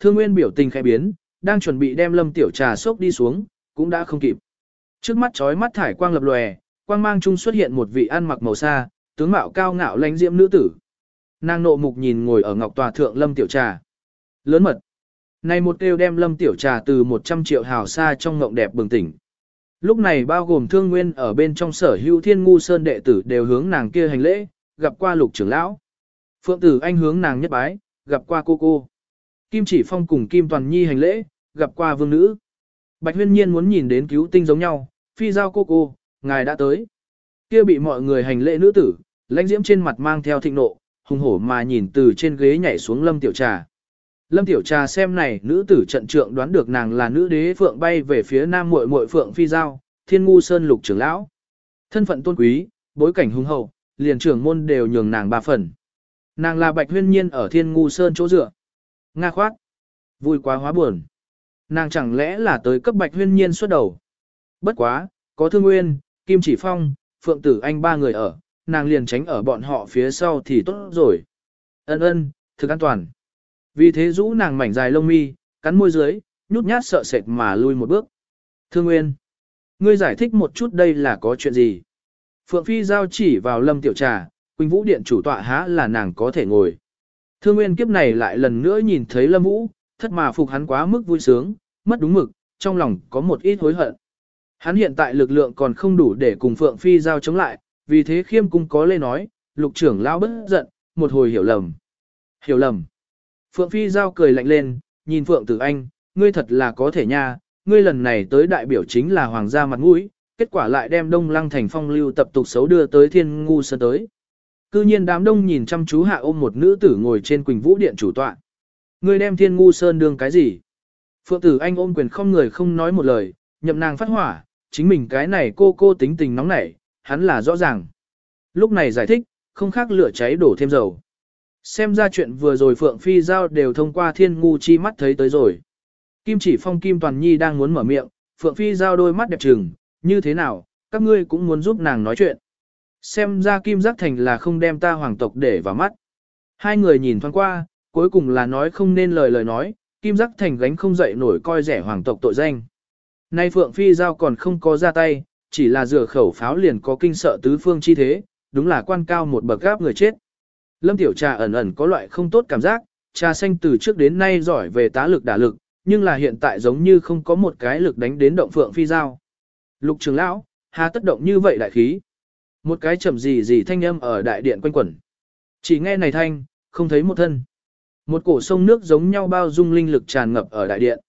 Thương Nguyên biểu tình khẽ biến, đang chuẩn bị đem Lâm Tiểu Trà sốc đi xuống, cũng đã không kịp. Trước mắt chói mắt thải quang lập lòe, quang mang trung xuất hiện một vị ăn mặc màu xa, tướng mạo cao ngạo lánh diễm nữ tử. Nàng nộ mục nhìn ngồi ở ngọc tòa thượng Lâm Tiểu Trà. Lớn mật. Này một kêu đem Lâm Tiểu Trà từ 100 triệu hào xa trong ngộng đẹp bừng tỉnh. Lúc này bao gồm thương nguyên ở bên trong sở hữu thiên ngu sơn đệ tử đều hướng nàng kia hành lễ, gặp qua lục trưởng lão. Phượng tử anh hướng nàng nhất bái, gặp qua cô cô. Kim chỉ phong cùng Kim Toàn Nhi hành lễ, gặp qua vương nữ. Bạch huyên nhiên muốn nhìn đến cứu tinh giống nhau, phi giao cô cô, ngài đã tới. Kia bị mọi người hành lễ nữ tử, lãnh diễm trên mặt mang theo thịnh nộ, hùng hổ mà nhìn từ trên ghế nhảy xuống lâm tiểu trà. Lâm tiểu trà xem này nữ tử trận trượng đoán được nàng là nữ đế phượng bay về phía nam muội muội phượng phi giao, thiên ngu sơn lục trưởng lão. Thân phận tôn quý, bối cảnh hùng hậu, liền trưởng môn đều nhường nàng ba phần. Nàng là bạch huyên nhiên ở thiên ngu sơn chỗ dựa. Nga khoát. Vui quá hóa buồn. Nàng chẳng lẽ là tới cấp bạch huyên nhiên xuất đầu. Bất quá, có thương nguyên, kim chỉ phong, phượng tử anh ba người ở, nàng liền tránh ở bọn họ phía sau thì tốt rồi. Ân ân, thực an toàn. Vì thế rũ nàng mảnh dài lông mi, cắn môi dưới, nhút nhát sợ sệt mà lui một bước. Thương Nguyên, ngươi giải thích một chút đây là có chuyện gì? Phượng Phi giao chỉ vào lâm tiểu trà, Quỳnh Vũ Điện chủ tọa há là nàng có thể ngồi. Thương Nguyên kiếp này lại lần nữa nhìn thấy Lâm Vũ, thất mà phục hắn quá mức vui sướng, mất đúng mực, trong lòng có một ít hối hận. Hắn hiện tại lực lượng còn không đủ để cùng Phượng Phi giao chống lại, vì thế khiêm cung có lê nói, lục trưởng lao bất giận, một hồi hiểu lầm. Hiểu lầm. Phượng Phi giao cười lạnh lên, nhìn Phượng Tử Anh, ngươi thật là có thể nha, ngươi lần này tới đại biểu chính là hoàng gia mặt mũi, kết quả lại đem Đông Lăng thành phong lưu tập tục xấu đưa tới Thiên ngu sơn tới. Cư nhiên đám đông nhìn chăm chú hạ ôm một nữ tử ngồi trên Quỳnh Vũ điện chủ tọa. người đem Thiên ngu sơn đương cái gì? Phượng Tử Anh ôm quyền không người không nói một lời, nhậm nàng phát hỏa, chính mình cái này cô cô tính tình nóng nảy, hắn là rõ ràng. Lúc này giải thích, không khác lửa cháy đổ thêm dầu. Xem ra chuyện vừa rồi Phượng Phi Giao đều thông qua thiên ngu chi mắt thấy tới rồi. Kim chỉ phong Kim Toàn Nhi đang muốn mở miệng, Phượng Phi Giao đôi mắt đẹp trừng, như thế nào, các ngươi cũng muốn giúp nàng nói chuyện. Xem ra Kim Giác Thành là không đem ta hoàng tộc để vào mắt. Hai người nhìn thoáng qua, cuối cùng là nói không nên lời lời nói, Kim Giác Thành gánh không dậy nổi coi rẻ hoàng tộc tội danh. Nay Phượng Phi Giao còn không có ra tay, chỉ là rửa khẩu pháo liền có kinh sợ tứ phương chi thế, đúng là quan cao một bậc gáp người chết. Lâm Tiểu Trà ẩn ẩn có loại không tốt cảm giác, trà xanh từ trước đến nay giỏi về tá lực đả lực, nhưng là hiện tại giống như không có một cái lực đánh đến động Phượng Phi Giao. Lục trường lão, hà tất động như vậy đại khí. Một cái chậm gì gì thanh âm ở đại điện quanh quẩn. Chỉ nghe này thanh, không thấy một thân. Một cổ sông nước giống nhau bao dung linh lực tràn ngập ở đại điện.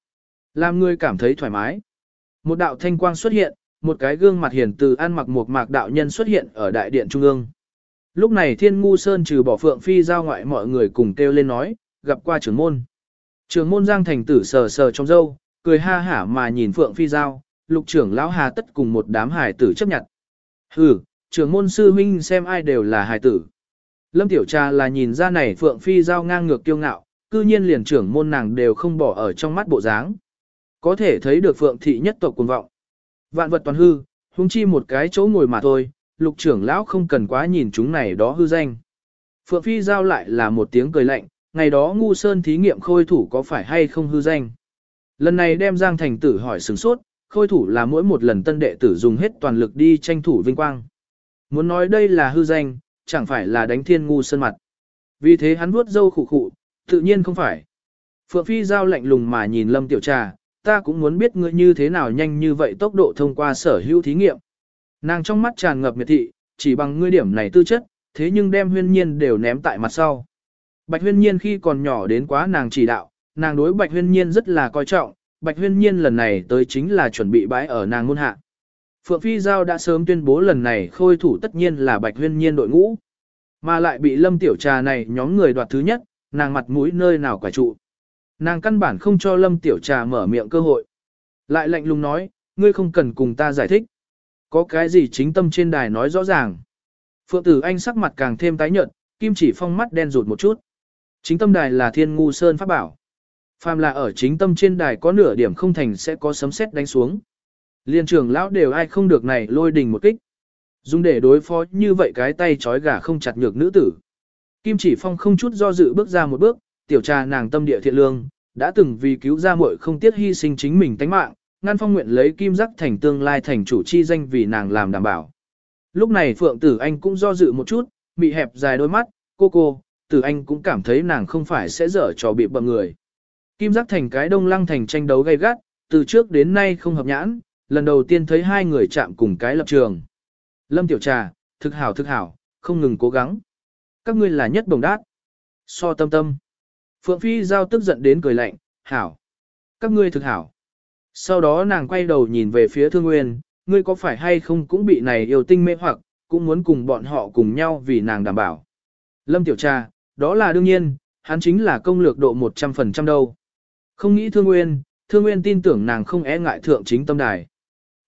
Làm người cảm thấy thoải mái. Một đạo thanh quang xuất hiện, một cái gương mặt hiền từ an mặc một mạc đạo nhân xuất hiện ở đại điện trung ương. Lúc này thiên ngu sơn trừ bỏ phượng phi giao ngoại mọi người cùng kêu lên nói, gặp qua trưởng môn. Trưởng môn giang thành tử sờ sờ trong dâu, cười ha hả mà nhìn phượng phi giao, lục trưởng lão hà tất cùng một đám hài tử chấp nhận. Hừ, trưởng môn sư huynh xem ai đều là hài tử. Lâm tiểu trà là nhìn ra này phượng phi giao ngang ngược kiêu ngạo, cư nhiên liền trưởng môn nàng đều không bỏ ở trong mắt bộ dáng. Có thể thấy được phượng thị nhất tộc cuồng vọng. Vạn vật toàn hư, huống chi một cái chỗ ngồi mà thôi, lục trưởng lão không cần quá nhìn chúng này đó hư danh. Phượng Phi giao lại là một tiếng cười lạnh, ngày đó ngu sơn thí nghiệm khôi thủ có phải hay không hư danh. Lần này đem Giang Thành tử hỏi sừng sốt, khôi thủ là mỗi một lần tân đệ tử dùng hết toàn lực đi tranh thủ vinh quang. Muốn nói đây là hư danh, chẳng phải là đánh thiên ngu sơn mặt. Vì thế hắn vuốt dâu khụ khụ, tự nhiên không phải. Phượng Phi giao lạnh lùng mà nhìn Lâm Tiểu Trà, ta cũng muốn biết ngươi như thế nào nhanh như vậy tốc độ thông qua sở hữu thí nghiệm. Nàng trong mắt tràn ngập miệt thị, chỉ bằng ngươi điểm này tư chất, thế nhưng đem huyên nhiên đều ném tại mặt sau. Bạch huyên nhiên khi còn nhỏ đến quá nàng chỉ đạo, nàng đối bạch huyên nhiên rất là coi trọng, bạch huyên nhiên lần này tới chính là chuẩn bị bãi ở nàng môn hạ. Phượng Phi Giao đã sớm tuyên bố lần này khôi thủ tất nhiên là bạch huyên nhiên đội ngũ, mà lại bị lâm tiểu trà này nhóm người đoạt thứ nhất, nàng mặt mũi nơi nào quả trụ. Nàng căn bản không cho lâm tiểu trà mở miệng cơ hội. Lại lạnh lùng nói, ngươi không cần cùng ta giải thích. Có cái gì chính tâm trên đài nói rõ ràng. Phượng tử anh sắc mặt càng thêm tái nhợt, kim chỉ phong mắt đen rụt một chút. Chính tâm đài là thiên ngu sơn pháp bảo. Phàm là ở chính tâm trên đài có nửa điểm không thành sẽ có sấm sét đánh xuống. Liên trưởng lão đều ai không được này lôi đình một kích. Dùng để đối phó như vậy cái tay trói gà không chặt nhược nữ tử. Kim chỉ phong không chút do dự bước ra một bước, tiểu trà nàng tâm địa thiện lương, đã từng vì cứu ra muội không tiếc hy sinh chính mình tánh mạng, ngăn phong nguyện lấy kim giác thành tương lai thành chủ chi danh vì nàng làm đảm bảo. Lúc này Phượng Tử Anh cũng do dự một chút, bị hẹp dài đôi mắt, cô cô, Tử Anh cũng cảm thấy nàng không phải sẽ dở trò bị bậm người. Kim giác thành cái đông lăng thành tranh đấu gay gắt, từ trước đến nay không hợp nhãn, lần đầu tiên thấy hai người chạm cùng cái lập trường. Lâm Tiểu Trà, thực hảo thực hảo, không ngừng cố gắng. Các ngươi là nhất đồng đát. So tâm tâm. Phượng Phi giao tức giận đến cười lạnh, hảo. Các ngươi thực hảo. Sau đó nàng quay đầu nhìn về phía Thương Nguyên, ngươi có phải hay không cũng bị này yêu tinh mê hoặc, cũng muốn cùng bọn họ cùng nhau vì nàng đảm bảo. Lâm Tiểu Trà, đó là đương nhiên, hắn chính là công lược độ 100% đâu. Không nghĩ Thương Nguyên, Thương Nguyên tin tưởng nàng không e ngại thượng chính tâm đài.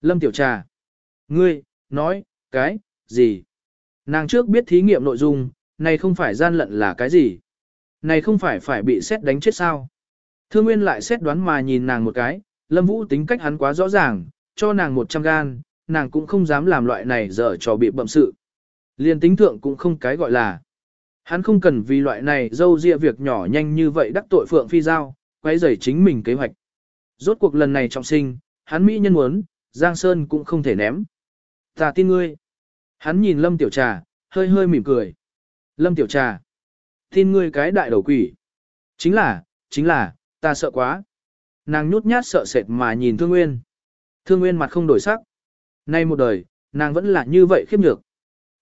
Lâm Tiểu Trà, ngươi, nói, cái, gì? Nàng trước biết thí nghiệm nội dung, này không phải gian lận là cái gì? Này không phải phải bị xét đánh chết sao? Thương Nguyên lại xét đoán mà nhìn nàng một cái, Lâm Vũ tính cách hắn quá rõ ràng, cho nàng 100 gan, nàng cũng không dám làm loại này dở trò bị bậm sự. Liên tính thượng cũng không cái gọi là. Hắn không cần vì loại này dâu dịa việc nhỏ nhanh như vậy đắc tội Phượng Phi Giao, quay rầy chính mình kế hoạch. Rốt cuộc lần này trọng sinh, hắn Mỹ nhân muốn, Giang Sơn cũng không thể ném. Ta tin ngươi. Hắn nhìn Lâm Tiểu Trà, hơi hơi mỉm cười. Lâm Tiểu Trà. Tin ngươi cái đại đầu quỷ. Chính là, chính là, ta sợ quá. Nàng nhút nhát sợ sệt mà nhìn Thương Nguyên. Thương Nguyên mặt không đổi sắc. Nay một đời, nàng vẫn là như vậy khiếp nhược.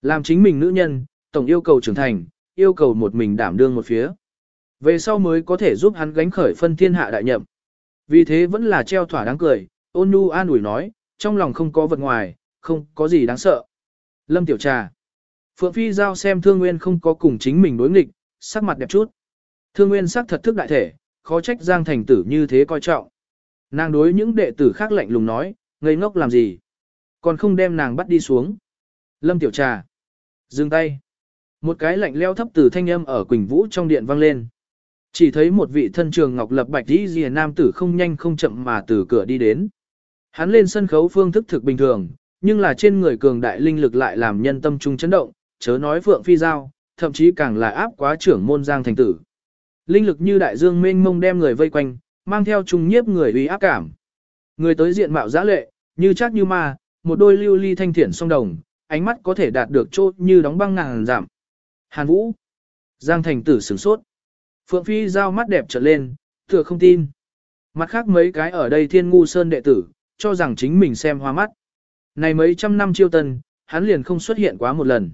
Làm chính mình nữ nhân, tổng yêu cầu trưởng thành, yêu cầu một mình đảm đương một phía. Về sau mới có thể giúp hắn gánh khởi phân thiên hạ đại nhậm. Vì thế vẫn là treo thỏa đáng cười, ôn nhu an ủi nói, trong lòng không có vật ngoài, không có gì đáng sợ. Lâm Tiểu Trà. Phượng Phi Giao xem Thương Nguyên không có cùng chính mình đối nghịch, sắc mặt đẹp chút. Thương Nguyên sắc thật thức đại thể, khó trách Giang Thành Tử như thế coi trọng. Nàng đối những đệ tử khác lạnh lùng nói, ngây ngốc làm gì? Còn không đem nàng bắt đi xuống. Lâm Tiểu Trà. Dừng tay. Một cái lạnh leo thấp từ thanh âm ở Quỳnh Vũ trong điện vang lên. Chỉ thấy một vị thân trường ngọc lập bạch đi rìa nam tử không nhanh không chậm mà từ cửa đi đến. Hắn lên sân khấu phương thức thực bình thường, nhưng là trên người cường đại linh lực lại làm nhân tâm trung chấn động, chớ nói phượng phi giao, thậm chí càng là áp quá trưởng môn giang thành tử. Linh lực như đại dương mênh mông đem người vây quanh, mang theo trung nhiếp người uy áp cảm. Người tới diện mạo giã lệ, như chắc như ma, một đôi lưu ly thanh thiển song đồng, ánh mắt có thể đạt được chốt như đóng băng ngàn giảm. Hàn Vũ. Giang thành tử sửng sốt. Phượng Phi giao mắt đẹp trở lên, thừa không tin. Mặt khác mấy cái ở đây thiên ngu sơn đệ tử, cho rằng chính mình xem hoa mắt. Này mấy trăm năm chiêu tân, hắn liền không xuất hiện quá một lần.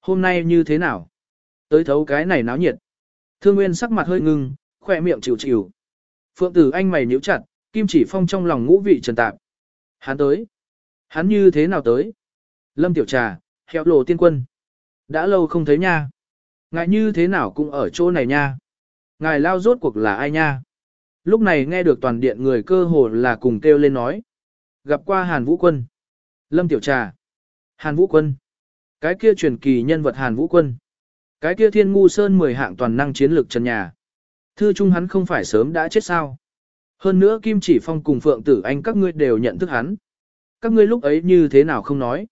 Hôm nay như thế nào? Tới thấu cái này náo nhiệt. Thương Nguyên sắc mặt hơi ngưng, khỏe miệng chịu chịu. Phượng tử anh mày nhíu chặt, Kim chỉ phong trong lòng ngũ vị trần tạp. Hắn tới. Hắn như thế nào tới? Lâm tiểu trà, heo lộ tiên quân. Đã lâu không thấy nha. Ngài như thế nào cũng ở chỗ này nha. Ngài lao rốt cuộc là ai nha? Lúc này nghe được toàn điện người cơ hồ là cùng kêu lên nói. Gặp qua Hàn Vũ Quân. Lâm Tiểu Trà. Hàn Vũ Quân. Cái kia truyền kỳ nhân vật Hàn Vũ Quân. Cái kia thiên ngu sơn mười hạng toàn năng chiến lược trần nhà. Thư trung hắn không phải sớm đã chết sao. Hơn nữa Kim Chỉ Phong cùng Phượng Tử Anh các ngươi đều nhận thức hắn. Các ngươi lúc ấy như thế nào không nói.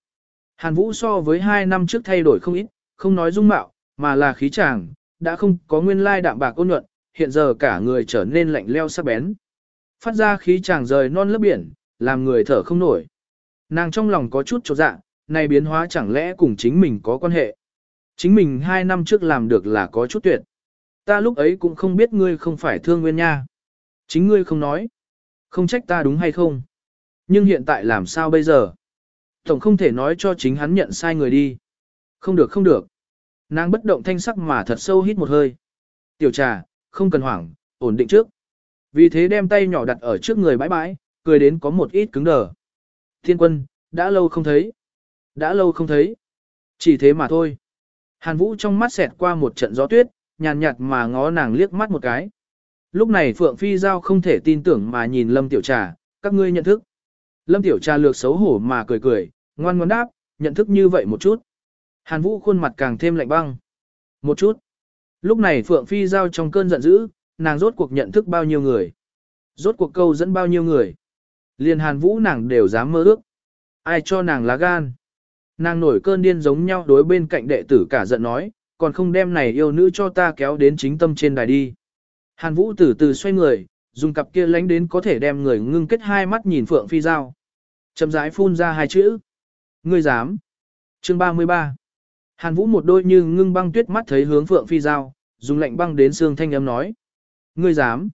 Hàn Vũ so với hai năm trước thay đổi không ít, không nói dung mạo, mà là khí chàng, đã không có nguyên lai đạm bạc ôn nhuận, hiện giờ cả người trở nên lạnh leo sắc bén. Phát ra khí chàng rời non lớp biển, làm người thở không nổi. Nàng trong lòng có chút chột dạ, này biến hóa chẳng lẽ cùng chính mình có quan hệ. Chính mình hai năm trước làm được là có chút tuyệt. Ta lúc ấy cũng không biết ngươi không phải thương nguyên nha. Chính ngươi không nói. Không trách ta đúng hay không. Nhưng hiện tại làm sao bây giờ? Tổng không thể nói cho chính hắn nhận sai người đi. Không được không được. Nàng bất động thanh sắc mà thật sâu hít một hơi. Tiểu trà, không cần hoảng, ổn định trước. Vì thế đem tay nhỏ đặt ở trước người bãi bãi, cười đến có một ít cứng đờ. Thiên quân, đã lâu không thấy. Đã lâu không thấy. Chỉ thế mà thôi. Hàn Vũ trong mắt xẹt qua một trận gió tuyết, nhàn nhạt mà ngó nàng liếc mắt một cái. Lúc này Phượng Phi Giao không thể tin tưởng mà nhìn Lâm Tiểu Trà, các ngươi nhận thức. Lâm Tiểu Trà lược xấu hổ mà cười cười, ngoan ngoãn đáp, nhận thức như vậy một chút. Hàn Vũ khuôn mặt càng thêm lạnh băng. Một chút. Lúc này Phượng Phi Giao trong cơn giận dữ, nàng rốt cuộc nhận thức bao nhiêu người. Rốt cuộc câu dẫn bao nhiêu người. Liền Hàn Vũ nàng đều dám mơ ước. Ai cho nàng lá gan. Nàng nổi cơn điên giống nhau đối bên cạnh đệ tử cả giận nói, còn không đem này yêu nữ cho ta kéo đến chính tâm trên đài đi. Hàn Vũ từ từ xoay người, dùng cặp kia lánh đến có thể đem người ngưng kết hai mắt nhìn Phượng Phi Giao. Chậm rãi phun ra hai chữ. Ngươi dám. Chương 33. Hàn Vũ một đôi như ngưng băng tuyết mắt thấy hướng Phượng Phi Giao, dùng lạnh băng đến xương thanh âm nói. Ngươi dám.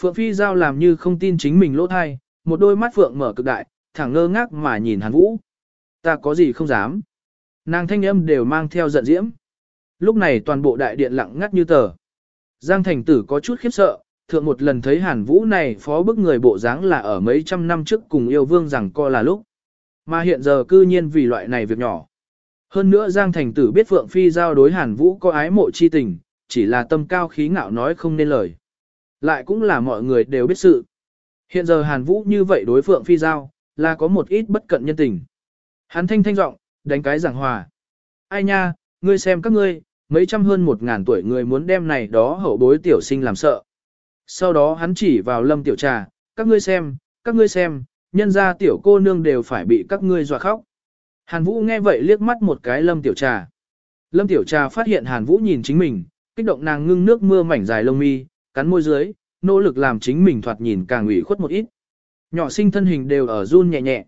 Phượng Phi Giao làm như không tin chính mình lỗ thai, một đôi mắt Phượng mở cực đại, thẳng ngơ ngác mà nhìn Hàn Vũ. Ta có gì không dám. Nàng thanh âm đều mang theo giận diễm. Lúc này toàn bộ đại điện lặng ngắt như tờ. Giang thành tử có chút khiếp sợ, thượng một lần thấy Hàn Vũ này phó bức người bộ dáng là ở mấy trăm năm trước cùng yêu vương rằng co là lúc. Mà hiện giờ cư nhiên vì loại này việc nhỏ. Hơn nữa Giang Thành Tử biết Phượng Phi giao đối Hàn Vũ có ái mộ chi tình, chỉ là tâm cao khí ngạo nói không nên lời. Lại cũng là mọi người đều biết sự. Hiện giờ Hàn Vũ như vậy đối Phượng Phi giao, là có một ít bất cận nhân tình. Hắn thanh thanh giọng, đánh cái giảng hòa. Ai nha, ngươi xem các ngươi, mấy trăm hơn một ngàn tuổi người muốn đem này đó hậu bối tiểu sinh làm sợ. Sau đó hắn chỉ vào lâm tiểu trà, các ngươi xem, các ngươi xem, nhân ra tiểu cô nương đều phải bị các ngươi dọa khóc. Hàn Vũ nghe vậy liếc mắt một cái lâm tiểu trà. Lâm tiểu trà phát hiện Hàn Vũ nhìn chính mình, kích động nàng ngưng nước mưa mảnh dài lông mi, cắn môi dưới, nỗ lực làm chính mình thoạt nhìn càng ủy khuất một ít. Nhỏ sinh thân hình đều ở run nhẹ nhẹ.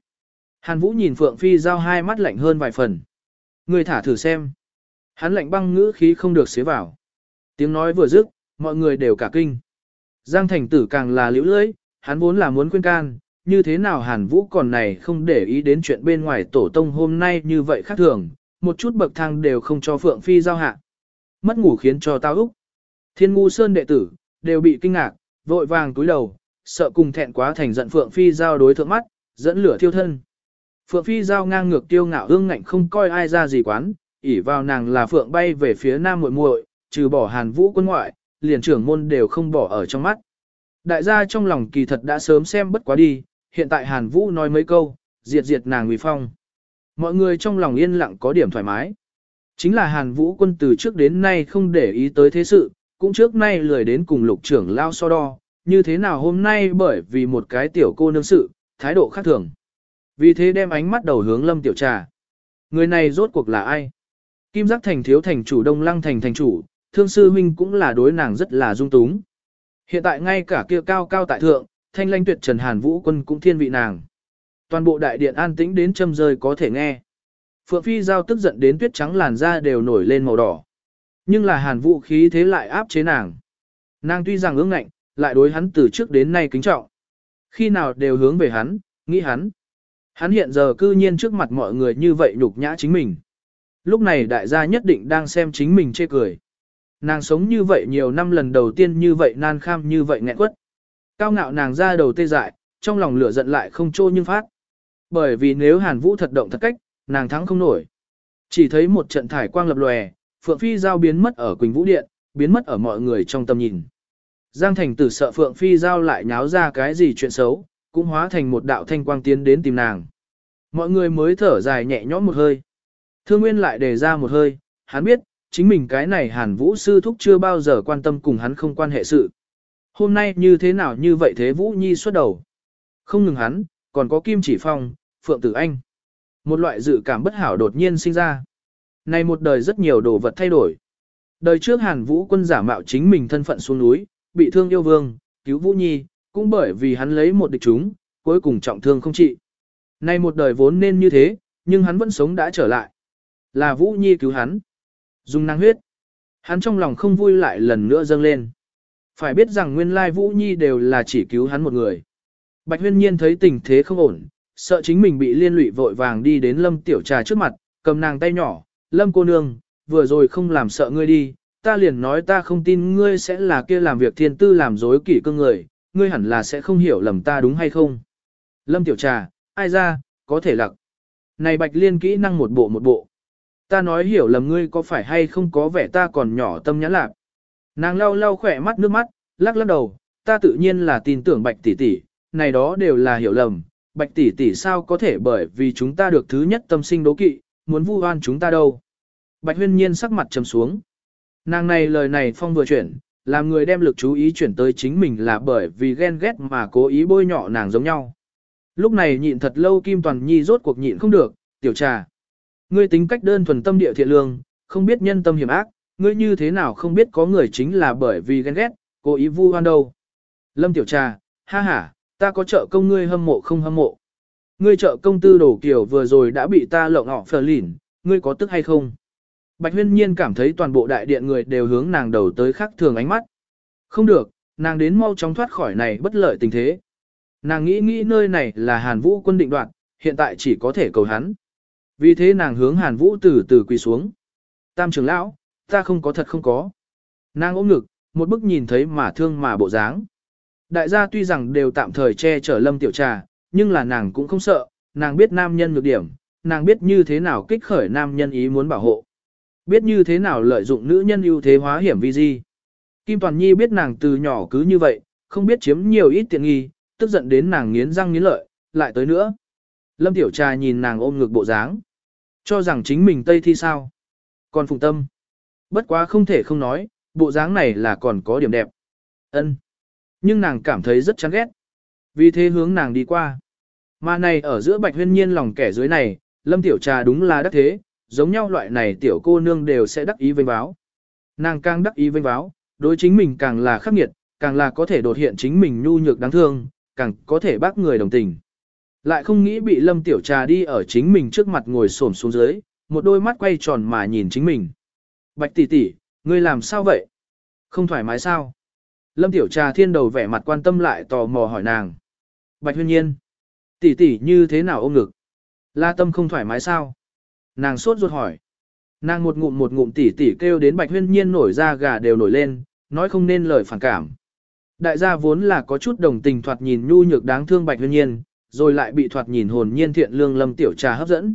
Hàn Vũ nhìn Phượng Phi giao hai mắt lạnh hơn vài phần. Người thả thử xem. Hắn lạnh băng ngữ khí không được xế vào. Tiếng nói vừa dứt, mọi người đều cả kinh. Giang thành tử càng là liễu lưỡi, hắn vốn là muốn khuyên can, như thế nào Hàn Vũ còn này không để ý đến chuyện bên ngoài tổ tông hôm nay như vậy khác thường, một chút bậc thang đều không cho Phượng Phi giao hạ. Mất ngủ khiến cho tao úc. Thiên ngu sơn đệ tử, đều bị kinh ngạc, vội vàng túi đầu, sợ cùng thẹn quá thành giận Phượng Phi giao đối thượng mắt, dẫn lửa thiêu thân. Phượng Phi giao ngang ngược tiêu ngạo hương ngạnh không coi ai ra gì quán, ỉ vào nàng là Phượng bay về phía nam muội muội, trừ bỏ Hàn Vũ quân ngoại, liền trưởng môn đều không bỏ ở trong mắt. Đại gia trong lòng kỳ thật đã sớm xem bất quá đi, hiện tại Hàn Vũ nói mấy câu, diệt diệt nàng uy phong. Mọi người trong lòng yên lặng có điểm thoải mái. Chính là Hàn Vũ quân từ trước đến nay không để ý tới thế sự, cũng trước nay lười đến cùng lục trưởng lao so đo, như thế nào hôm nay bởi vì một cái tiểu cô nương sự, thái độ khác thường. Vì thế đem ánh mắt đầu hướng lâm tiểu trà. Người này rốt cuộc là ai? Kim giác thành thiếu thành chủ đông lăng thành thành chủ, thương sư huynh cũng là đối nàng rất là dung túng. Hiện tại ngay cả kia cao cao tại thượng, thanh lanh tuyệt trần hàn vũ quân cũng thiên vị nàng. Toàn bộ đại điện an tĩnh đến châm rơi có thể nghe. Phượng Phi giao tức giận đến tuyết trắng làn da đều nổi lên màu đỏ. Nhưng là hàn vũ khí thế lại áp chế nàng. Nàng tuy rằng ương ngạnh, lại đối hắn từ trước đến nay kính trọng. Khi nào đều hướng về hắn, nghĩ hắn. Hắn hiện giờ cư nhiên trước mặt mọi người như vậy nhục nhã chính mình. Lúc này đại gia nhất định đang xem chính mình chê cười. Nàng sống như vậy nhiều năm lần đầu tiên như vậy nan kham như vậy nghẹn quất. Cao ngạo nàng ra đầu tê dại, trong lòng lửa giận lại không trô nhưng phát. Bởi vì nếu Hàn Vũ thật động thật cách, nàng thắng không nổi. Chỉ thấy một trận thải quang lập lòe, Phượng Phi Giao biến mất ở Quỳnh Vũ Điện, biến mất ở mọi người trong tầm nhìn. Giang Thành tử sợ Phượng Phi Giao lại nháo ra cái gì chuyện xấu, cũng hóa thành một đạo thanh quang tiến đến tìm nàng. Mọi người mới thở dài nhẹ nhõm một hơi. Thương Nguyên lại đề ra một hơi, hắn biết, chính mình cái này Hàn Vũ sư thúc chưa bao giờ quan tâm cùng hắn không quan hệ sự. Hôm nay như thế nào như vậy thế Vũ Nhi xuất đầu. Không ngừng hắn, còn có Kim Chỉ Phong, Phượng Tử Anh. Một loại dự cảm bất hảo đột nhiên sinh ra. Này một đời rất nhiều đồ vật thay đổi. Đời trước Hàn Vũ quân giả mạo chính mình thân phận xuống núi, bị thương yêu vương, cứu Vũ Nhi, cũng bởi vì hắn lấy một địch chúng, cuối cùng trọng thương không trị. Nay một đời vốn nên như thế, nhưng hắn vẫn sống đã trở lại. Là Vũ Nhi cứu hắn. Dùng năng huyết. Hắn trong lòng không vui lại lần nữa dâng lên. Phải biết rằng nguyên lai Vũ Nhi đều là chỉ cứu hắn một người. Bạch huyên nhiên thấy tình thế không ổn, sợ chính mình bị liên lụy vội vàng đi đến lâm tiểu trà trước mặt, cầm nàng tay nhỏ, lâm cô nương, vừa rồi không làm sợ ngươi đi, ta liền nói ta không tin ngươi sẽ là kia làm việc thiên tư làm dối kỷ cương người, ngươi hẳn là sẽ không hiểu lầm ta đúng hay không. Lâm tiểu trà, ai ra, có thể lặc. Này bạch liên kỹ năng một bộ một bộ. Ta nói hiểu lầm ngươi có phải hay không có vẻ ta còn nhỏ tâm nhãn lạc. Nàng lau lau khỏe mắt nước mắt, lắc lắc đầu, ta tự nhiên là tin tưởng bạch tỷ tỷ, này đó đều là hiểu lầm. Bạch tỷ tỷ sao có thể bởi vì chúng ta được thứ nhất tâm sinh đố kỵ, muốn vu oan chúng ta đâu. Bạch huyên nhiên sắc mặt trầm xuống. Nàng này lời này phong vừa chuyển, làm người đem lực chú ý chuyển tới chính mình là bởi vì ghen ghét mà cố ý bôi nhọ nàng giống nhau. Lúc này nhịn thật lâu Kim Toàn Nhi rốt cuộc nhịn không được, tiểu trà. Ngươi tính cách đơn thuần tâm địa thiện lương, không biết nhân tâm hiểm ác, ngươi như thế nào không biết có người chính là bởi vì ghen ghét, cố ý vu hoan đâu? Lâm Tiểu Trà, ha ha, ta có trợ công ngươi hâm mộ không hâm mộ. Ngươi trợ công tư đổ kiểu vừa rồi đã bị ta lộng họ phờ lỉn, ngươi có tức hay không? Bạch huyên nhiên cảm thấy toàn bộ đại điện người đều hướng nàng đầu tới khắc thường ánh mắt. Không được, nàng đến mau chóng thoát khỏi này bất lợi tình thế. Nàng nghĩ nghĩ nơi này là Hàn Vũ quân định đoạt, hiện tại chỉ có thể cầu hắn. Vì thế nàng hướng Hàn Vũ từ từ quỳ xuống. Tam trưởng lão, ta không có thật không có. Nàng ôm ngực, một bức nhìn thấy mà thương mà bộ dáng. Đại gia tuy rằng đều tạm thời che chở lâm tiểu trà, nhưng là nàng cũng không sợ, nàng biết nam nhân nhược điểm, nàng biết như thế nào kích khởi nam nhân ý muốn bảo hộ. Biết như thế nào lợi dụng nữ nhân ưu thế hóa hiểm vi di. Kim Toàn Nhi biết nàng từ nhỏ cứ như vậy, không biết chiếm nhiều ít tiện nghi, tức giận đến nàng nghiến răng nghiến lợi, lại tới nữa. Lâm Tiểu Trà nhìn nàng ôm ngược bộ dáng, cho rằng chính mình Tây thi sao. Còn Phùng Tâm, bất quá không thể không nói, bộ dáng này là còn có điểm đẹp. Ân, Nhưng nàng cảm thấy rất chán ghét. Vì thế hướng nàng đi qua. Mà này ở giữa Bạch Huyên Nhiên lòng kẻ dưới này, Lâm Tiểu Trà đúng là đắc thế, giống nhau loại này tiểu cô nương đều sẽ đắc ý vinh báo. Nàng càng đắc ý vinh báo, đối chính mình càng là khắc nghiệt, càng là có thể đột hiện chính mình nhu nhược đáng thương, càng có thể bác người đồng tình. Lại không nghĩ bị Lâm Tiểu Trà đi ở chính mình trước mặt ngồi xổm xuống dưới, một đôi mắt quay tròn mà nhìn chính mình. Bạch tỷ tỷ, ngươi làm sao vậy? Không thoải mái sao? Lâm Tiểu Trà thiên đầu vẻ mặt quan tâm lại tò mò hỏi nàng. Bạch huyên nhiên. Tỷ tỷ như thế nào ôm ngực? La tâm không thoải mái sao? Nàng sốt ruột hỏi. Nàng một ngụm một ngụm tỷ tỷ kêu đến Bạch huyên nhiên nổi ra gà đều nổi lên, nói không nên lời phản cảm. Đại gia vốn là có chút đồng tình thoạt nhìn nhu nhược đáng thương Bạch huyên nhiên, rồi lại bị thoạt nhìn hồn nhiên thiện lương Lâm Tiểu Trà hấp dẫn.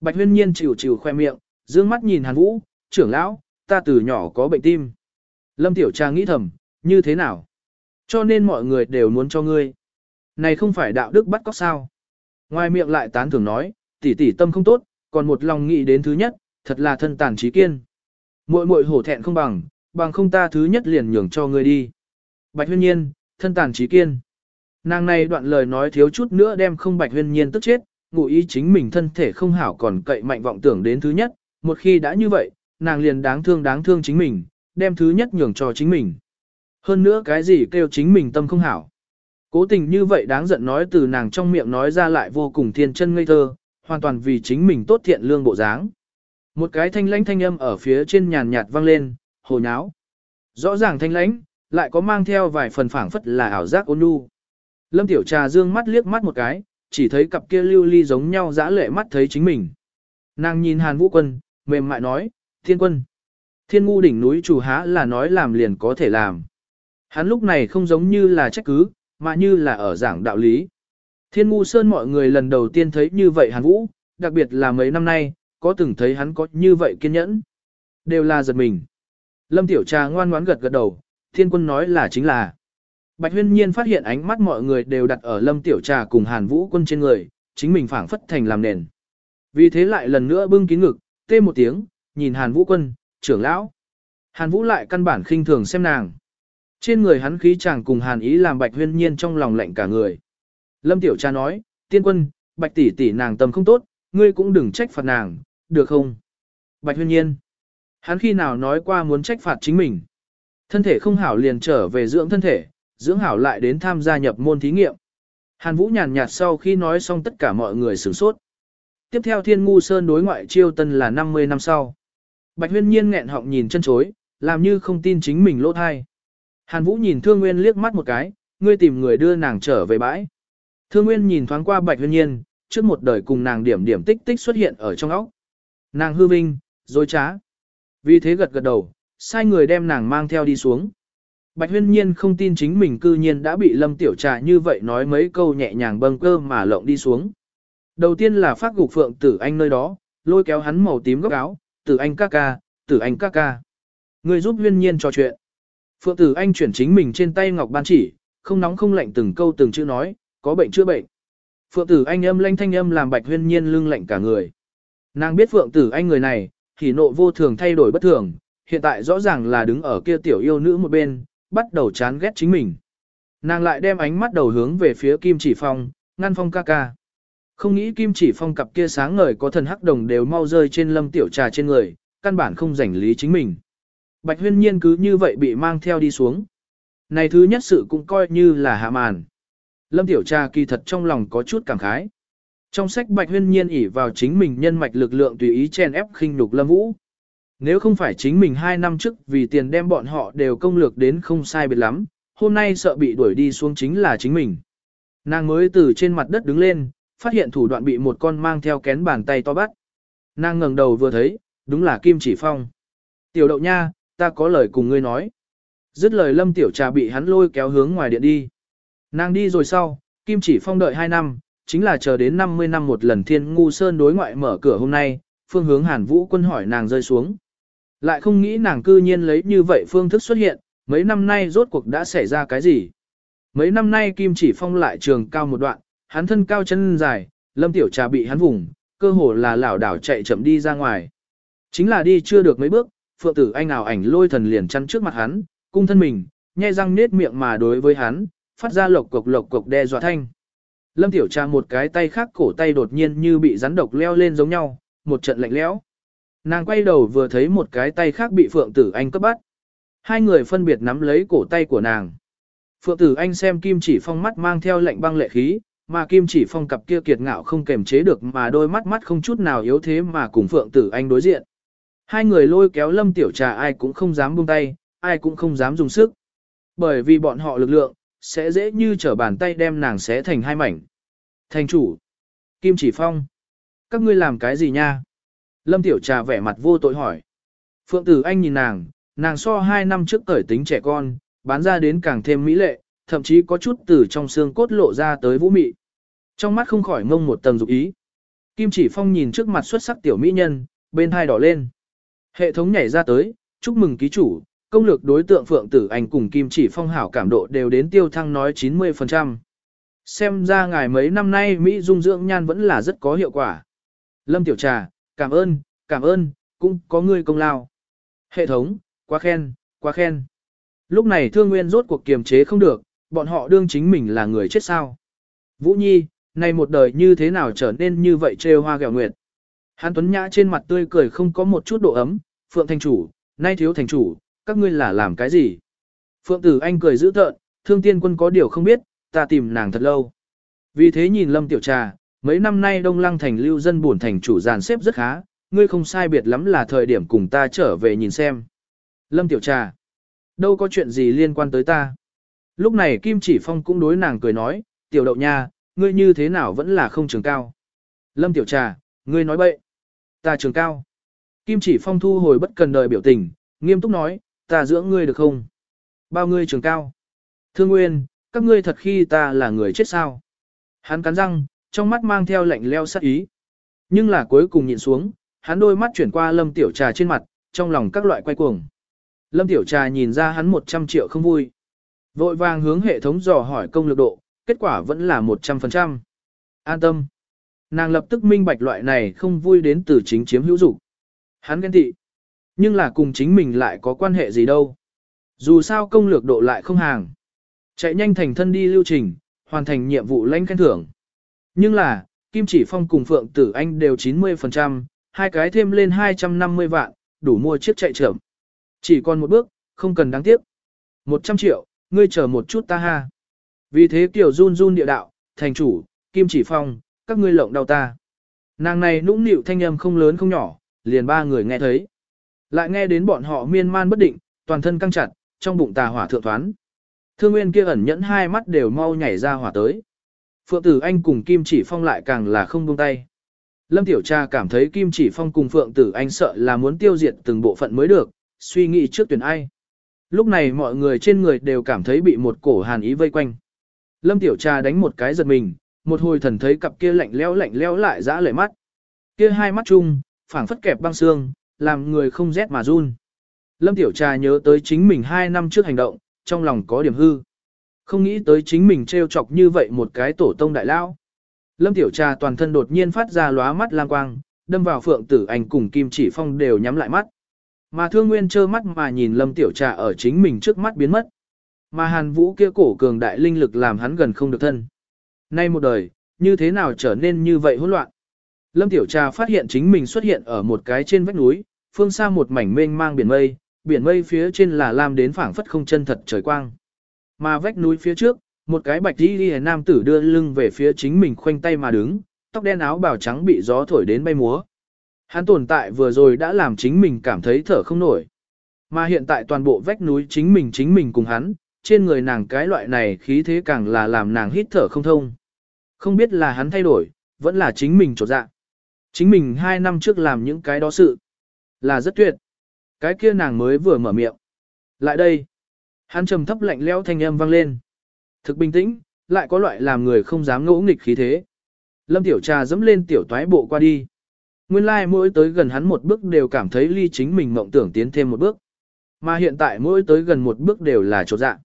Bạch huyên nhiên chịu chịu khoe miệng, dương mắt nhìn Hàn Vũ, trưởng lão, ta từ nhỏ có bệnh tim. Lâm Tiểu Trà nghĩ thầm, như thế nào? Cho nên mọi người đều muốn cho ngươi. Này không phải đạo đức bắt cóc sao? Ngoài miệng lại tán thưởng nói, tỷ tỷ tâm không tốt, còn một lòng nghĩ đến thứ nhất, thật là thân tàn trí kiên. Muội muội hổ thẹn không bằng, bằng không ta thứ nhất liền nhường cho ngươi đi. Bạch huyên nhiên, thân tàn trí kiên. Nàng này đoạn lời nói thiếu chút nữa đem không bạch huyên nhiên tức chết, ngụ ý chính mình thân thể không hảo còn cậy mạnh vọng tưởng đến thứ nhất, một khi đã như vậy, nàng liền đáng thương đáng thương chính mình, đem thứ nhất nhường cho chính mình. Hơn nữa cái gì kêu chính mình tâm không hảo. Cố tình như vậy đáng giận nói từ nàng trong miệng nói ra lại vô cùng thiên chân ngây thơ, hoàn toàn vì chính mình tốt thiện lương bộ dáng. Một cái thanh lãnh thanh âm ở phía trên nhàn nhạt vang lên, hồ nháo. Rõ ràng thanh lãnh, lại có mang theo vài phần phảng phất là ảo giác ôn nhu. Lâm Tiểu Trà dương mắt liếc mắt một cái, chỉ thấy cặp kia lưu ly giống nhau dã lệ mắt thấy chính mình. Nàng nhìn Hàn Vũ Quân, mềm mại nói, thiên quân. Thiên ngu đỉnh núi chủ há là nói làm liền có thể làm. Hắn lúc này không giống như là trách cứ, mà như là ở giảng đạo lý. Thiên ngu sơn mọi người lần đầu tiên thấy như vậy Hàn Vũ, đặc biệt là mấy năm nay, có từng thấy hắn có như vậy kiên nhẫn. Đều là giật mình. Lâm Tiểu Trà ngoan ngoãn gật gật đầu, thiên quân nói là chính là. Bạch huyên nhiên phát hiện ánh mắt mọi người đều đặt ở Lâm Tiểu Trà cùng Hàn Vũ quân trên người, chính mình phảng phất thành làm nền. Vì thế lại lần nữa bưng kín ngực, tê một tiếng, nhìn Hàn Vũ quân, trưởng lão. Hàn Vũ lại căn bản khinh thường xem nàng. Trên người hắn khí chàng cùng Hàn ý làm Bạch huyên nhiên trong lòng lạnh cả người. Lâm Tiểu Trà nói, tiên quân, Bạch tỷ tỷ nàng tâm không tốt, ngươi cũng đừng trách phạt nàng, được không? Bạch huyên nhiên. Hắn khi nào nói qua muốn trách phạt chính mình. Thân thể không hảo liền trở về dưỡng thân thể, dưỡng hảo lại đến tham gia nhập môn thí nghiệm. Hàn Vũ nhàn nhạt sau khi nói xong tất cả mọi người sửng sốt. Tiếp theo Thiên Ngu Sơn đối ngoại chiêu tân là 50 năm sau. Bạch huyên nhiên nghẹn họng nhìn chân chối, làm như không tin chính mình lỗ thai. Hàn Vũ nhìn Thương Nguyên liếc mắt một cái, ngươi tìm người đưa nàng trở về bãi. Thương Nguyên nhìn thoáng qua Bạch huyên nhiên, trước một đời cùng nàng điểm điểm tích tích xuất hiện ở trong óc. Nàng hư vinh, dối trá. Vì thế gật gật đầu, sai người đem nàng mang theo đi xuống. Bạch huyên nhiên không tin chính mình cư nhiên đã bị lâm tiểu trà như vậy nói mấy câu nhẹ nhàng bâng cơ mà lộng đi xuống. Đầu tiên là phát gục phượng tử anh nơi đó, lôi kéo hắn màu tím góc áo, tử anh ca ca, tử anh ca ca. Người giúp huyên nhiên trò chuyện. Phượng tử anh chuyển chính mình trên tay ngọc ban chỉ, không nóng không lạnh từng câu từng chữ nói, có bệnh chữa bệnh. Phượng tử anh âm lanh thanh âm làm bạch huyên nhiên lưng lạnh cả người. Nàng biết phượng tử anh người này, thì nộ vô thường thay đổi bất thường, hiện tại rõ ràng là đứng ở kia tiểu yêu nữ một bên, bắt đầu chán ghét chính mình. Nàng lại đem ánh mắt đầu hướng về phía Kim Chỉ Phong, ngăn phong ca ca. Không nghĩ Kim Chỉ Phong cặp kia sáng ngời có thần hắc đồng đều mau rơi trên lâm tiểu trà trên người, căn bản không rảnh lý chính mình. Bạch huyên nhiên cứ như vậy bị mang theo đi xuống. Này thứ nhất sự cũng coi như là hạ màn. Lâm Tiểu Trà kỳ thật trong lòng có chút cảm khái. Trong sách Bạch Huyên Nhiên ỉ vào chính mình nhân mạch lực lượng tùy ý chen ép khinh nhục Lâm Vũ. Nếu không phải chính mình hai năm trước vì tiền đem bọn họ đều công lược đến không sai biệt lắm, hôm nay sợ bị đuổi đi xuống chính là chính mình. Nàng mới từ trên mặt đất đứng lên, phát hiện thủ đoạn bị một con mang theo kén bàn tay to bắt. Nàng ngẩng đầu vừa thấy, đúng là Kim Chỉ Phong. Tiểu đậu nha, ta có lời cùng ngươi nói. Dứt lời lâm tiểu trà bị hắn lôi kéo hướng ngoài điện đi. Nàng đi rồi sau, Kim Chỉ Phong đợi 2 năm, chính là chờ đến 50 năm một lần thiên ngu sơn đối ngoại mở cửa hôm nay, phương hướng hàn vũ quân hỏi nàng rơi xuống. Lại không nghĩ nàng cư nhiên lấy như vậy phương thức xuất hiện, mấy năm nay rốt cuộc đã xảy ra cái gì. Mấy năm nay Kim Chỉ Phong lại trường cao một đoạn, hắn thân cao chân dài, lâm tiểu trà bị hắn vùng, cơ hồ là lảo đảo chạy chậm đi ra ngoài. Chính là đi chưa được mấy bước, phượng tử anh ảo ảnh lôi thần liền chắn trước mặt hắn, cung thân mình, nhai răng nết miệng mà đối với hắn, phát ra lộc cục lộc cục đe dọa thanh. Lâm tiểu trà một cái tay khác cổ tay đột nhiên như bị rắn độc leo lên giống nhau, một trận lạnh lẽo. Nàng quay đầu vừa thấy một cái tay khác bị phượng tử anh cấp bắt. Hai người phân biệt nắm lấy cổ tay của nàng. Phượng tử anh xem kim chỉ phong mắt mang theo lệnh băng lệ khí, mà kim chỉ phong cặp kia kiệt ngạo không kềm chế được mà đôi mắt mắt không chút nào yếu thế mà cùng phượng tử anh đối diện. Hai người lôi kéo lâm tiểu trà ai cũng không dám buông tay, ai cũng không dám dùng sức. Bởi vì bọn họ lực lượng, sẽ dễ như trở bàn tay đem nàng xé thành hai mảnh. Thành chủ, kim chỉ phong, các ngươi làm cái gì nha? Lâm tiểu trà vẻ mặt vô tội hỏi. Phượng tử anh nhìn nàng, nàng so hai năm trước cởi tính trẻ con, bán ra đến càng thêm mỹ lệ, thậm chí có chút từ trong xương cốt lộ ra tới vũ mị. Trong mắt không khỏi ngông một tầng dục ý. Kim chỉ phong nhìn trước mặt xuất sắc tiểu mỹ nhân, bên hai đỏ lên. Hệ thống nhảy ra tới, chúc mừng ký chủ, công lược đối tượng Phượng Tử Anh cùng Kim chỉ phong hảo cảm độ đều đến tiêu thăng nói 90%. Xem ra ngài mấy năm nay Mỹ dung dưỡng nhan vẫn là rất có hiệu quả. Lâm Tiểu Trà, cảm ơn, cảm ơn, cũng có người công lao. Hệ thống, quá khen, quá khen. Lúc này thương nguyên rốt cuộc kiềm chế không được, bọn họ đương chính mình là người chết sao. Vũ Nhi, này một đời như thế nào trở nên như vậy trêu hoa gẹo nguyệt. Hán Tuấn Nhã trên mặt tươi cười không có một chút độ ấm, Phượng Thành Chủ, nay thiếu thành chủ, các ngươi là làm cái gì? Phượng Tử Anh cười giữ tợn, thương tiên quân có điều không biết, ta tìm nàng thật lâu. Vì thế nhìn Lâm Tiểu Trà, mấy năm nay Đông Lăng thành lưu dân buồn thành chủ dàn xếp rất khá, ngươi không sai biệt lắm là thời điểm cùng ta trở về nhìn xem. Lâm Tiểu Trà, đâu có chuyện gì liên quan tới ta. Lúc này Kim Chỉ Phong cũng đối nàng cười nói, tiểu đậu nha, ngươi như thế nào vẫn là không trường cao. Lâm Tiểu Trà, ngươi nói bậy. Ta trường cao. Kim Chỉ Phong thu hồi bất cần đời biểu tình, nghiêm túc nói, ta dưỡng ngươi được không? Bao ngươi trường cao. Thương Nguyên, các ngươi thật khi ta là người chết sao? Hắn cắn răng, trong mắt mang theo lạnh leo sát ý. Nhưng là cuối cùng nhịn xuống, hắn đôi mắt chuyển qua Lâm Tiểu Trà trên mặt, trong lòng các loại quay cuồng. Lâm Tiểu Trà nhìn ra hắn 100 triệu không vui. Vội vàng hướng hệ thống dò hỏi công lực độ, kết quả vẫn là 100%. An tâm. Nàng lập tức minh bạch loại này không vui đến từ chính chiếm hữu dục. Hắn ghen tị. Nhưng là cùng chính mình lại có quan hệ gì đâu. Dù sao công lược độ lại không hàng. Chạy nhanh thành thân đi lưu trình, hoàn thành nhiệm vụ lãnh khen thưởng. Nhưng là, Kim Chỉ Phong cùng Phượng Tử Anh đều 90%, hai cái thêm lên 250 vạn, đủ mua chiếc chạy trưởng. Chỉ còn một bước, không cần đáng tiếc. 100 triệu, ngươi chờ một chút ta ha. Vì thế kiểu run run địa đạo, thành chủ, Kim Chỉ Phong, các ngươi lộng đau ta. Nàng này nũng nịu thanh âm không lớn không nhỏ, liền ba người nghe thấy. Lại nghe đến bọn họ miên man bất định, toàn thân căng chặt, trong bụng tà hỏa thượng thoán. Thương Nguyên kia ẩn nhẫn hai mắt đều mau nhảy ra hỏa tới. Phượng Tử Anh cùng Kim Chỉ Phong lại càng là không buông tay. Lâm Tiểu Cha cảm thấy Kim Chỉ Phong cùng Phượng Tử Anh sợ là muốn tiêu diệt từng bộ phận mới được, suy nghĩ trước tuyển ai. Lúc này mọi người trên người đều cảm thấy bị một cổ hàn ý vây quanh. Lâm Tiểu Cha đánh một cái giật mình, một hồi thần thấy cặp kia lạnh lẽo lạnh lẽo lại dã lệ mắt. Kia hai mắt chung, phảng phất kẹp băng xương, làm người không rét mà run. Lâm Tiểu Trà nhớ tới chính mình hai năm trước hành động, trong lòng có điểm hư. Không nghĩ tới chính mình trêu chọc như vậy một cái tổ tông đại lao. Lâm Tiểu Trà toàn thân đột nhiên phát ra lóa mắt lang quang, đâm vào Phượng Tử Anh cùng Kim Chỉ Phong đều nhắm lại mắt. Mà Thương Nguyên trơ mắt mà nhìn Lâm Tiểu Trà ở chính mình trước mắt biến mất. Mà Hàn Vũ kia cổ cường đại linh lực làm hắn gần không được thân. Nay một đời, như thế nào trở nên như vậy hỗn loạn? Lâm Tiểu Trà phát hiện chính mình xuất hiện ở một cái trên vách núi, phương xa một mảnh mênh mang biển mây, biển mây phía trên là lam đến phảng phất không chân thật trời quang. Mà vách núi phía trước, một cái bạch đi đi nam tử đưa lưng về phía chính mình khoanh tay mà đứng, tóc đen áo bào trắng bị gió thổi đến bay múa. Hắn tồn tại vừa rồi đã làm chính mình cảm thấy thở không nổi. Mà hiện tại toàn bộ vách núi chính mình chính mình cùng hắn, trên người nàng cái loại này khí thế càng là làm nàng hít thở không thông. Không biết là hắn thay đổi, vẫn là chính mình trột dạ. Chính mình hai năm trước làm những cái đó sự. Là rất tuyệt. Cái kia nàng mới vừa mở miệng. Lại đây. Hắn trầm thấp lạnh lẽo thanh âm vang lên. Thực bình tĩnh, lại có loại làm người không dám ngỗ nghịch khí thế. Lâm Tiểu Trà dẫm lên tiểu toái bộ qua đi. Nguyên lai like mỗi tới gần hắn một bước đều cảm thấy ly chính mình mộng tưởng tiến thêm một bước. Mà hiện tại mỗi tới gần một bước đều là chỗ dạ.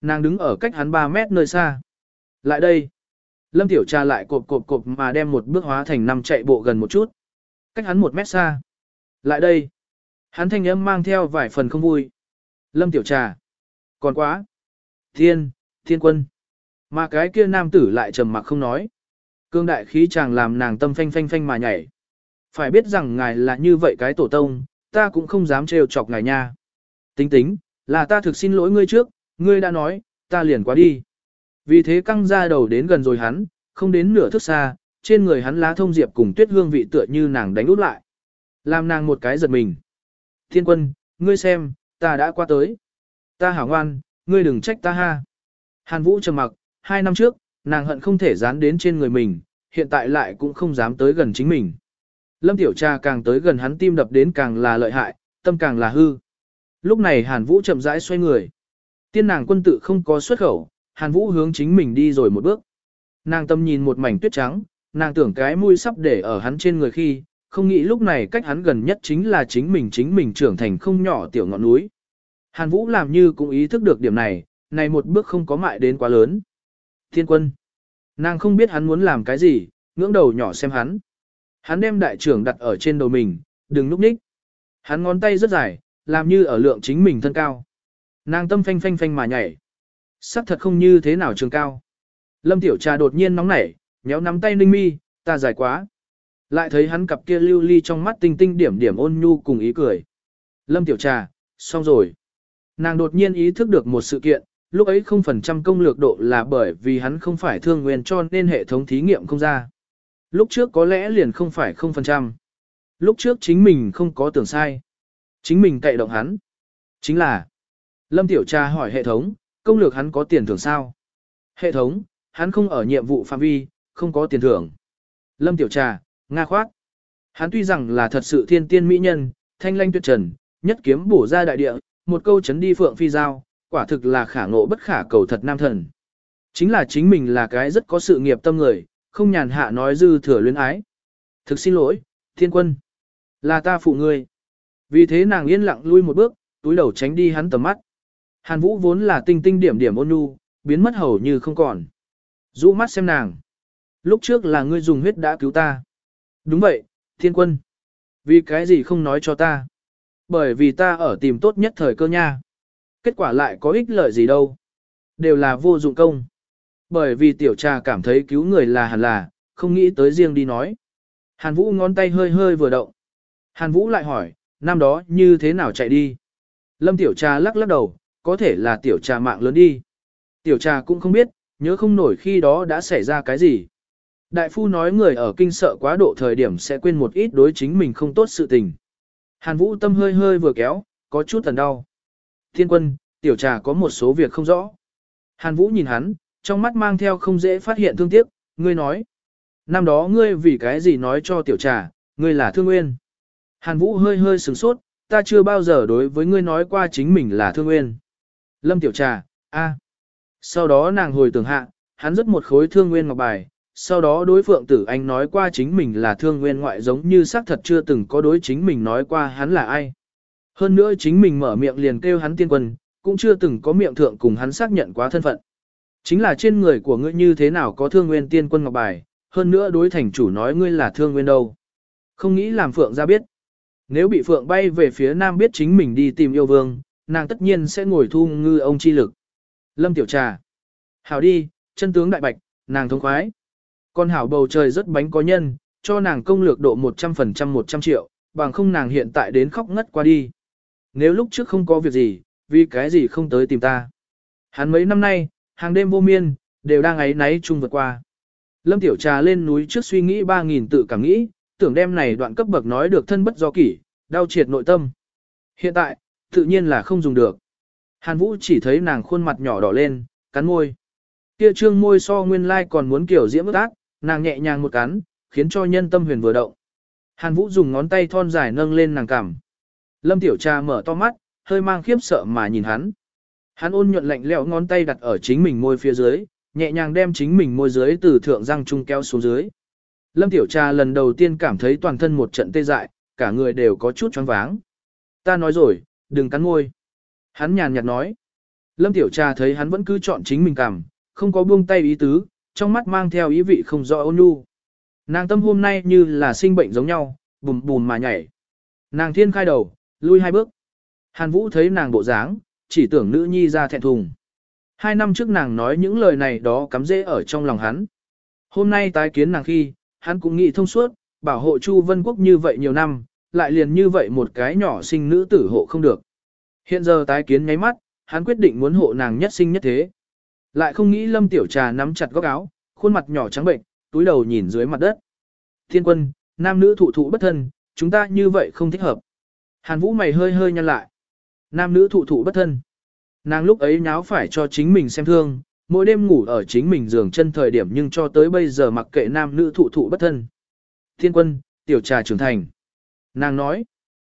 Nàng đứng ở cách hắn 3 mét nơi xa. Lại đây. Lâm Tiểu Trà lại cộp cộp cộp mà đem một bước hóa thành năm chạy bộ gần một chút. Cách hắn một mét xa. Lại đây. Hắn thanh âm mang theo vài phần không vui. Lâm Tiểu Trà. Còn quá. Thiên, thiên quân. Mà cái kia nam tử lại trầm mặc không nói. Cương đại khí chàng làm nàng tâm phanh phanh phanh mà nhảy. Phải biết rằng ngài là như vậy cái tổ tông, ta cũng không dám trêu chọc ngài nha. Tính tính, là ta thực xin lỗi ngươi trước, ngươi đã nói, ta liền quá đi. Vì thế căng ra đầu đến gần rồi hắn, không đến nửa thước xa, trên người hắn lá thông diệp cùng tuyết hương vị tựa như nàng đánh út lại. Làm nàng một cái giật mình. Thiên quân, ngươi xem, ta đã qua tới. Ta hảo ngoan, ngươi đừng trách ta ha. Hàn Vũ trầm mặc, hai năm trước, nàng hận không thể dán đến trên người mình, hiện tại lại cũng không dám tới gần chính mình. Lâm Tiểu Trà càng tới gần hắn tim đập đến càng là lợi hại, tâm càng là hư. Lúc này Hàn Vũ chậm rãi xoay người. Tiên nàng quân tự không có xuất khẩu, Hàn Vũ hướng chính mình đi rồi một bước. Nàng tâm nhìn một mảnh tuyết trắng, nàng tưởng cái mũi sắp để ở hắn trên người khi, không nghĩ lúc này cách hắn gần nhất chính là chính mình chính mình trưởng thành không nhỏ tiểu ngọn núi. Hàn Vũ làm như cũng ý thức được điểm này, này một bước không có mại đến quá lớn. Thiên quân. Nàng không biết hắn muốn làm cái gì, ngưỡng đầu nhỏ xem hắn. Hắn đem đại trưởng đặt ở trên đầu mình, đừng núp ních. Hắn ngón tay rất dài, làm như ở lượng chính mình thân cao. Nàng tâm phanh phanh phanh mà nhảy. Sắc thật không như thế nào trường cao. Lâm Tiểu Trà đột nhiên nóng nảy, nhéo nắm tay Ninh Mi, ta dài quá. Lại thấy hắn cặp kia lưu ly trong mắt tinh tinh điểm điểm ôn nhu cùng ý cười. Lâm Tiểu Trà, xong rồi. Nàng đột nhiên ý thức được một sự kiện, lúc ấy không phần trăm công lược độ là bởi vì hắn không phải thương nguyên cho nên hệ thống thí nghiệm không ra. Lúc trước có lẽ liền không phải không phần trăm. Lúc trước chính mình không có tưởng sai. Chính mình cậy động hắn. Chính là, Lâm Tiểu Trà hỏi hệ thống, công lược hắn có tiền thưởng sao? Hệ thống, hắn không ở nhiệm vụ phạm vi, không có tiền thưởng. Lâm Tiểu Trà, Nga khoát. Hắn tuy rằng là thật sự thiên tiên mỹ nhân, thanh lanh tuyệt trần, nhất kiếm bổ ra đại địa, một câu chấn đi phượng phi giao, quả thực là khả ngộ bất khả cầu thật nam thần. Chính là chính mình là cái rất có sự nghiệp tâm người, không nhàn hạ nói dư thừa luyến ái. Thực xin lỗi, thiên quân. Là ta phụ ngươi. Vì thế nàng yên lặng lui một bước, túi đầu tránh đi hắn tầm mắt. Hàn Vũ vốn là tinh tinh điểm điểm ôn nhu, biến mất hầu như không còn. Rũ mắt xem nàng. Lúc trước là ngươi dùng huyết đã cứu ta. Đúng vậy, thiên quân. Vì cái gì không nói cho ta? Bởi vì ta ở tìm tốt nhất thời cơ nha. Kết quả lại có ích lợi gì đâu. Đều là vô dụng công. Bởi vì tiểu trà cảm thấy cứu người là hẳn là, không nghĩ tới riêng đi nói. Hàn Vũ ngón tay hơi hơi vừa động. Hàn Vũ lại hỏi, năm đó như thế nào chạy đi? Lâm tiểu trà lắc lắc đầu, có thể là tiểu trà mạng lớn đi. Tiểu trà cũng không biết, nhớ không nổi khi đó đã xảy ra cái gì. Đại phu nói người ở kinh sợ quá độ thời điểm sẽ quên một ít đối chính mình không tốt sự tình. Hàn Vũ tâm hơi hơi vừa kéo, có chút thần đau. Thiên quân, tiểu trà có một số việc không rõ. Hàn Vũ nhìn hắn, trong mắt mang theo không dễ phát hiện thương tiếc, ngươi nói. Năm đó ngươi vì cái gì nói cho tiểu trà, ngươi là thương nguyên. Hàn Vũ hơi hơi sửng sốt, ta chưa bao giờ đối với ngươi nói qua chính mình là thương nguyên. Lâm tiểu trà, a. Sau đó nàng hồi tưởng hạ, hắn rất một khối thương nguyên ngọc bài, sau đó đối phượng tử anh nói qua chính mình là thương nguyên ngoại giống như xác thật chưa từng có đối chính mình nói qua hắn là ai. Hơn nữa chính mình mở miệng liền kêu hắn tiên quân, cũng chưa từng có miệng thượng cùng hắn xác nhận quá thân phận. Chính là trên người của ngươi như thế nào có thương nguyên tiên quân ngọc bài, hơn nữa đối thành chủ nói ngươi là thương nguyên đâu. Không nghĩ làm phượng ra biết. Nếu bị phượng bay về phía nam biết chính mình đi tìm yêu vương, nàng tất nhiên sẽ ngồi thu ngư ông chi lực. Lâm tiểu trà. Hảo đi, chân tướng đại bạch, nàng thông khoái. Con hảo bầu trời rất bánh có nhân, cho nàng công lược độ 100% 100 triệu, bằng không nàng hiện tại đến khóc ngất qua đi. Nếu lúc trước không có việc gì, vì cái gì không tới tìm ta. Hắn mấy năm nay, hàng đêm vô miên, đều đang ấy náy chung vượt qua. Lâm Tiểu Trà lên núi trước suy nghĩ 3.000 tự cảm nghĩ, tưởng đem này đoạn cấp bậc nói được thân bất do kỷ, đau triệt nội tâm. Hiện tại, tự nhiên là không dùng được. Hàn Vũ chỉ thấy nàng khuôn mặt nhỏ đỏ lên, cắn môi. Kia trương môi so nguyên lai còn muốn kiểu diễm ước ác, nàng nhẹ nhàng một cắn, khiến cho nhân tâm huyền vừa động. Hàn Vũ dùng ngón tay thon dài nâng lên nàng cằm. Lâm Tiểu Trà mở to mắt, hơi mang khiếp sợ mà nhìn hắn. Hắn ôn nhuận lạnh lẽo ngón tay đặt ở chính mình môi phía dưới, nhẹ nhàng đem chính mình môi dưới từ thượng răng trung kéo xuống dưới. Lâm Tiểu Trà lần đầu tiên cảm thấy toàn thân một trận tê dại, cả người đều có chút choáng váng. Ta nói rồi, đừng cắn môi. Hắn nhàn nhạt nói. Lâm Tiểu Trà thấy hắn vẫn cứ chọn chính mình cảm, không có buông tay ý tứ, trong mắt mang theo ý vị không rõ ôn nhu. Nàng tâm hôm nay như là sinh bệnh giống nhau, bùm bùm mà nhảy. Nàng thiên khai đầu, lui hai bước. Hàn Vũ thấy nàng bộ dáng, chỉ tưởng nữ nhi ra thẹn thùng. Hai năm trước nàng nói những lời này đó cắm dễ ở trong lòng hắn. Hôm nay tái kiến nàng khi, hắn cũng nghĩ thông suốt, bảo hộ Chu Vân Quốc như vậy nhiều năm, lại liền như vậy một cái nhỏ sinh nữ tử hộ không được. Hiện giờ tái kiến nháy mắt, hắn quyết định muốn hộ nàng nhất sinh nhất thế. Lại không nghĩ Lâm Tiểu Trà nắm chặt góc áo, khuôn mặt nhỏ trắng bệnh, túi đầu nhìn dưới mặt đất. Thiên quân, nam nữ thụ thụ bất thân, chúng ta như vậy không thích hợp. Hàn Vũ mày hơi hơi nhăn lại. Nam nữ thụ thụ bất thân. Nàng lúc ấy nháo phải cho chính mình xem thương, mỗi đêm ngủ ở chính mình giường chân thời điểm nhưng cho tới bây giờ mặc kệ nam nữ thụ thụ bất thân. Thiên quân, tiểu trà trưởng thành. Nàng nói,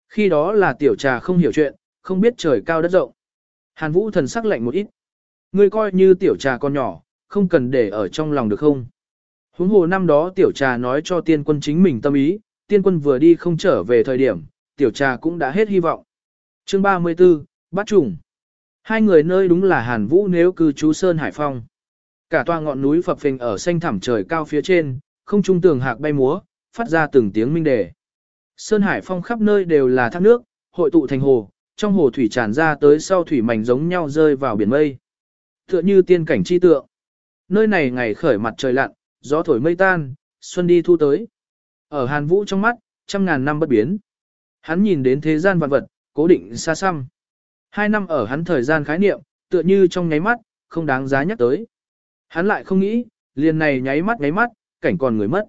khi đó là tiểu trà không hiểu chuyện, không biết trời cao đất rộng. Hàn Vũ thần sắc lạnh một ít. Ngươi coi như tiểu trà con nhỏ, không cần để ở trong lòng được không? Huống hồ năm đó tiểu trà nói cho tiên quân chính mình tâm ý, tiên quân vừa đi không trở về thời điểm, tiểu trà cũng đã hết hy vọng. Chương 34, Bắt trùng. Hai người nơi đúng là Hàn Vũ nếu cư trú Sơn Hải Phong. Cả toa ngọn núi phập phình ở xanh thẳm trời cao phía trên, không trung tường hạc bay múa, phát ra từng tiếng minh đề. Sơn Hải Phong khắp nơi đều là thác nước, hội tụ thành hồ, trong hồ thủy tràn ra tới sau thủy mảnh giống nhau rơi vào biển mây. Tựa như tiên cảnh chi tượng. Nơi này ngày khởi mặt trời lặn, gió thổi mây tan, xuân đi thu tới. Ở Hàn Vũ trong mắt, trăm ngàn năm bất biến. Hắn nhìn đến thế gian vạn vật, cố định xa xăm. Hai năm ở hắn thời gian khái niệm, tựa như trong nháy mắt, không đáng giá nhắc tới. Hắn lại không nghĩ, liền này nháy mắt nháy mắt, cảnh còn người mất.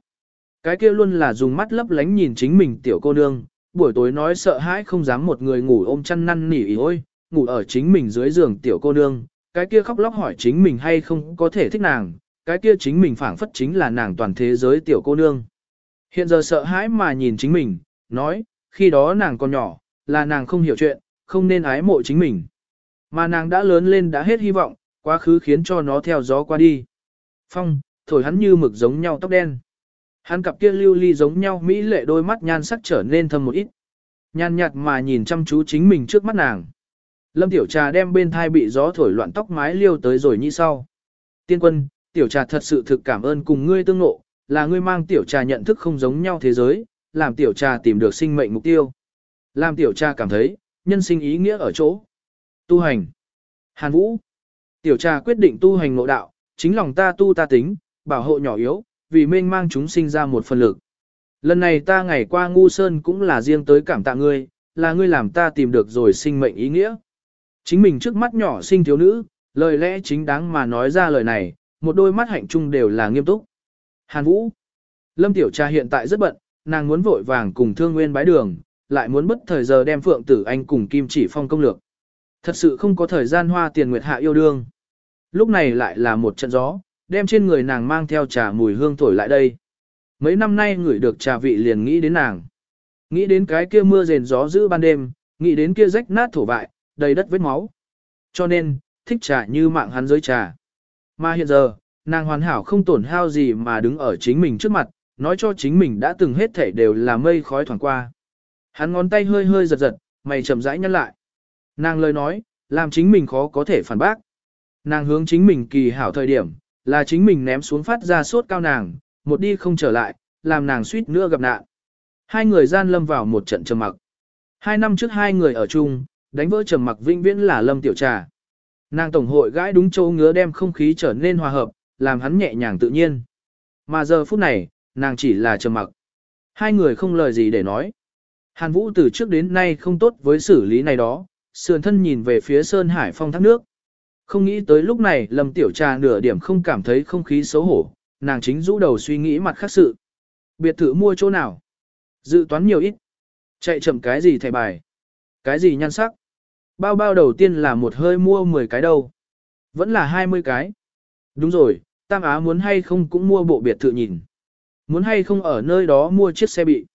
Cái kia luôn là dùng mắt lấp lánh nhìn chính mình tiểu cô nương, buổi tối nói sợ hãi không dám một người ngủ ôm chăn năn nỉ ôi, ngủ ở chính mình dưới giường tiểu cô nương, cái kia khóc lóc hỏi chính mình hay không có thể thích nàng, cái kia chính mình phảng phất chính là nàng toàn thế giới tiểu cô nương. Hiện giờ sợ hãi mà nhìn chính mình, nói, khi đó nàng còn nhỏ, là nàng không hiểu chuyện, không nên ái mộ chính mình. Mà nàng đã lớn lên đã hết hy vọng, quá khứ khiến cho nó theo gió qua đi. Phong, thổi hắn như mực giống nhau tóc đen. Hắn cặp kia lưu ly giống nhau mỹ lệ đôi mắt nhan sắc trở nên thâm một ít. Nhan nhạt mà nhìn chăm chú chính mình trước mắt nàng. Lâm tiểu trà đem bên thai bị gió thổi loạn tóc mái liêu tới rồi như sau. Tiên quân, tiểu trà thật sự thực cảm ơn cùng ngươi tương ngộ, là ngươi mang tiểu trà nhận thức không giống nhau thế giới, làm tiểu trà tìm được sinh mệnh mục tiêu. Làm tiểu trà cảm thấy, nhân sinh ý nghĩa ở chỗ. Tu hành. Hàn Vũ. Tiểu trà quyết định tu hành ngộ đạo, chính lòng ta tu ta tính, bảo hộ nhỏ yếu, vì mênh mang chúng sinh ra một phần lực. Lần này ta ngày qua ngu sơn cũng là riêng tới cảm tạ ngươi, là ngươi làm ta tìm được rồi sinh mệnh ý nghĩa. Chính mình trước mắt nhỏ sinh thiếu nữ, lời lẽ chính đáng mà nói ra lời này, một đôi mắt hạnh trung đều là nghiêm túc. Hàn Vũ. Lâm Tiểu Trà hiện tại rất bận, nàng muốn vội vàng cùng Thương Nguyên bái đường, lại muốn bất thời giờ đem Phượng Tử Anh cùng Kim Chỉ Phong công lược. Thật sự không có thời gian hoa tiền nguyệt hạ yêu đương. Lúc này lại là một trận gió, đem trên người nàng mang theo trà mùi hương thổi lại đây. Mấy năm nay ngửi được trà vị liền nghĩ đến nàng. Nghĩ đến cái kia mưa rền gió giữ ban đêm, nghĩ đến kia rách nát thổ vại, đầy đất vết máu. Cho nên, thích trà như mạng hắn giới trà. Mà hiện giờ, nàng hoàn hảo không tổn hao gì mà đứng ở chính mình trước mặt, nói cho chính mình đã từng hết thể đều là mây khói thoảng qua. Hắn ngón tay hơi hơi giật giật, mày chậm rãi nhăn lại. Nàng lời nói, làm chính mình khó có thể phản bác. Nàng hướng chính mình kỳ hảo thời điểm, là chính mình ném xuống phát ra sốt cao nàng, một đi không trở lại, làm nàng suýt nữa gặp nạn. Hai người gian lâm vào một trận trầm mặc. Hai năm trước hai người ở chung, đánh vỡ trầm mặc vĩnh viễn là lâm tiểu trà. Nàng tổng hội gãi đúng chỗ ngứa đem không khí trở nên hòa hợp, làm hắn nhẹ nhàng tự nhiên. Mà giờ phút này, nàng chỉ là trầm mặc. Hai người không lời gì để nói. Hàn Vũ từ trước đến nay không tốt với xử lý này đó, sườn thân nhìn về phía Sơn Hải Phong thác nước. Không nghĩ tới lúc này Lâm Tiểu Trà nửa điểm không cảm thấy không khí xấu hổ, nàng chính rũ đầu suy nghĩ mặt khác sự. Biệt thự mua chỗ nào? Dự toán nhiều ít. Chạy chậm cái gì thẻ bài? Cái gì nhan sắc? Bao bao đầu tiên là một hơi mua 10 cái đâu. Vẫn là 20 cái. Đúng rồi, Tam Á muốn hay không cũng mua bộ biệt thự nhìn. Muốn hay không ở nơi đó mua chiếc xe bị.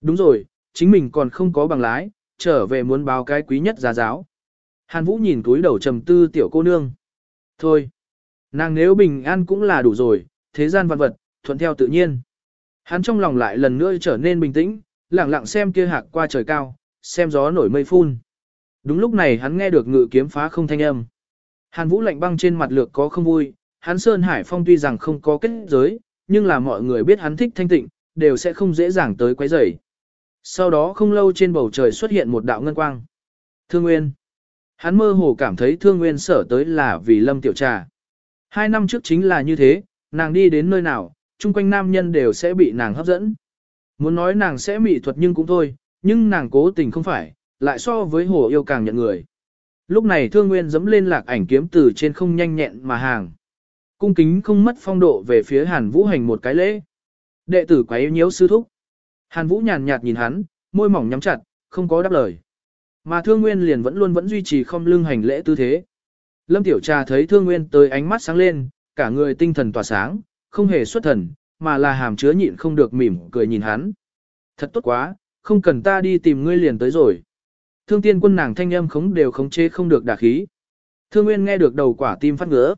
Đúng rồi, chính mình còn không có bằng lái, trở về muốn báo cái quý nhất giá giáo. Hàn Vũ nhìn túi đầu trầm tư tiểu cô nương. Thôi, nàng nếu bình an cũng là đủ rồi, thế gian vạn vật, thuận theo tự nhiên. Hắn trong lòng lại lần nữa trở nên bình tĩnh, lặng lặng xem kia hạc qua trời cao, xem gió nổi mây phun. Đúng lúc này hắn nghe được ngự kiếm phá không thanh âm. Hàn Vũ lạnh băng trên mặt lược có không vui, hắn Sơn Hải Phong tuy rằng không có kết giới, nhưng là mọi người biết hắn thích thanh tịnh, đều sẽ không dễ dàng tới quấy rầy. Sau đó không lâu trên bầu trời xuất hiện một đạo ngân quang. Thương Nguyên. Hắn mơ hồ cảm thấy Thương Nguyên sở tới là vì Lâm Tiểu Trà. Hai năm trước chính là như thế, nàng đi đến nơi nào, chung quanh nam nhân đều sẽ bị nàng hấp dẫn. Muốn nói nàng sẽ mị thuật nhưng cũng thôi, nhưng nàng cố tình không phải, lại so với hồ yêu càng nhận người. Lúc này Thương Nguyên dẫm lên lạc ảnh kiếm từ trên không nhanh nhẹn mà hàng. Cung kính không mất phong độ về phía Hàn Vũ hành một cái lễ. Đệ tử quấy nhiễu sư thúc. Hàn Vũ nhàn nhạt nhìn hắn, môi mỏng nhắm chặt, không có đáp lời. Mà Thương Nguyên liền vẫn luôn vẫn duy trì không lưng hành lễ tư thế. Lâm Tiểu Trà thấy Thương Nguyên tới ánh mắt sáng lên, cả người tinh thần tỏa sáng, không hề xuất thần, mà là hàm chứa nhịn không được mỉm cười nhìn hắn. Thật tốt quá, không cần ta đi tìm ngươi liền tới rồi. Thương tiên quân nàng thanh âm khống đều khống chế không được đả khí. Thương Nguyên nghe được đầu quả tim phát ngứa.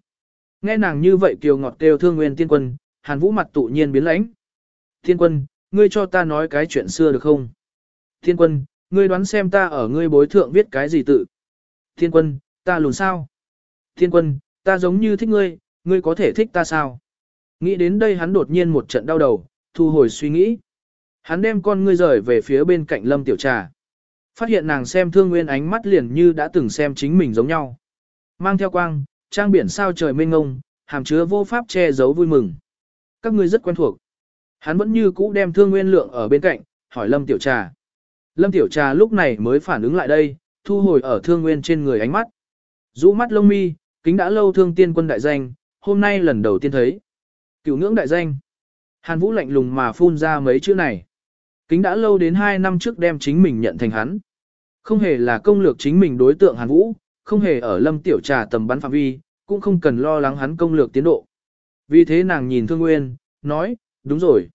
Nghe nàng như vậy kiều ngọt kêu Thương Nguyên tiên quân, Hàn Vũ mặt tự nhiên biến lãnh. Tiên quân, ngươi cho ta nói cái chuyện xưa được không? Tiên quân, ngươi đoán xem ta ở ngươi bối thượng viết cái gì tự? Thiên quân, ta lùn sao? Thiên quân, ta giống như thích ngươi, ngươi có thể thích ta sao? Nghĩ đến đây hắn đột nhiên một trận đau đầu, thu hồi suy nghĩ. Hắn đem con ngươi rời về phía bên cạnh lâm tiểu trà. Phát hiện nàng xem thương nguyên ánh mắt liền như đã từng xem chính mình giống nhau. Mang theo quang, trang biển sao trời mênh ngông, hàm chứa vô pháp che giấu vui mừng. Các ngươi rất quen thuộc. Hắn vẫn như cũ đem thương nguyên lượng ở bên cạnh, hỏi lâm tiểu trà. Lâm tiểu trà lúc này mới phản ứng lại đây, thu hồi ở thương nguyên trên người ánh mắt. rũ mắt lông mi, kính đã lâu thương tiên quân đại danh, hôm nay lần đầu tiên thấy. Cửu ngưỡng đại danh. Hàn Vũ lạnh lùng mà phun ra mấy chữ này. Kính đã lâu đến 2 năm trước đem chính mình nhận thành hắn. Không hề là công lược chính mình đối tượng Hàn Vũ, không hề ở lâm tiểu trà tầm bắn phạm vi, cũng không cần lo lắng hắn công lược tiến độ. Vì thế nàng nhìn Thương Nguyên, nói, đúng rồi.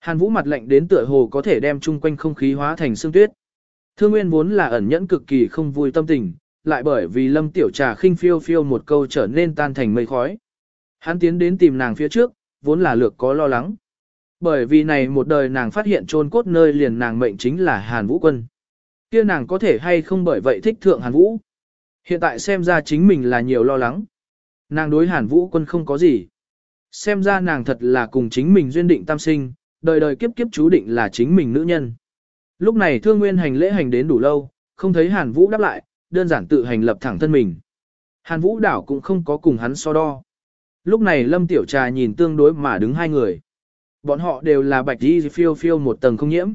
Hàn Vũ mặt lạnh đến tựa hồ có thể đem chung quanh không khí hóa thành sương tuyết. Thương Nguyên vốn là ẩn nhẫn cực kỳ không vui tâm tình, lại bởi vì lâm tiểu trà khinh phiêu phiêu một câu trở nên tan thành mây khói. Hắn tiến đến tìm nàng phía trước, vốn là lược có lo lắng. Bởi vì này một đời nàng phát hiện chôn cốt nơi liền nàng mệnh chính là Hàn Vũ Quân. Kia nàng có thể hay không bởi vậy thích thượng Hàn Vũ. Hiện tại xem ra chính mình là nhiều lo lắng. Nàng đối Hàn Vũ Quân không có gì. Xem ra nàng thật là cùng chính mình duyên định tam sinh, đời đời kiếp kiếp chú định là chính mình nữ nhân. Lúc này thương nguyên hành lễ hành đến đủ lâu, không thấy Hàn Vũ đáp lại, đơn giản tự hành lập thẳng thân mình. Hàn Vũ đảo cũng không có cùng hắn so đo. Lúc này Lâm Tiểu Trà nhìn tương đối mà đứng hai người. Bọn họ đều là bạch đi phiêu phiêu một tầng không nhiễm.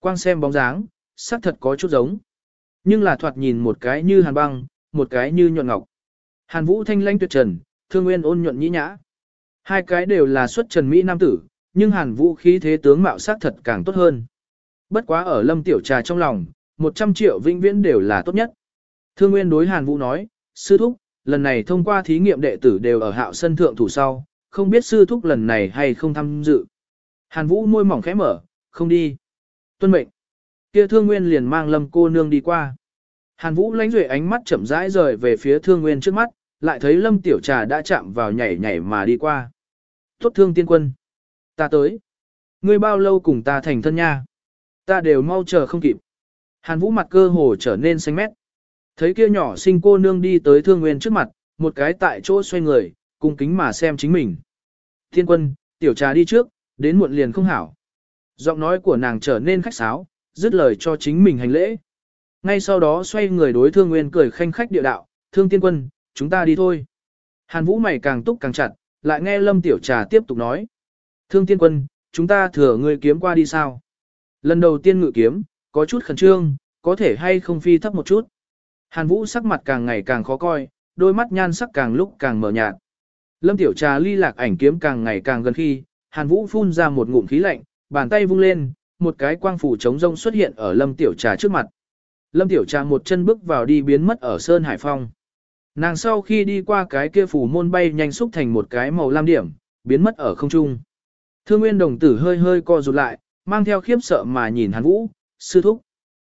Quang xem bóng dáng, sắc thật có chút giống. Nhưng là thoạt nhìn một cái như hàn băng, một cái như nhuận ngọc. Hàn Vũ thanh lãnh tuyệt trần, Thương Nguyên ôn nhuận nhĩ nhã. Hai cái đều là xuất trần mỹ nam tử, nhưng Hàn Vũ khí thế tướng mạo sắc thật càng tốt hơn. Bất quá ở Lâm Tiểu Trà trong lòng, 100 triệu vĩnh viễn đều là tốt nhất. Thương Nguyên đối Hàn Vũ nói, sư thúc, lần này thông qua thí nghiệm đệ tử đều ở hạo sân thượng thủ sau, không biết sư thúc lần này hay không tham dự. Hàn Vũ môi mỏng khẽ mở, không đi. Tuân mệnh. Kia Thương Nguyên liền mang Lâm cô nương đi qua. Hàn Vũ lánh duệ ánh mắt chậm rãi rời về phía Thương Nguyên trước mắt, lại thấy Lâm Tiểu Trà đã chạm vào nhảy nhảy mà đi qua. Tốt thương tiên quân. Ta tới. Ngươi bao lâu cùng ta thành thân nha? Ta đều mau chờ không kịp. Hàn Vũ mặt cơ hồ trở nên xanh mét. Thấy kia nhỏ sinh cô nương đi tới Thương Nguyên trước mặt, một cái tại chỗ xoay người, cung kính mà xem chính mình. Thiên quân, tiểu trà đi trước, đến muộn liền không hảo. Giọng nói của nàng trở nên khách sáo, dứt lời cho chính mình hành lễ. Ngay sau đó xoay người đối thương nguyên cười khanh khách địa đạo, thương tiên quân, chúng ta đi thôi. Hàn vũ mày càng túc càng chặt, lại nghe lâm tiểu trà tiếp tục nói. Thương tiên quân, chúng ta thừa người kiếm qua đi sao? Lần đầu tiên ngự kiếm, có chút khẩn trương, có thể hay không phi thấp một chút. Hàn vũ sắc mặt càng ngày càng khó coi, đôi mắt nhan sắc càng lúc càng mở nhạt. Lâm Tiểu Trà ly lạc ảnh kiếm càng ngày càng gần khi, Hàn Vũ phun ra một ngụm khí lạnh, bàn tay vung lên, một cái quang phủ chống rông xuất hiện ở Lâm Tiểu Trà trước mặt. Lâm Tiểu Trà một chân bước vào đi biến mất ở Sơn Hải Phong. Nàng sau khi đi qua cái kia phủ môn bay nhanh xúc thành một cái màu lam điểm, biến mất ở không trung. Thương Nguyên đồng tử hơi hơi co rụt lại, mang theo khiếp sợ mà nhìn Hàn Vũ, sư thúc.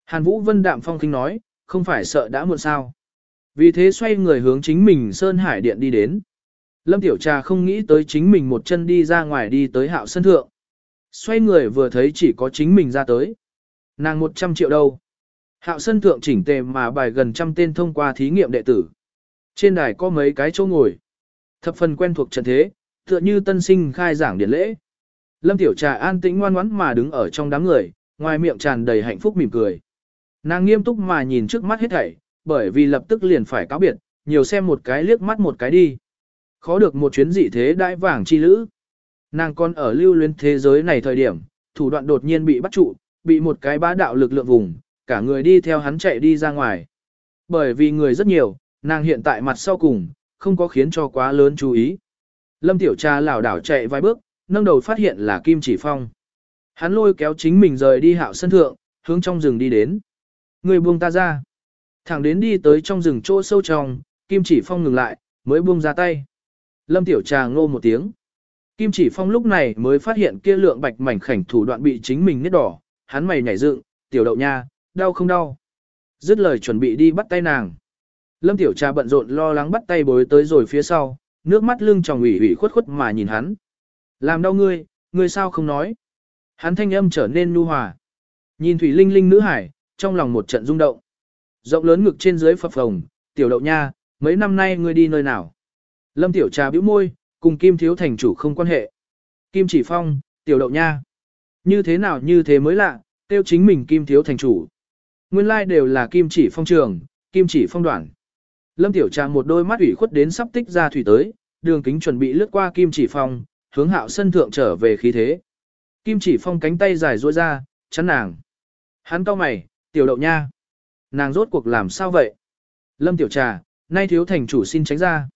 Hàn Vũ vân đạm phong kinh nói, không phải sợ đã muộn sao. Vì thế xoay người hướng chính mình Sơn Hải Điện đi đến. Lâm Tiểu Trà không nghĩ tới chính mình một chân đi ra ngoài đi tới hạo sân thượng. Xoay người vừa thấy chỉ có chính mình ra tới. Nàng 100 triệu đâu. Hạo sân thượng chỉnh tề mà bài gần trăm tên thông qua thí nghiệm đệ tử. Trên đài có mấy cái chỗ ngồi. Thập phần quen thuộc trận thế, tựa như tân sinh khai giảng điển lễ. Lâm Tiểu Trà an tĩnh ngoan ngoãn mà đứng ở trong đám người, ngoài miệng tràn đầy hạnh phúc mỉm cười. Nàng nghiêm túc mà nhìn trước mắt hết thảy, bởi vì lập tức liền phải cáo biệt, nhiều xem một cái liếc mắt một cái đi. Khó được một chuyến dị thế đại vàng chi lữ. Nàng còn ở lưu luyến thế giới này thời điểm, thủ đoạn đột nhiên bị bắt trụ, bị một cái bá đạo lực lượng vùng, cả người đi theo hắn chạy đi ra ngoài. Bởi vì người rất nhiều, nàng hiện tại mặt sau cùng, không có khiến cho quá lớn chú ý. Lâm Tiểu Trà lảo đảo chạy vài bước, nâng đầu phát hiện là Kim Chỉ Phong. Hắn lôi kéo chính mình rời đi hạo sân thượng, hướng trong rừng đi đến. Người buông ta ra. Thẳng đến đi tới trong rừng chỗ sâu trong, Kim Chỉ Phong ngừng lại, mới buông ra tay. Lâm Tiểu Trà ngô một tiếng. Kim Chỉ Phong lúc này mới phát hiện kia lượng bạch mảnh khảnh thủ đoạn bị chính mình nết đỏ, hắn mày nhảy dựng, tiểu đậu nha, đau không đau. Dứt lời chuẩn bị đi bắt tay nàng. Lâm Tiểu Trà bận rộn lo lắng bắt tay bối tới rồi phía sau, nước mắt lưng tròng ủy ủy khuất khuất mà nhìn hắn. Làm đau ngươi, ngươi sao không nói. Hắn thanh âm trở nên nu hòa. Nhìn Thủy Linh Linh nữ hải, trong lòng một trận rung động. Rộng lớn ngực trên dưới phập phồng, tiểu đậu nha, mấy năm nay ngươi đi nơi nào? Lâm Tiểu Trà bĩu môi, cùng Kim Thiếu Thành chủ không quan hệ. Kim Chỉ Phong, tiểu đậu nha. Như thế nào như thế mới lạ, tiêu chính mình Kim Thiếu Thành chủ. Nguyên lai like đều là Kim Chỉ Phong trường, Kim Chỉ Phong đoạn. Lâm Tiểu Trà một đôi mắt ủy khuất đến sắp tích ra thủy tới, đường kính chuẩn bị lướt qua Kim Chỉ Phong, hướng hạo sân thượng trở về khí thế. Kim Chỉ Phong cánh tay dài duỗi ra, chắn nàng. Hắn cau mày, tiểu đậu nha. Nàng rốt cuộc làm sao vậy? Lâm Tiểu Trà, nay thiếu thành chủ xin tránh ra.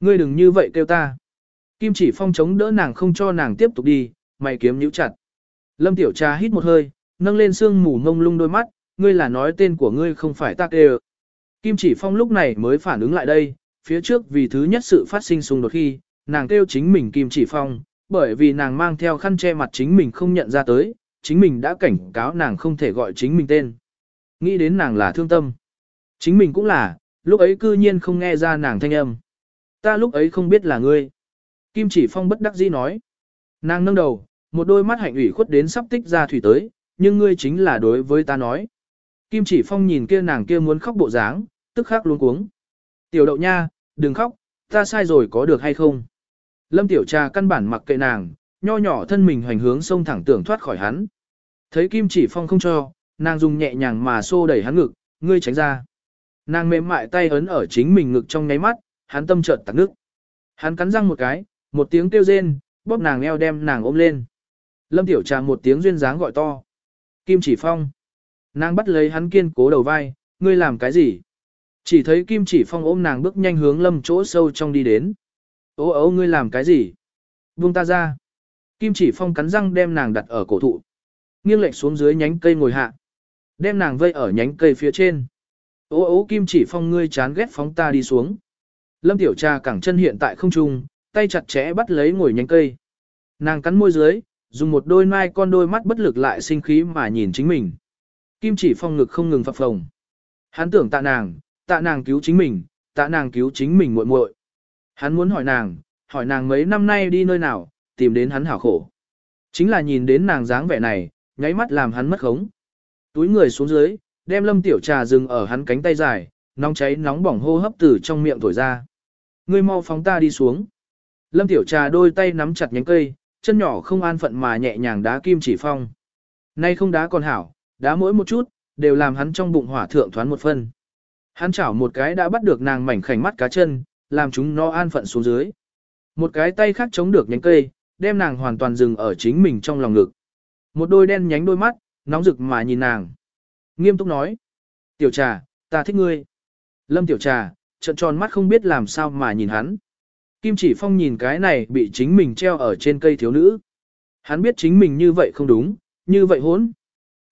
Ngươi đừng như vậy kêu ta. Kim Chỉ Phong chống đỡ nàng không cho nàng tiếp tục đi, mày kiếm nhíu chặt. Lâm Tiểu Trà hít một hơi, nâng lên xương mù ngông lung đôi mắt, ngươi là nói tên của ngươi không phải ta kêu. Kim Chỉ Phong lúc này mới phản ứng lại đây, phía trước vì thứ nhất sự phát sinh xung đột khi, nàng kêu chính mình Kim Chỉ Phong, bởi vì nàng mang theo khăn che mặt chính mình không nhận ra tới, chính mình đã cảnh cáo nàng không thể gọi chính mình tên. Nghĩ đến nàng là thương tâm. Chính mình cũng là, lúc ấy cư nhiên không nghe ra nàng thanh âm. Ta lúc ấy không biết là ngươi. Kim Chỉ Phong bất đắc dĩ nói. Nàng nâng đầu, một đôi mắt hạnh ủy khuất đến sắp tích ra thủy tới, nhưng ngươi chính là đối với ta nói. Kim Chỉ Phong nhìn kia nàng kia muốn khóc bộ dáng, tức khắc luống cuống. Tiểu đậu nha, đừng khóc, ta sai rồi có được hay không? Lâm Tiểu Trà căn bản mặc kệ nàng, nho nhỏ thân mình hoành hướng sông thẳng tưởng thoát khỏi hắn. Thấy Kim Chỉ Phong không cho, nàng dùng nhẹ nhàng mà xô đẩy hắn ngực, ngươi tránh ra. Nàng mềm mại tay ấn ở chính mình ngực trong nháy mắt, hắn tâm chợt tạc nước. Hắn cắn răng một cái, một tiếng kêu rên, bóp nàng eo đem nàng ôm lên. Lâm Tiểu Trà một tiếng duyên dáng gọi to. Kim Chỉ Phong. Nàng bắt lấy hắn kiên cố đầu vai, ngươi làm cái gì? Chỉ thấy Kim Chỉ Phong ôm nàng bước nhanh hướng lâm chỗ sâu trong đi đến. Ô ô ngươi làm cái gì? Buông ta ra. Kim Chỉ Phong cắn răng đem nàng đặt ở cổ thụ. Nghiêng lệch xuống dưới nhánh cây ngồi hạ. Đem nàng vây ở nhánh cây phía trên. Ô ô Kim Chỉ Phong ngươi chán ghét phóng ta đi xuống. Lâm Tiểu Trà cẳng chân hiện tại không trung, tay chặt chẽ bắt lấy ngồi nhánh cây. Nàng cắn môi dưới, dùng một đôi mai con đôi mắt bất lực lại sinh khí mà nhìn chính mình. Kim chỉ phong ngực không ngừng phập phồng. Hắn tưởng tạ nàng, tạ nàng cứu chính mình, tạ nàng cứu chính mình muội muội. Hắn muốn hỏi nàng, hỏi nàng mấy năm nay đi nơi nào, tìm đến hắn hảo khổ. Chính là nhìn đến nàng dáng vẻ này, nháy mắt làm hắn mất khống. Túi người xuống dưới, đem lâm tiểu trà dừng ở hắn cánh tay dài, nóng cháy nóng bỏng hô hấp từ trong miệng thổi ra. Ngươi mau phóng ta đi xuống. Lâm tiểu trà đôi tay nắm chặt nhánh cây, chân nhỏ không an phận mà nhẹ nhàng đá kim chỉ phong. Nay không đá còn hảo, đá mỗi một chút, đều làm hắn trong bụng hỏa thượng thoán một phân. Hắn chảo một cái đã bắt được nàng mảnh khảnh mắt cá chân, làm chúng nó an phận xuống dưới. Một cái tay khác chống được nhánh cây, đem nàng hoàn toàn dừng ở chính mình trong lòng ngực. Một đôi đen nhánh đôi mắt, nóng rực mà nhìn nàng. Nghiêm túc nói. Tiểu trà, ta thích ngươi. Lâm tiểu trà, trận tròn mắt không biết làm sao mà nhìn hắn. Kim chỉ phong nhìn cái này bị chính mình treo ở trên cây thiếu nữ. Hắn biết chính mình như vậy không đúng, như vậy hốn.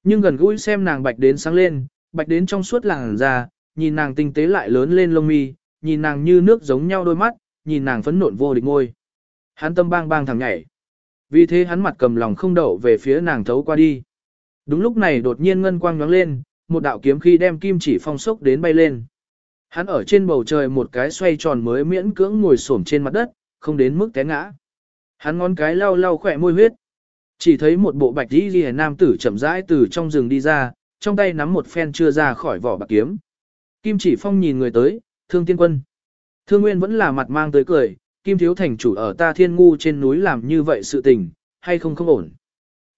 Nhưng gần gũi xem nàng bạch đến sáng lên, bạch đến trong suốt làng ra, nhìn nàng tinh tế lại lớn lên lông mi, nhìn nàng như nước giống nhau đôi mắt, nhìn nàng phấn nộn vô địch ngôi. Hắn tâm bang bang thẳng nhảy. Vì thế hắn mặt cầm lòng không đậu về phía nàng thấu qua đi. Đúng lúc này đột nhiên ngân quang nhoáng lên, một đạo kiếm khi đem kim chỉ phong sốc đến bay lên. Hắn ở trên bầu trời một cái xoay tròn mới miễn cưỡng ngồi xổm trên mặt đất, không đến mức té ngã. Hắn ngón cái lau lau khỏe môi huyết. Chỉ thấy một bộ bạch y ghi nam tử chậm rãi từ trong rừng đi ra, trong tay nắm một phen chưa ra khỏi vỏ bạc kiếm. Kim chỉ phong nhìn người tới, thương tiên quân. Thương nguyên vẫn là mặt mang tới cười, Kim thiếu thành chủ ở ta thiên ngu trên núi làm như vậy sự tình, hay không không ổn.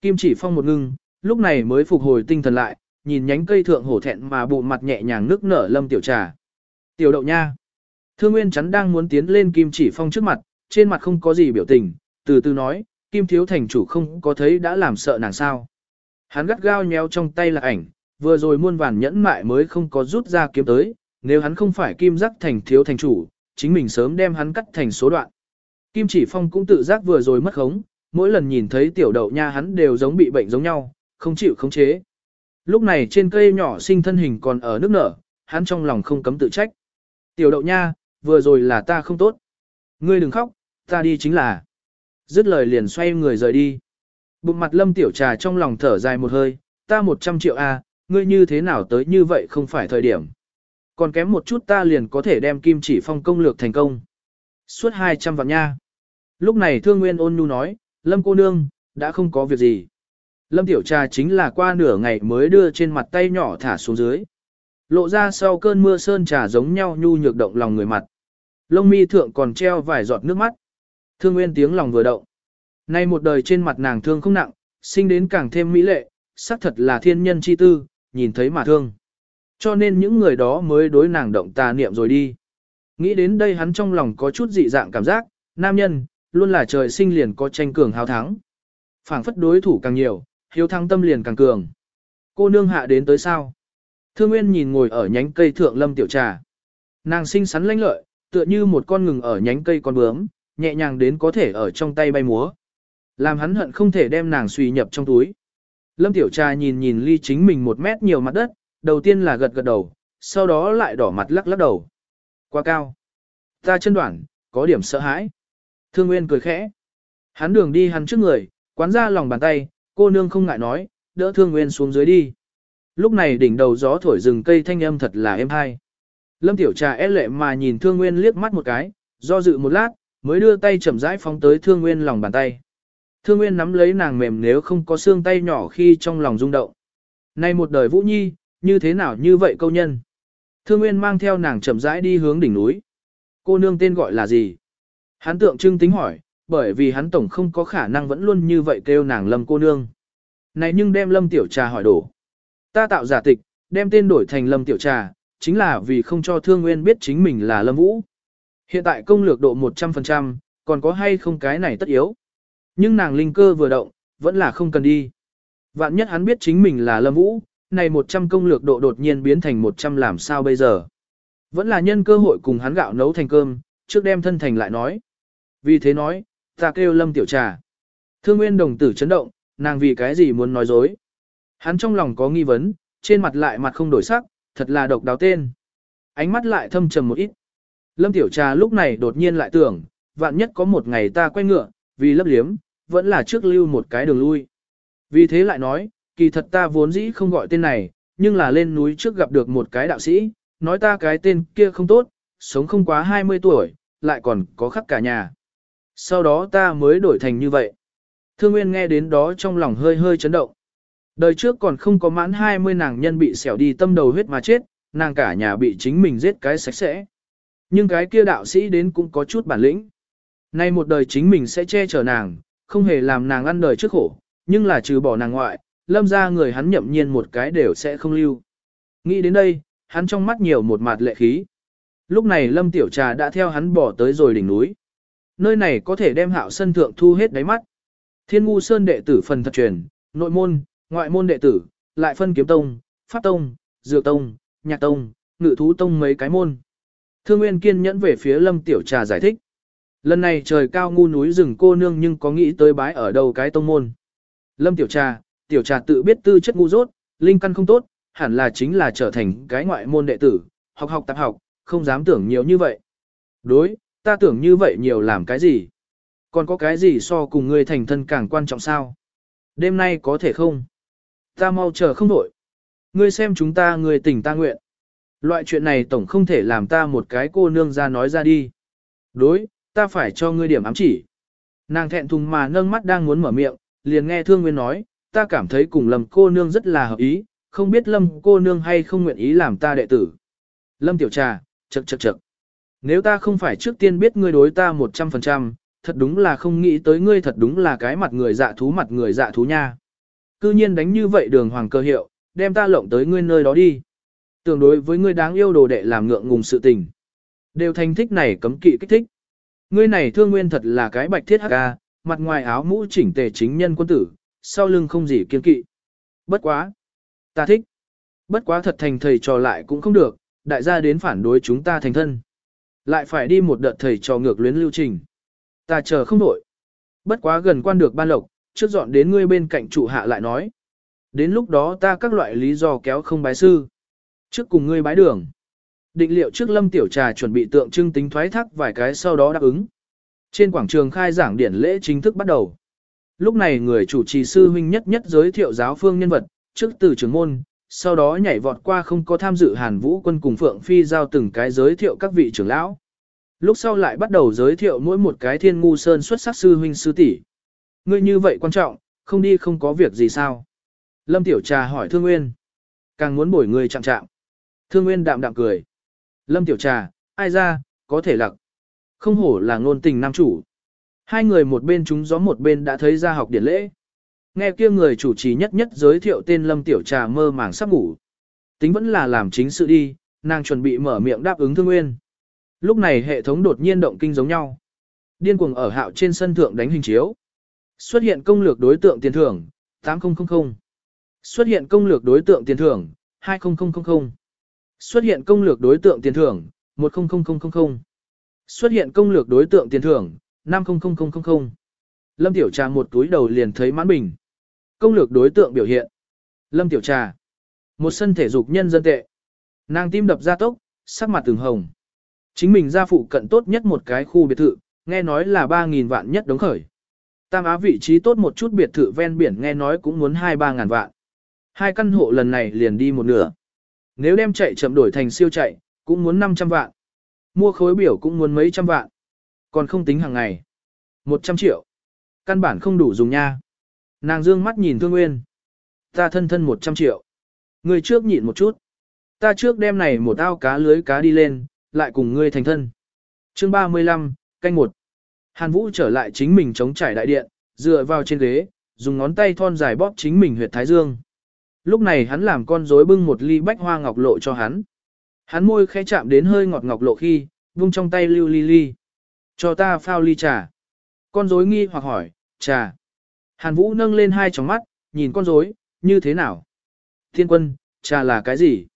Kim chỉ phong một ngưng, lúc này mới phục hồi tinh thần lại, nhìn nhánh cây thượng hổ thẹn mà bụ mặt nhẹ nhàng nước nở lâm tiểu trà. Tiểu đậu nha. Thương Nguyên chắn đang muốn tiến lên Kim chỉ phong trước mặt, trên mặt không có gì biểu tình, từ từ nói, Kim thiếu thành chủ không có thấy đã làm sợ nàng sao. Hắn gắt gao nhéo trong tay là ảnh, vừa rồi muôn vàn nhẫn mại mới không có rút ra kiếm tới, nếu hắn không phải Kim giác thành thiếu thành chủ, chính mình sớm đem hắn cắt thành số đoạn. Kim chỉ phong cũng tự giác vừa rồi mất khống, mỗi lần nhìn thấy tiểu đậu nha hắn đều giống bị bệnh giống nhau, không chịu khống chế. Lúc này trên cây nhỏ sinh thân hình còn ở nước nở, hắn trong lòng không cấm tự trách. Tiểu đậu nha, vừa rồi là ta không tốt. Ngươi đừng khóc, ta đi chính là. Dứt lời liền xoay người rời đi. Bụng mặt lâm tiểu trà trong lòng thở dài một hơi, ta 100 triệu A, ngươi như thế nào tới như vậy không phải thời điểm. Còn kém một chút ta liền có thể đem kim chỉ phong công lược thành công. Suốt 200 vạn nha. Lúc này thương nguyên ôn nhu nói, lâm cô nương, đã không có việc gì. Lâm tiểu trà chính là qua nửa ngày mới đưa trên mặt tay nhỏ thả xuống dưới. Lộ ra sau cơn mưa sơn trà giống nhau nhu nhược động lòng người mặt. Lông mi thượng còn treo vài giọt nước mắt. Thương nguyên tiếng lòng vừa động. Nay một đời trên mặt nàng thương không nặng, sinh đến càng thêm mỹ lệ, xác thật là thiên nhân chi tư, nhìn thấy mà thương. Cho nên những người đó mới đối nàng động tà niệm rồi đi. Nghĩ đến đây hắn trong lòng có chút dị dạng cảm giác, nam nhân, luôn là trời sinh liền có tranh cường hào thắng. phảng phất đối thủ càng nhiều, hiếu thắng tâm liền càng cường. Cô nương hạ đến tới sao? Thương Nguyên nhìn ngồi ở nhánh cây thượng lâm tiểu trà. Nàng xinh xắn lanh lợi, tựa như một con ngừng ở nhánh cây con bướm, nhẹ nhàng đến có thể ở trong tay bay múa. Làm hắn hận không thể đem nàng suy nhập trong túi. Lâm tiểu trà nhìn nhìn ly chính mình một mét nhiều mặt đất, đầu tiên là gật gật đầu, sau đó lại đỏ mặt lắc lắc đầu. Quá cao. Ta chân đoạn, có điểm sợ hãi. Thương Nguyên cười khẽ. Hắn đường đi hắn trước người, quán ra lòng bàn tay, cô nương không ngại nói, đỡ Thương Nguyên xuống dưới đi. Lúc này đỉnh đầu gió thổi rừng cây thanh âm thật là êm hay. Lâm Tiểu Trà é e lệ mà nhìn Thương Nguyên liếc mắt một cái, do dự một lát, mới đưa tay chậm rãi phóng tới Thương Nguyên lòng bàn tay. Thương Nguyên nắm lấy nàng mềm nếu không có xương tay nhỏ khi trong lòng rung động. Nay một đời Vũ Nhi, như thế nào như vậy câu nhân? Thương Nguyên mang theo nàng chậm rãi đi hướng đỉnh núi. Cô nương tên gọi là gì? Hắn tượng trưng tính hỏi, bởi vì hắn tổng không có khả năng vẫn luôn như vậy kêu nàng lâm cô nương. Này nhưng đem lâm tiểu trà hỏi đổ. Ta tạo giả tịch, đem tên đổi thành lâm tiểu trà, chính là vì không cho thương nguyên biết chính mình là lâm vũ. Hiện tại công lược độ 100%, còn có hay không cái này tất yếu. Nhưng nàng linh cơ vừa động, vẫn là không cần đi. Vạn nhất hắn biết chính mình là lâm vũ, này 100 công lược độ đột nhiên biến thành 100 làm sao bây giờ. Vẫn là nhân cơ hội cùng hắn gạo nấu thành cơm, trước đem thân thành lại nói. Vì thế nói, ta kêu lâm tiểu trà. Thương nguyên đồng tử chấn động, nàng vì cái gì muốn nói dối. Hắn trong lòng có nghi vấn, trên mặt lại mặt không đổi sắc, thật là độc đáo tên. Ánh mắt lại thâm trầm một ít. Lâm tiểu trà lúc này đột nhiên lại tưởng, vạn nhất có một ngày ta quay ngựa, vì lấp liếm, vẫn là trước lưu một cái đường lui. Vì thế lại nói, kỳ thật ta vốn dĩ không gọi tên này, nhưng là lên núi trước gặp được một cái đạo sĩ, nói ta cái tên kia không tốt, sống không quá 20 tuổi, lại còn có khắc cả nhà. Sau đó ta mới đổi thành như vậy. Thương Nguyên nghe đến đó trong lòng hơi hơi chấn động. Đời trước còn không có mãn 20 nàng nhân bị xẻo đi tâm đầu huyết mà chết, nàng cả nhà bị chính mình giết cái sạch sẽ. Nhưng cái kia đạo sĩ đến cũng có chút bản lĩnh. Nay một đời chính mình sẽ che chở nàng, không hề làm nàng ăn đời trước khổ, nhưng là trừ bỏ nàng ngoại, lâm ra người hắn nhậm nhiên một cái đều sẽ không lưu. Nghĩ đến đây, hắn trong mắt nhiều một mặt lệ khí. Lúc này lâm tiểu trà đã theo hắn bỏ tới rồi đỉnh núi. Nơi này có thể đem hạo sân thượng thu hết đáy mắt. Thiên ngu sơn đệ tử phần thật truyền, nội môn, ngoại môn đệ tử, lại phân kiếm tông, pháp tông, dược tông, nhạc tông, ngự thú tông mấy cái môn. Thương Nguyên kiên nhẫn về phía Lâm Tiểu Trà giải thích. Lần này trời cao ngu núi rừng cô nương nhưng có nghĩ tới bái ở đâu cái tông môn. Lâm Tiểu Trà, Tiểu Trà tự biết tư chất ngu dốt, linh căn không tốt, hẳn là chính là trở thành cái ngoại môn đệ tử, học học tạp học, không dám tưởng nhiều như vậy. Đối, ta tưởng như vậy nhiều làm cái gì? Còn có cái gì so cùng ngươi thành thân càng quan trọng sao? Đêm nay có thể không? Ta mau chờ không nổi. Ngươi xem chúng ta người tỉnh ta nguyện. Loại chuyện này tổng không thể làm ta một cái cô nương ra nói ra đi. Đối, ta phải cho ngươi điểm ám chỉ. Nàng thẹn thùng mà nâng mắt đang muốn mở miệng, liền nghe Thương Nguyên nói, ta cảm thấy cùng Lâm cô nương rất là hợp ý, không biết Lâm cô nương hay không nguyện ý làm ta đệ tử. Lâm tiểu trà, chậc chậc chậc. Nếu ta không phải trước tiên biết ngươi đối ta 100%, thật đúng là không nghĩ tới ngươi thật đúng là cái mặt người dạ thú mặt người dạ thú nha. Cư nhiên đánh như vậy đường hoàng cơ hiệu, đem ta lộng tới ngươi nơi đó đi. Tương đối với ngươi đáng yêu đồ đệ làm ngượng ngùng sự tình. Đều thành thích này cấm kỵ kích thích. Ngươi này thương nguyên thật là cái bạch thiết hắc ca, mặt ngoài áo mũ chỉnh tề chính nhân quân tử, sau lưng không gì kiên kỵ. Bất quá. Ta thích. Bất quá thật thành thầy trò lại cũng không được, đại gia đến phản đối chúng ta thành thân. Lại phải đi một đợt thầy trò ngược luyến lưu trình. Ta chờ không nổi. Bất quá gần quan được ban lộc, trước dọn đến ngươi bên cạnh trụ hạ lại nói. Đến lúc đó ta các loại lý do kéo không bái sư. Trước cùng ngươi bái đường. Định liệu trước lâm tiểu trà chuẩn bị tượng trưng tính thoái thác vài cái sau đó đáp ứng. Trên quảng trường khai giảng điển lễ chính thức bắt đầu. Lúc này người chủ trì sư huynh nhất nhất giới thiệu giáo phương nhân vật, trước từ trưởng môn, sau đó nhảy vọt qua không có tham dự Hàn Vũ quân cùng Phượng Phi giao từng cái giới thiệu các vị trưởng lão. Lúc sau lại bắt đầu giới thiệu mỗi một cái thiên ngu sơn xuất sắc sư huynh sư tỷ. Ngươi như vậy quan trọng, không đi không có việc gì sao? Lâm Tiểu Trà hỏi Thương Nguyên. Càng muốn bổi người chạm chạm. Thương Nguyên đạm đạm cười. Lâm Tiểu Trà, ai ra, có thể lặc. Không hổ là ngôn tình nam chủ. Hai người một bên chúng gió một bên đã thấy ra học điển lễ. Nghe kia người chủ trì nhất nhất giới thiệu tên Lâm Tiểu Trà mơ màng sắp ngủ. Tính vẫn là làm chính sự đi, nàng chuẩn bị mở miệng đáp ứng Thương Nguyên. Lúc này hệ thống đột nhiên động kinh giống nhau. Điên cuồng ở hạo trên sân thượng đánh hình chiếu. Xuất hiện công lược đối tượng tiền thưởng, 8000. Xuất hiện công lược đối tượng tiền thưởng, 20000. Xuất hiện công lược đối tượng tiền thưởng, 100000. Xuất hiện công lược đối tượng tiền thưởng, 50000. Lâm Tiểu Trà một túi đầu liền thấy mãn bình. Công lược đối tượng biểu hiện. Lâm Tiểu Trà. Một sân thể dục nhân dân tệ. Nàng tim đập ra tốc, sắc mặt từng hồng. Chính mình ra phụ cận tốt nhất một cái khu biệt thự, nghe nói là 3.000 vạn nhất đống khởi. Tam Á vị trí tốt một chút biệt thự ven biển nghe nói cũng muốn 2-3 ngàn vạn. Hai căn hộ lần này liền đi một nửa. Nếu đem chạy chậm đổi thành siêu chạy, cũng muốn 500 vạn. Mua khối biểu cũng muốn mấy trăm vạn. Còn không tính hàng ngày. 100 triệu. Căn bản không đủ dùng nha. Nàng dương mắt nhìn Thương Nguyên. Ta thân thân 100 triệu. Người trước nhịn một chút. Ta trước đem này một ao cá lưới cá đi lên, lại cùng ngươi thành thân. Chương 35, canh một. Hàn Vũ trở lại chính mình chống trải đại điện, dựa vào trên ghế, dùng ngón tay thon dài bóp chính mình huyệt thái dương. Lúc này hắn làm con rối bưng một ly bách hoa ngọc lộ cho hắn. Hắn môi khẽ chạm đến hơi ngọt ngọc lộ khi, vung trong tay lưu ly ly. Cho ta phao ly trà. Con rối nghi hoặc hỏi, trà. Hàn Vũ nâng lên hai tròng mắt, nhìn con rối, như thế nào? Thiên quân, trà là cái gì?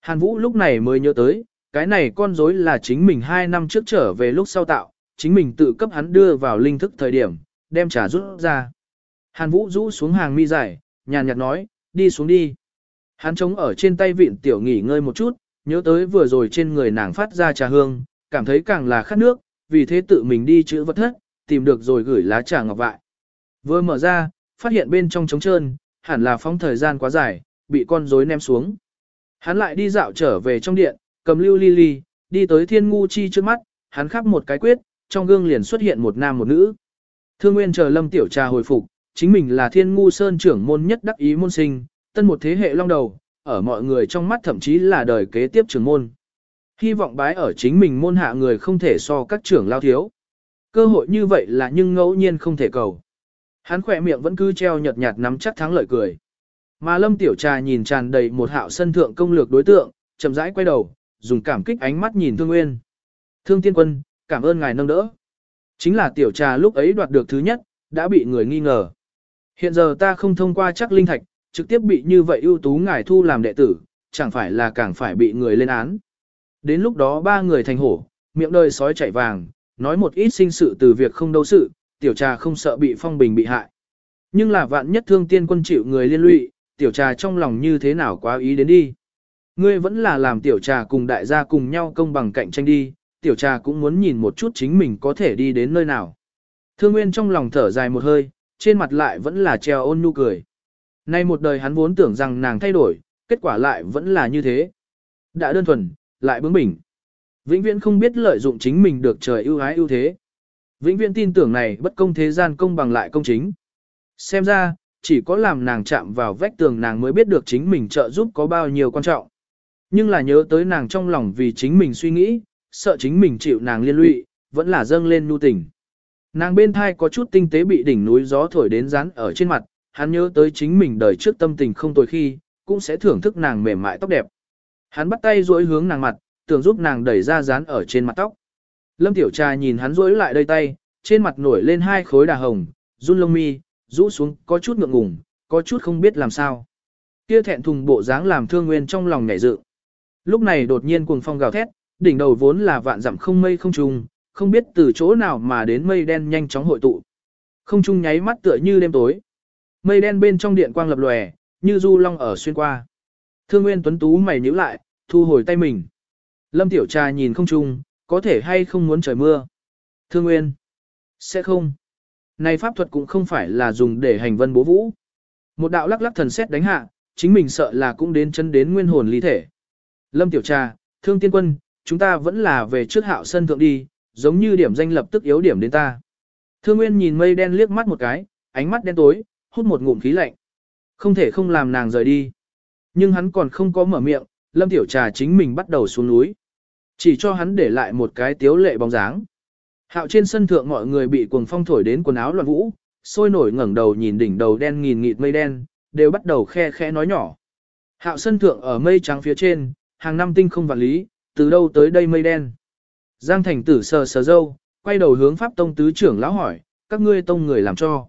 Hàn Vũ lúc này mới nhớ tới, cái này con rối là chính mình hai năm trước trở về lúc sau tạo, chính mình tự cấp hắn đưa vào linh thức thời điểm, đem trà rút ra. Hàn Vũ rũ xuống hàng mi dài, nhàn nhạt nói, đi xuống đi. Hắn trống ở trên tay vịn tiểu nghỉ ngơi một chút, nhớ tới vừa rồi trên người nàng phát ra trà hương, cảm thấy càng là khát nước, vì thế tự mình đi chữ vật thất, tìm được rồi gửi lá trà ngọc vại. Vừa mở ra, phát hiện bên trong trống trơn, hẳn là phóng thời gian quá dài, bị con rối ném xuống. Hắn lại đi dạo trở về trong điện, cầm lưu ly ly, đi tới thiên ngu chi trước mắt, hắn khắp một cái quyết, trong gương liền xuất hiện một nam một nữ. Thương Nguyên chờ Lâm Tiểu Trà hồi phục, chính mình là thiên ngu sơn trưởng môn nhất đắc ý môn sinh, tân một thế hệ long đầu, ở mọi người trong mắt thậm chí là đời kế tiếp trưởng môn. Hy vọng bái ở chính mình môn hạ người không thể so các trưởng lao thiếu. Cơ hội như vậy là nhưng ngẫu nhiên không thể cầu. Hắn khỏe miệng vẫn cứ treo nhợt nhạt nắm chắc thắng lợi cười. Mà Lâm Tiểu Trà nhìn tràn đầy một hạo sân thượng công lược đối tượng, chậm rãi quay đầu, dùng cảm kích ánh mắt nhìn Thương Nguyên. Thương Tiên Quân, cảm ơn ngài nâng đỡ. Chính là tiểu trà lúc ấy đoạt được thứ nhất, đã bị người nghi ngờ. Hiện giờ ta không thông qua chắc linh thạch, trực tiếp bị như vậy ưu tú ngài thu làm đệ tử, chẳng phải là càng phải bị người lên án. Đến lúc đó ba người thành hổ, miệng đời sói chảy vàng, nói một ít sinh sự từ việc không đâu sự, tiểu trà không sợ bị phong bình bị hại. Nhưng là vạn nhất thương tiên quân chịu người liên lụy, tiểu trà trong lòng như thế nào quá ý đến đi. Ngươi vẫn là làm tiểu trà cùng đại gia cùng nhau công bằng cạnh tranh đi, tiểu trà cũng muốn nhìn một chút chính mình có thể đi đến nơi nào. Thương Nguyên trong lòng thở dài một hơi, trên mặt lại vẫn là treo ôn nhu cười. Nay một đời hắn vốn tưởng rằng nàng thay đổi, kết quả lại vẫn là như thế. Đã đơn thuần, lại bướng bỉnh. Vĩnh viễn không biết lợi dụng chính mình được trời ưu ái ưu thế. Vĩnh viễn tin tưởng này bất công thế gian công bằng lại công chính. Xem ra, chỉ có làm nàng chạm vào vách tường nàng mới biết được chính mình trợ giúp có bao nhiêu quan trọng. Nhưng là nhớ tới nàng trong lòng vì chính mình suy nghĩ, sợ chính mình chịu nàng liên lụy, vẫn là dâng lên nhu tình. Nàng bên thai có chút tinh tế bị đỉnh núi gió thổi đến rán ở trên mặt, hắn nhớ tới chính mình đời trước tâm tình không tồi khi, cũng sẽ thưởng thức nàng mềm mại tóc đẹp. Hắn bắt tay duỗi hướng nàng mặt, tưởng giúp nàng đẩy ra dán ở trên mặt tóc. Lâm Tiểu Trà nhìn hắn duỗi lại đây tay, trên mặt nổi lên hai khối đà hồng, run lông mi, rũ xuống có chút ngượng ngùng, có chút không biết làm sao. Kia thẹn thùng bộ dáng làm thương nguyên trong lòng nhảy dự. Lúc này đột nhiên cuồng phong gào thét, đỉnh đầu vốn là vạn dặm không mây không trùng, không biết từ chỗ nào mà đến mây đen nhanh chóng hội tụ. Không trung nháy mắt tựa như đêm tối. Mây đen bên trong điện quang lập lòe, như du long ở xuyên qua. Thương Nguyên Tuấn Tú mày nhíu lại, thu hồi tay mình. Lâm Tiểu Trà nhìn không chung, có thể hay không muốn trời mưa. Thương Nguyên. Sẽ không. Này pháp thuật cũng không phải là dùng để hành vân bố vũ. Một đạo lắc lắc thần xét đánh hạ, chính mình sợ là cũng đến chân đến nguyên hồn ly thể. Lâm Tiểu Trà, Thương Tiên Quân, chúng ta vẫn là về trước hạo sân thượng đi, giống như điểm danh lập tức yếu điểm đến ta. Thương Nguyên nhìn mây đen liếc mắt một cái, ánh mắt đen tối, hút một ngụm khí lạnh. Không thể không làm nàng rời đi. Nhưng hắn còn không có mở miệng, Lâm Tiểu Trà chính mình bắt đầu xuống núi. Chỉ cho hắn để lại một cái tiếu lệ bóng dáng. Hạo trên sân thượng mọi người bị cuồng phong thổi đến quần áo loạn vũ, sôi nổi ngẩng đầu nhìn đỉnh đầu đen nghìn nghịt mây đen, đều bắt đầu khe khe nói nhỏ. Hạo sân thượng ở mây trắng phía trên, hàng năm tinh không vạn lý, từ đâu tới đây mây đen. Giang thành tử sờ sờ dâu, quay đầu hướng pháp tông tứ trưởng lão hỏi, các ngươi tông người làm cho.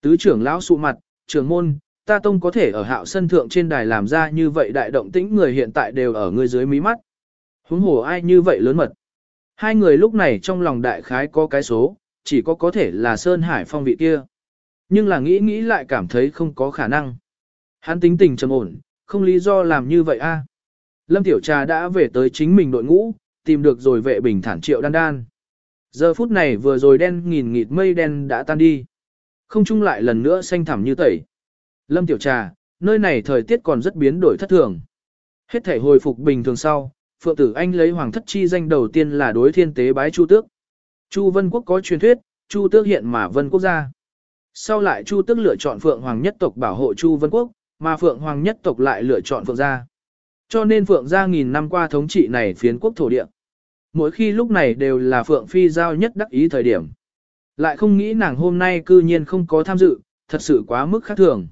Tứ trưởng lão sụ mặt, trưởng môn, ta tông có thể ở hạo sân thượng trên đài làm ra như vậy đại động tĩnh người hiện tại đều ở ngươi dưới mí mắt. Huống hồ ai như vậy lớn mật. Hai người lúc này trong lòng đại khái có cái số, chỉ có có thể là Sơn Hải Phong vị kia. Nhưng là nghĩ nghĩ lại cảm thấy không có khả năng. Hắn tính tình trầm ổn, không lý do làm như vậy a. À. Lâm Tiểu Trà đã về tới chính mình đội ngũ, tìm được rồi vệ bình thản triệu đan đan. Giờ phút này vừa rồi đen nghìn nghịt mây đen đã tan đi. Không chung lại lần nữa xanh thẳm như tẩy. Lâm Tiểu Trà, nơi này thời tiết còn rất biến đổi thất thường. Hết thể hồi phục bình thường sau, Phượng Tử Anh lấy hoàng thất chi danh đầu tiên là đối thiên tế bái Chu Tước. Chu Vân Quốc có truyền thuyết, Chu Tước hiện mà Vân Quốc gia. Sau lại Chu Tước lựa chọn Phượng Hoàng nhất tộc bảo hộ Chu Vân Quốc, mà Phượng Hoàng nhất tộc lại lựa chọn Phượng gia. Cho nên Phượng gia nghìn năm qua thống trị này phiến quốc thổ địa. Mỗi khi lúc này đều là Phượng Phi giao nhất đắc ý thời điểm. Lại không nghĩ nàng hôm nay cư nhiên không có tham dự, thật sự quá mức khác thường.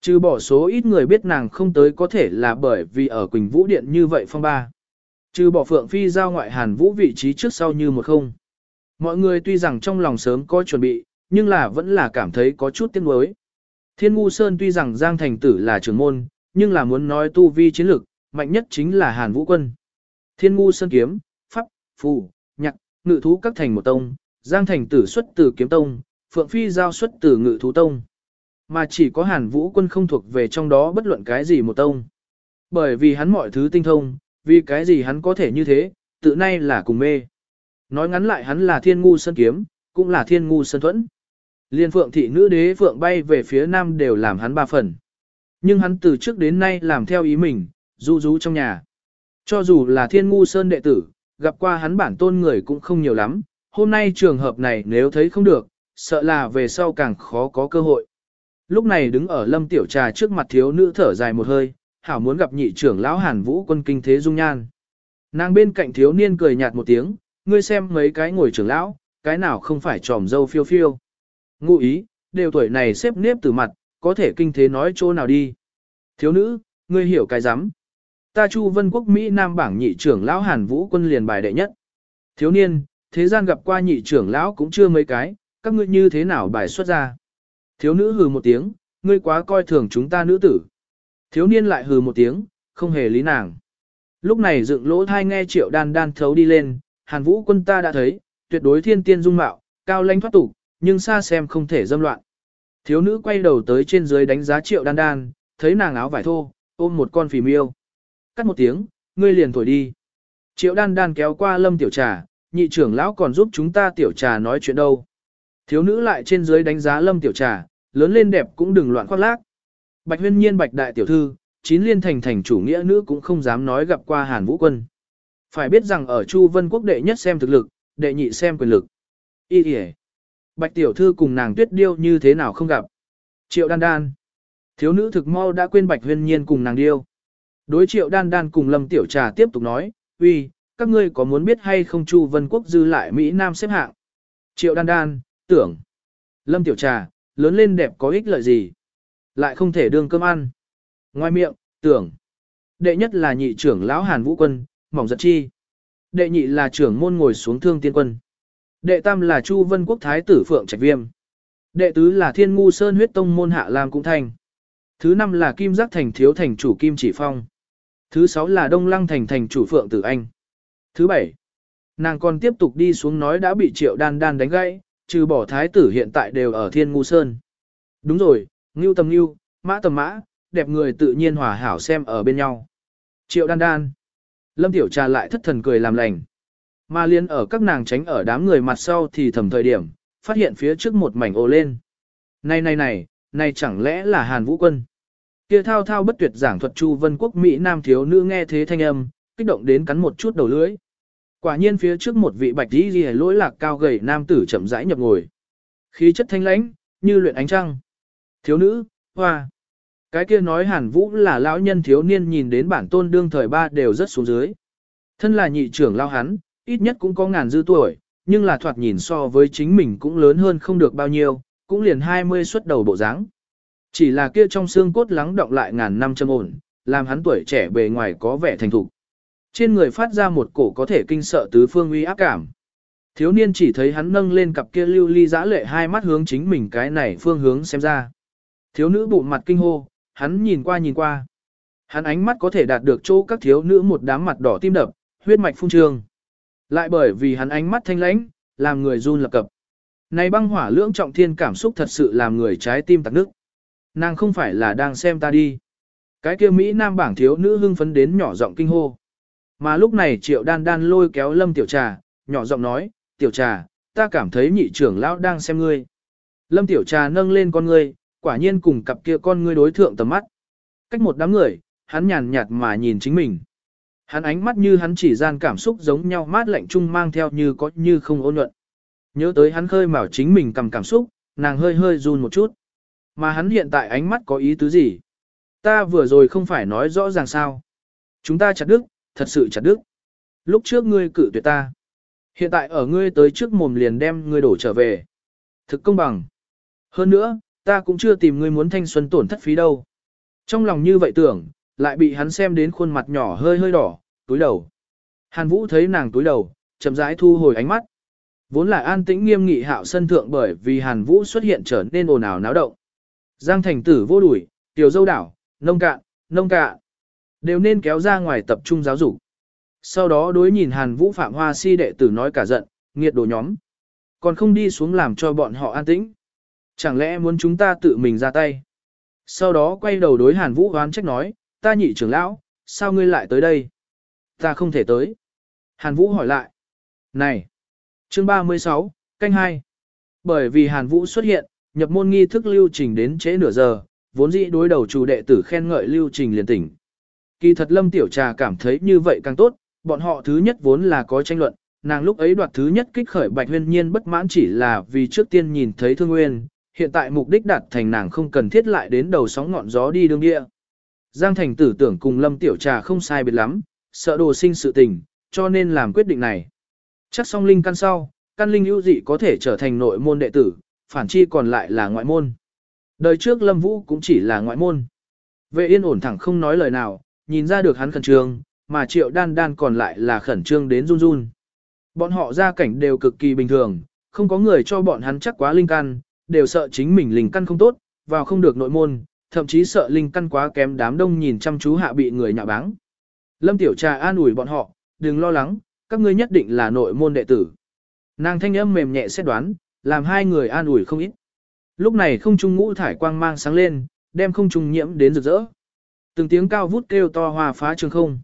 Trừ bỏ số ít người biết nàng không tới có thể là bởi vì ở Quỳnh Vũ Điện như vậy phong ba. Trừ bỏ Phượng Phi giao ngoại hàn vũ vị trí trước sau như một không. Mọi người tuy rằng trong lòng sớm có chuẩn bị, nhưng là vẫn là cảm thấy có chút tiếc nuối. Thiên Ngu Sơn tuy rằng Giang Thành Tử là trưởng môn, nhưng là muốn nói tu vi chiến lực, mạnh nhất chính là Hàn Vũ Quân. Thiên Ngu Sơn kiếm, pháp, phù, nhạc, ngự thú các thành một tông, Giang Thành Tử xuất từ kiếm tông, Phượng Phi giao xuất từ ngự thú tông. Mà chỉ có Hàn Vũ Quân không thuộc về trong đó bất luận cái gì một tông. Bởi vì hắn mọi thứ tinh thông, vì cái gì hắn có thể như thế, tự nay là cùng mê. Nói ngắn lại hắn là thiên ngu sơn kiếm, cũng là thiên ngu sơn thuẫn. Liên phượng thị nữ đế phượng bay về phía nam đều làm hắn ba phần. Nhưng hắn từ trước đến nay làm theo ý mình, du rú trong nhà. Cho dù là thiên ngu sơn đệ tử, gặp qua hắn bản tôn người cũng không nhiều lắm, hôm nay trường hợp này nếu thấy không được, sợ là về sau càng khó có cơ hội. Lúc này đứng ở lâm tiểu trà trước mặt thiếu nữ thở dài một hơi, hảo muốn gặp nhị trưởng lão Hàn Vũ quân kinh thế dung nhan. Nàng bên cạnh thiếu niên cười nhạt một tiếng, ngươi xem mấy cái ngồi trưởng lão, cái nào không phải tròm dâu phiêu phiêu. Ngụ ý, đều tuổi này xếp nếp từ mặt, có thể kinh thế nói chỗ nào đi. Thiếu nữ, ngươi hiểu cái rắm Ta Chu Vân Quốc Mỹ Nam bảng nhị trưởng lão Hàn Vũ quân liền bài đệ nhất. Thiếu niên, thế gian gặp qua nhị trưởng lão cũng chưa mấy cái, các ngươi như thế nào bài xuất ra. Thiếu nữ hừ một tiếng, ngươi quá coi thường chúng ta nữ tử. Thiếu niên lại hừ một tiếng, không hề lý nàng. Lúc này dựng lỗ thai nghe triệu đan đan thấu đi lên, hàn vũ quân ta đã thấy, tuyệt đối thiên tiên dung mạo, cao lãnh thoát tục, nhưng xa xem không thể dâm loạn. Thiếu nữ quay đầu tới trên dưới đánh giá triệu đan đan, thấy nàng áo vải thô, ôm một con phì miêu. Cắt một tiếng, ngươi liền thổi đi. Triệu đan đan kéo qua lâm tiểu trà, nhị trưởng lão còn giúp chúng ta tiểu trà nói chuyện đâu. Thiếu nữ lại trên dưới đánh giá lâm tiểu trà, lớn lên đẹp cũng đừng loạn khoác lác. Bạch huyên nhiên bạch đại tiểu thư, chín liên thành thành chủ nghĩa nữ cũng không dám nói gặp qua hàn vũ quân. Phải biết rằng ở Chu Vân Quốc đệ nhất xem thực lực, đệ nhị xem quyền lực. Ý kìa. Bạch tiểu thư cùng nàng tuyết điêu như thế nào không gặp. Triệu đan đan. Thiếu nữ thực mau đã quên bạch huyên nhiên cùng nàng điêu. Đối triệu đan đan cùng lâm tiểu trà tiếp tục nói, uy, các ngươi có muốn biết hay không Chu Vân Quốc dư lại Mỹ Nam xếp hạng? Triệu đan đan, tưởng. Lâm tiểu trà, lớn lên đẹp có ích lợi gì? Lại không thể đương cơm ăn. Ngoài miệng, tưởng. Đệ nhất là nhị trưởng lão Hàn Vũ Quân, mỏng giật chi. Đệ nhị là trưởng môn ngồi xuống thương tiên quân. Đệ tam là Chu Vân Quốc Thái tử Phượng Trạch Viêm. Đệ tứ là Thiên Ngu Sơn huyết tông môn Hạ Lam Cũng Thành. Thứ năm là Kim Giác Thành thiếu thành chủ Kim Chỉ Phong. Thứ sáu là Đông Lăng Thành thành chủ Phượng Tử Anh. Thứ bảy, nàng còn tiếp tục đi xuống nói đã bị triệu đan đan đánh gãy, trừ bỏ thái tử hiện tại đều ở Thiên Ngu Sơn. Đúng rồi, ngưu tầm ngưu, mã tầm mã, đẹp người tự nhiên hòa hảo xem ở bên nhau. Triệu đan đan. Lâm Tiểu Trà lại thất thần cười làm lành. Mà liên ở các nàng tránh ở đám người mặt sau thì thầm thời điểm, phát hiện phía trước một mảnh ồ lên. Này này này, này chẳng lẽ là Hàn Vũ Quân? Kia thao thao bất tuyệt giảng thuật Chu Vân Quốc Mỹ Nam thiếu nữ nghe thế thanh âm, kích động đến cắn một chút đầu lưỡi. Quả nhiên phía trước một vị bạch y liễu lỗi lạc cao gầy nam tử chậm rãi nhập ngồi. Khí chất thanh lãnh, như luyện ánh trăng. Thiếu nữ, hoa. Cái kia nói Hàn Vũ là lão nhân thiếu niên nhìn đến bản tôn đương thời ba đều rất xuống dưới. Thân là nhị trưởng lao hắn, ít nhất cũng có ngàn dư tuổi, nhưng là thoạt nhìn so với chính mình cũng lớn hơn không được bao nhiêu, cũng liền 20 xuất đầu bộ dáng. Chỉ là kia trong xương cốt lắng động lại ngàn năm châm ổn, làm hắn tuổi trẻ bề ngoài có vẻ thành thục. Trên người phát ra một cổ có thể kinh sợ tứ phương uy áp cảm. Thiếu niên chỉ thấy hắn nâng lên cặp kia lưu ly dã lệ hai mắt hướng chính mình cái này phương hướng xem ra. Thiếu nữ bụng mặt kinh hô, hắn nhìn qua nhìn qua. Hắn ánh mắt có thể đạt được chỗ các thiếu nữ một đám mặt đỏ tim đập, huyết mạch phun trương. Lại bởi vì hắn ánh mắt thanh lãnh, làm người run lập cập. Này băng hỏa lưỡng trọng thiên cảm xúc thật sự làm người trái tim tạc nước. Nàng không phải là đang xem ta đi. Cái kia Mỹ Nam bảng thiếu nữ hưng phấn đến nhỏ giọng kinh hô. Mà lúc này triệu đan đan lôi kéo lâm tiểu trà, nhỏ giọng nói, tiểu trà, ta cảm thấy nhị trưởng lão đang xem ngươi. Lâm tiểu trà nâng lên con ngươi, quả nhiên cùng cặp kia con ngươi đối thượng tầm mắt. Cách một đám người, hắn nhàn nhạt mà nhìn chính mình. Hắn ánh mắt như hắn chỉ gian cảm xúc giống nhau mát lạnh chung mang theo như có như không ôn nhuận. Nhớ tới hắn khơi mào chính mình cầm cảm xúc, nàng hơi hơi run một chút. Mà hắn hiện tại ánh mắt có ý tứ gì? Ta vừa rồi không phải nói rõ ràng sao. Chúng ta chặt đức, thật sự chặt đức. Lúc trước ngươi cự tuyệt ta. Hiện tại ở ngươi tới trước mồm liền đem ngươi đổ trở về. Thực công bằng. Hơn nữa, ta cũng chưa tìm ngươi muốn thanh xuân tổn thất phí đâu. Trong lòng như vậy tưởng, lại bị hắn xem đến khuôn mặt nhỏ hơi hơi đỏ, túi đầu. Hàn Vũ thấy nàng túi đầu, chậm rãi thu hồi ánh mắt. Vốn là an tĩnh nghiêm nghị hạo sân thượng bởi vì Hàn Vũ xuất hiện trở nên ồn ào náo động. Giang thành tử vô đuổi, tiểu dâu đảo, nông cạn, nông cạn. Đều nên kéo ra ngoài tập trung giáo dục. Sau đó đối nhìn Hàn Vũ Phạm Hoa si đệ tử nói cả giận, nghiệt đồ nhóm. Còn không đi xuống làm cho bọn họ an tĩnh. Chẳng lẽ muốn chúng ta tự mình ra tay? Sau đó quay đầu đối Hàn Vũ oán trách nói, ta nhị trưởng lão, sao ngươi lại tới đây? Ta không thể tới. Hàn Vũ hỏi lại. Này! Chương 36, canh 2. Bởi vì Hàn Vũ xuất hiện, nhập môn nghi thức lưu trình đến trễ nửa giờ, vốn dĩ đối đầu chủ đệ tử khen ngợi lưu trình liền tỉnh. Kỳ thật Lâm Tiểu Trà cảm thấy như vậy càng tốt, bọn họ thứ nhất vốn là có tranh luận, nàng lúc ấy đoạt thứ nhất kích khởi Bạch Huyên Nhiên bất mãn chỉ là vì trước tiên nhìn thấy Thương Nguyên, hiện tại mục đích đạt thành nàng không cần thiết lại đến đầu sóng ngọn gió đi đương địa. Giang Thành tử tưởng cùng Lâm Tiểu Trà không sai biệt lắm, sợ đồ sinh sự tình, cho nên làm quyết định này. Chắc song linh căn sau, căn linh ưu dị có thể trở thành nội môn đệ tử, phản chi còn lại là ngoại môn. Đời trước Lâm Vũ cũng chỉ là ngoại môn. Vệ yên ổn thẳng không nói lời nào, nhìn ra được hắn khẩn trương, mà triệu đan đan còn lại là khẩn trương đến run run. Bọn họ ra cảnh đều cực kỳ bình thường, không có người cho bọn hắn chắc quá linh căn, đều sợ chính mình linh căn không tốt, vào không được nội môn, thậm chí sợ linh căn quá kém đám đông nhìn chăm chú hạ bị người nhạ báng. Lâm Tiểu Trà an ủi bọn họ, đừng lo lắng, các ngươi nhất định là nội môn đệ tử. Nàng thanh âm mềm nhẹ xét đoán, làm hai người an ủi không ít. Lúc này không trung ngũ thải quang mang sáng lên, đem không trung nhiễm đến rực rỡ. Từng tiếng cao vút kêu to hòa phá trường không.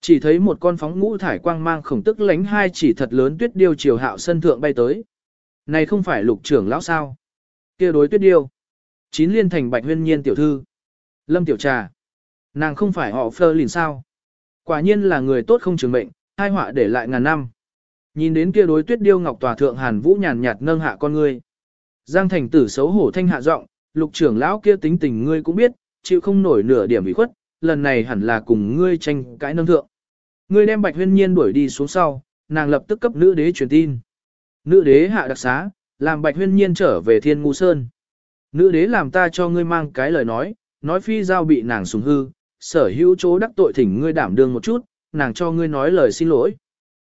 Chỉ thấy một con phóng ngũ thải quang mang khổng tức lánh hai chỉ thật lớn tuyết điêu chiều hạo sân thượng bay tới. Này không phải lục trưởng lão sao? kia đối tuyết điêu. Chín liên thành bạch huyên nhiên tiểu thư. Lâm tiểu trà. Nàng không phải họ phơ lìn sao? Quả nhiên là người tốt không trường mệnh, hai họa để lại ngàn năm. Nhìn đến kia đối tuyết điêu ngọc tòa thượng hàn vũ nhàn nhạt nâng hạ con ngươi. Giang thành tử xấu hổ thanh hạ giọng, lục trưởng lão kia tính tình ngươi cũng biết, chịu không nổi nửa điểm ủy khuất, lần này hẳn là cùng ngươi tranh cãi nâng thượng. Ngươi đem bạch huyên nhiên đuổi đi xuống sau, nàng lập tức cấp nữ đế truyền tin. Nữ đế hạ đặc xá, làm bạch huyên nhiên trở về thiên ngu sơn. Nữ đế làm ta cho ngươi mang cái lời nói, nói phi giao bị nàng sùng hư, sở hữu chỗ đắc tội thỉnh ngươi đảm đương một chút, nàng cho ngươi nói lời xin lỗi.